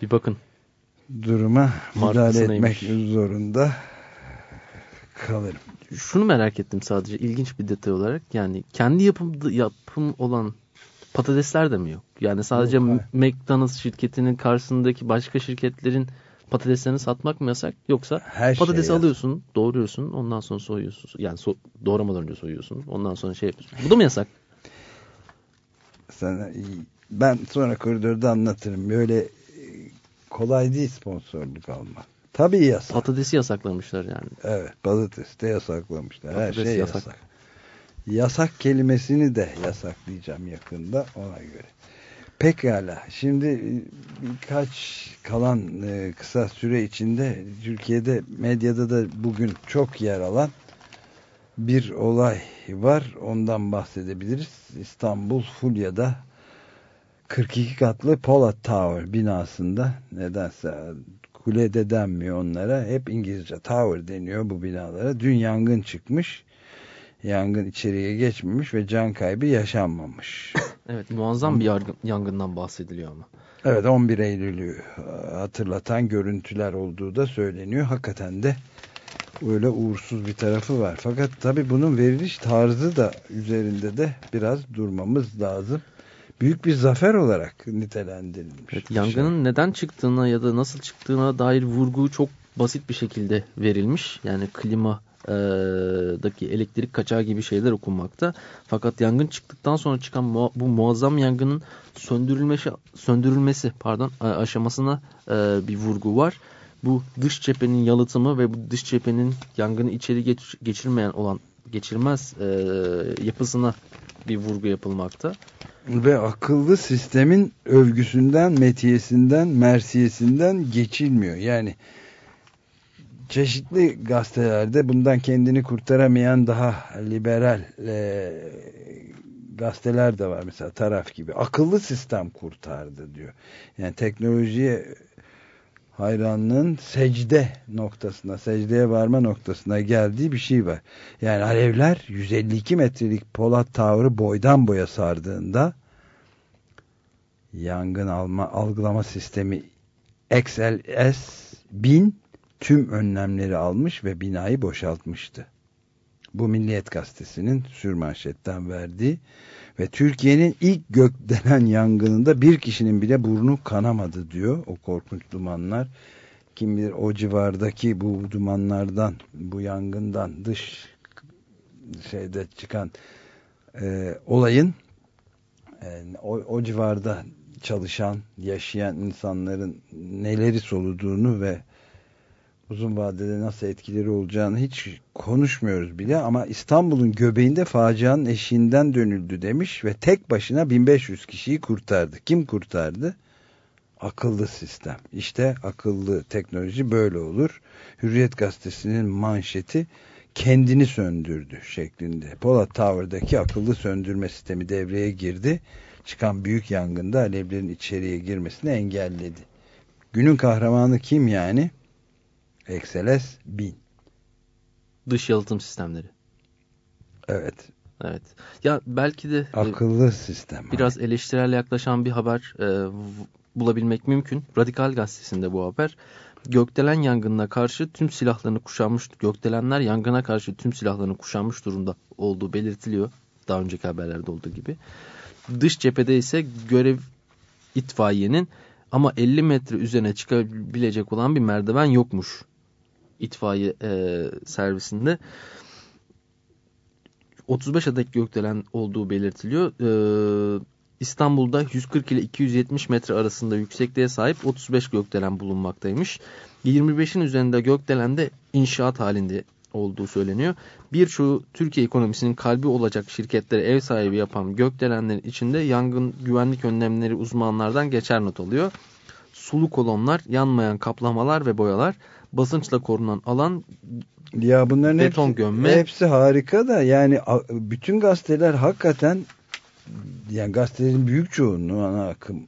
Speaker 3: bir bakın.
Speaker 2: Duruma müdahale etmek zorunda kalırım.
Speaker 3: Şunu merak ettim sadece ilginç bir detay olarak. Yani kendi yapım, yapım olan patatesler de mi yok? Yani sadece yok, McDonald's şirketinin karşısındaki başka şirketlerin patateslerini satmak mı yasak? Yoksa Her patatesi şey alıyorsun, yasak. doğruyorsun, ondan sonra soyuyorsun. Yani so doğramadan önce soyuyorsun, ondan sonra şey yapıyorsun. Bu da mı yasak?
Speaker 2: Sana, ben sonra koridorda anlatırım. Böyle kolay değil sponsorluk almak. Tabii yasak.
Speaker 3: Patatesi yasaklamışlar yani.
Speaker 2: Evet patates de yasaklamışlar. Patates Her şey yasak. yasak. Yasak kelimesini de yasaklayacağım yakında ona göre. Pekala. Şimdi e, birkaç kalan e, kısa süre içinde Türkiye'de medyada da bugün çok yer alan bir olay var. Ondan bahsedebiliriz. İstanbul Fulya'da 42 katlı Polat Tower binasında nedense kule de denmiyor onlara. Hep İngilizce tower deniyor bu binalara. Dün yangın çıkmış. Yangın içeriye geçmemiş ve can kaybı yaşanmamış.
Speaker 3: evet muazzam bir yargın, yangından bahsediliyor ama.
Speaker 2: Evet 11 Eylül'ü hatırlatan görüntüler olduğu da söyleniyor. Hakikaten de öyle uğursuz bir tarafı var. Fakat tabii bunun veriliş tarzı da üzerinde de biraz durmamız lazım büyük bir zafer olarak nitelendirilmiş.
Speaker 3: Evet, yangının şey. neden çıktığına ya da nasıl çıktığına dair vurgu çok basit bir şekilde verilmiş. Yani klima daki elektrik kaçağı gibi şeyler okunmakta. Fakat yangın çıktıktan sonra çıkan bu muazzam yangının söndürülmesi, söndürülmesi pardon aşamasına bir vurgu var. Bu dış cephenin yalıtımı ve bu dış cephenin yangını içeri geç, geçirmeyen olan geçirmez yapısına bir vurgu yapılmakta
Speaker 2: ve akıllı sistemin övgüsünden, metiyesinden, mersiyesinden geçilmiyor. Yani çeşitli gazetelerde bundan kendini kurtaramayan daha liberal e, gazeteler de var mesela taraf gibi. Akıllı sistem kurtardı diyor. Yani teknolojiye hayranlığın secde noktasına, secdeye varma noktasına geldiği bir şey var. Yani alevler 152 metrelik Polat Tower'ı boydan boya sardığında yangın alma algılama sistemi XLS 1000 tüm önlemleri almış ve binayı boşaltmıştı. Bu Milliyet Gazetesi'nin sürmanşetten verdiği ve Türkiye'nin ilk gökdelen yangınında bir kişinin bile burnu kanamadı diyor o korkunç dumanlar. Kim bilir o civardaki bu dumanlardan, bu yangından dış şeyde çıkan e, olayın e, o, o civarda çalışan, yaşayan insanların neleri soluduğunu ve uzun vadede nasıl etkileri olacağını hiç konuşmuyoruz bile ama İstanbul'un göbeğinde facianın eşiğinden dönüldü demiş ve tek başına 1500 kişiyi kurtardı. Kim kurtardı? Akıllı sistem. İşte akıllı teknoloji böyle olur. Hürriyet gazetesinin manşeti kendini söndürdü şeklinde. Polat Tower'daki akıllı söndürme sistemi devreye girdi. Çıkan büyük yangında alevlerin içeriye girmesini engelledi. Günün kahramanı kim yani? XLS 1000.
Speaker 3: Dış yalıtım sistemleri.
Speaker 2: Evet.
Speaker 3: Evet. Ya belki de
Speaker 2: e, akıllı e, sistem.
Speaker 3: Biraz eleştirel yaklaşan bir haber e, bulabilmek mümkün. Radikal gazetesinde bu haber. Gökdelen yangınına karşı tüm silahlarını kuşanmış, gökdelenler yangına karşı tüm silahlarını kuşanmış durumda olduğu belirtiliyor. Daha önceki haberlerde olduğu gibi. Dış cephede ise görev itfaiyenin ama 50 metre üzerine çıkabilecek olan bir merdiven yokmuş itfaiye e, servisinde. 35 adet gökdelen olduğu belirtiliyor. Ee, İstanbul'da 140 ile 270 metre arasında yüksekliğe sahip 35 gökdelen bulunmaktaymış. 25'in üzerinde gökdelen de inşaat halinde olduğu söyleniyor. Birçoğu Türkiye ekonomisinin kalbi olacak şirketlere ev sahibi yapan gökdelenlerin içinde yangın güvenlik önlemleri uzmanlardan geçer not alıyor. Sulu kolonlar, yanmayan kaplamalar ve boyalar, basınçla korunan alan,
Speaker 2: Ya bunların
Speaker 3: beton
Speaker 2: hepsi,
Speaker 3: gömme.
Speaker 2: hepsi harika da yani bütün gazeteler hakikaten yani gazetelerin büyük çoğunluğu ana akım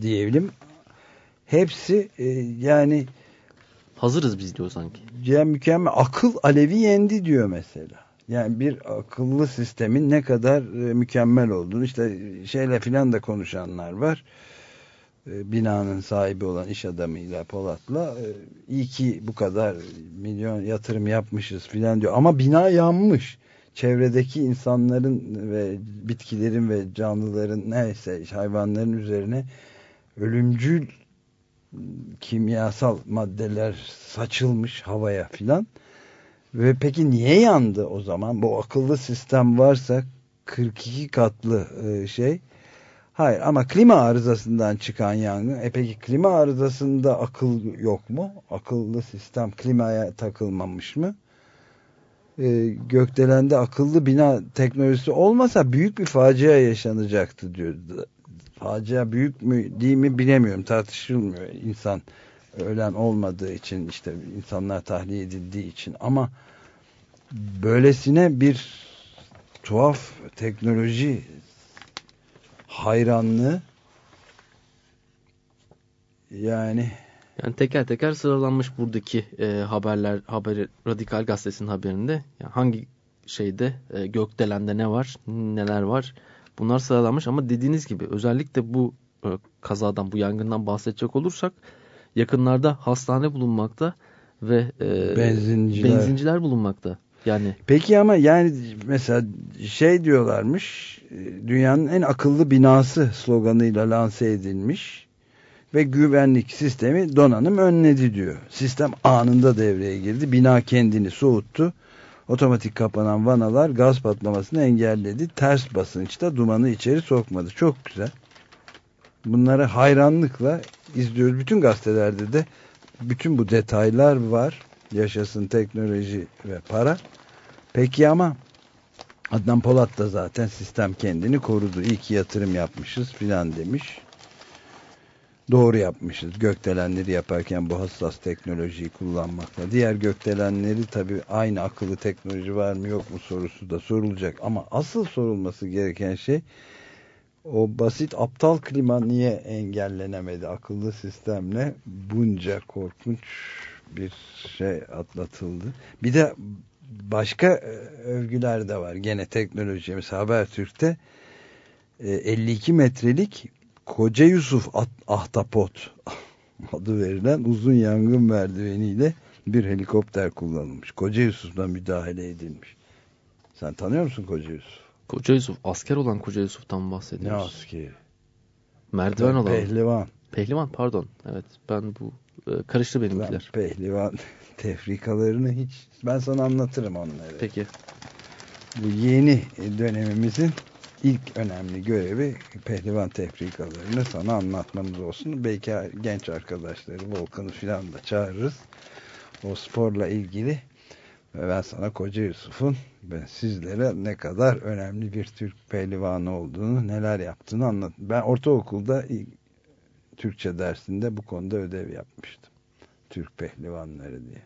Speaker 2: diyelim hepsi e, yani
Speaker 3: hazırız biz diyor sanki.
Speaker 2: Yani mükemmel akıl alevi yendi diyor mesela. Yani bir akıllı sistemin ne kadar e, mükemmel olduğunu işte şeyle filan da konuşanlar var. E, binanın sahibi olan iş adamıyla Polat'la e, iyi ki bu kadar milyon yatırım yapmışız filan diyor. Ama bina yanmış. Çevredeki insanların ve bitkilerin ve canlıların neyse hayvanların üzerine ölümcül kimyasal maddeler saçılmış havaya filan. Ve peki niye yandı o zaman? Bu akıllı sistem varsa 42 katlı şey. Hayır ama klima arızasından çıkan yangın. E peki klima arızasında akıl yok mu? Akıllı sistem klimaya takılmamış mı? E, gökdelende akıllı bina teknolojisi olmasa büyük bir facia yaşanacaktı diyor. Facia büyük mü değil mi bilemiyorum tartışılmıyor insan ölen olmadığı için işte insanlar tahliye edildiği için ama böylesine bir tuhaf teknoloji hayranlığı yani
Speaker 3: yani teker teker sıralanmış buradaki e, haberler haber radikal gazetesinin haberinde yani hangi şeyde e, gökdelende ne var neler var bunlar sıralanmış ama dediğiniz gibi özellikle bu e, kazadan bu yangından bahsedecek olursak yakınlarda hastane bulunmakta ve e,
Speaker 2: benzinciler.
Speaker 3: benzinciler bulunmakta. Yani
Speaker 2: Peki ama yani mesela şey diyorlarmış dünyanın en akıllı binası sloganıyla lanse edilmiş ve güvenlik sistemi donanım önledi diyor. Sistem anında devreye girdi. Bina kendini soğuttu. Otomatik kapanan vanalar gaz patlamasını engelledi. Ters basınçta dumanı içeri sokmadı. Çok güzel. Bunları hayranlıkla izliyoruz. Bütün gazetelerde de bütün bu detaylar var. Yaşasın teknoloji ve para. Peki ama Adnan Polat da zaten sistem kendini korudu. İyi ki yatırım yapmışız filan demiş. Doğru yapmışız. Gökdelenleri yaparken bu hassas teknolojiyi kullanmakla. Diğer gökdelenleri tabii aynı akıllı teknoloji var mı yok mu sorusu da sorulacak. Ama asıl sorulması gereken şey o basit aptal klima niye engellenemedi akıllı sistemle bunca korkunç bir şey atlatıldı. Bir de başka övgüler de var. Gene teknoloji mesela Habertürk'te 52 metrelik Koca Yusuf Ahtapot adı verilen uzun yangın merdiveniyle bir helikopter kullanılmış. Koca Yusuf'la müdahale edilmiş. Sen tanıyor musun Koca Yusuf?
Speaker 3: Koca Yusuf asker olan Koca Yusuf'tan bahsediyoruz.
Speaker 2: Ne askeri?
Speaker 3: Merdiven olan.
Speaker 2: Pehlivan.
Speaker 3: Pehlivan pardon. Evet ben bu e, karıştı benimkiler.
Speaker 2: Ben pehlivan tefrikalarını hiç ben sana anlatırım onları.
Speaker 3: Peki.
Speaker 2: Bu yeni dönemimizin ilk önemli görevi pehlivan tefrikalarını sana anlatmamız olsun. Belki genç arkadaşları Volkan'ı filan da çağırırız. O sporla ilgili ve ben sana Koca Yusuf'un ben sizlere ne kadar önemli bir Türk pehlivanı olduğunu, neler yaptığını anlat. Ben ortaokulda Türkçe dersinde bu konuda ödev yapmıştım. Türk pehlivanları diye.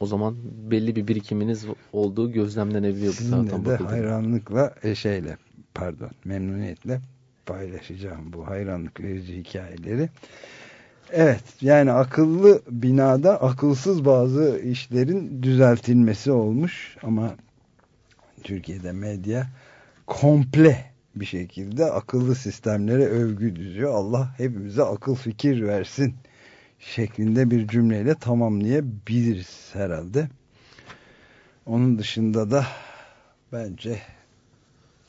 Speaker 3: O zaman belli bir birikiminiz olduğu gözlemlenebiliyor bu
Speaker 2: taraftan de hayranlıkla e, şeyle pardon memnuniyetle paylaşacağım bu hayranlık verici hikayeleri. Evet yani akıllı binada akılsız bazı işlerin düzeltilmesi olmuş ama Türkiye'de medya komple bir şekilde akıllı sistemlere övgü düzüyor. Allah hepimize akıl fikir versin şeklinde bir cümleyle tamamlayabiliriz herhalde. Onun dışında da bence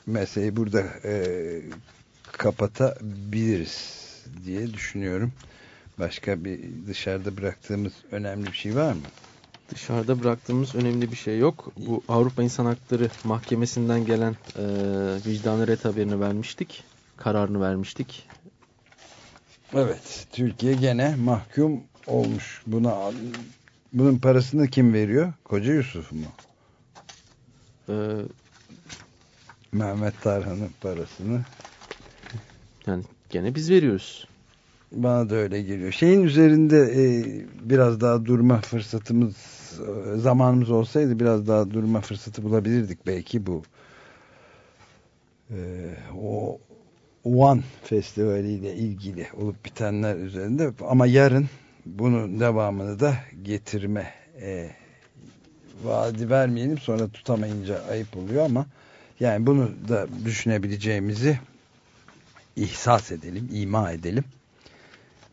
Speaker 2: meseleyi burada e, kapatabiliriz diye düşünüyorum. Başka bir dışarıda bıraktığımız önemli bir şey var mı?
Speaker 3: Dışarıda bıraktığımız önemli bir şey yok. Bu Avrupa İnsan Hakları Mahkemesi'nden gelen e, vicdanı ret haberini vermiştik. Kararını vermiştik.
Speaker 2: Evet. Türkiye gene mahkum olmuş. Buna bunun parasını kim veriyor? Koca Yusuf mu?
Speaker 3: Ee,
Speaker 2: Mehmet Tarhan'ın parasını.
Speaker 3: Yani gene biz veriyoruz.
Speaker 2: Bana da öyle geliyor. Şeyin üzerinde e, biraz daha durma fırsatımız e, zamanımız olsaydı biraz daha durma fırsatı bulabilirdik. Belki bu e, o One Festivali ile ilgili olup bitenler üzerinde. Ama yarın bunun devamını da getirme e, vaadi vermeyelim. Sonra tutamayınca ayıp oluyor ama yani bunu da düşünebileceğimizi ihsas edelim, ima edelim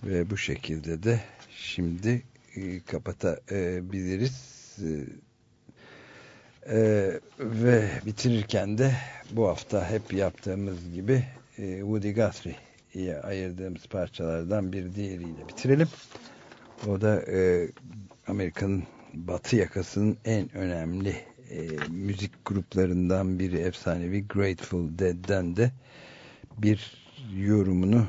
Speaker 2: ve bu şekilde de şimdi e, kapatabiliriz e, e, ve bitirirken de bu hafta hep yaptığımız gibi e, Woody Guthrie'ye ayırdığımız parçalardan bir diğeriyle bitirelim. O da e, Amerika'nın batı yakasının en önemli e, müzik gruplarından biri efsanevi Grateful Dead'den de bir yorumunu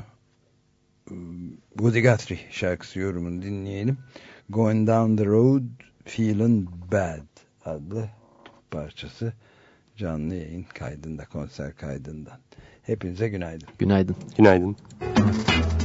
Speaker 2: Woody Guthrie şarkısı yorumunu dinleyelim. Going Down the Road Feeling Bad adlı parçası canlı yayın kaydında konser kaydından. Hepinize günaydın.
Speaker 3: Günaydın.
Speaker 29: Günaydın.
Speaker 30: Going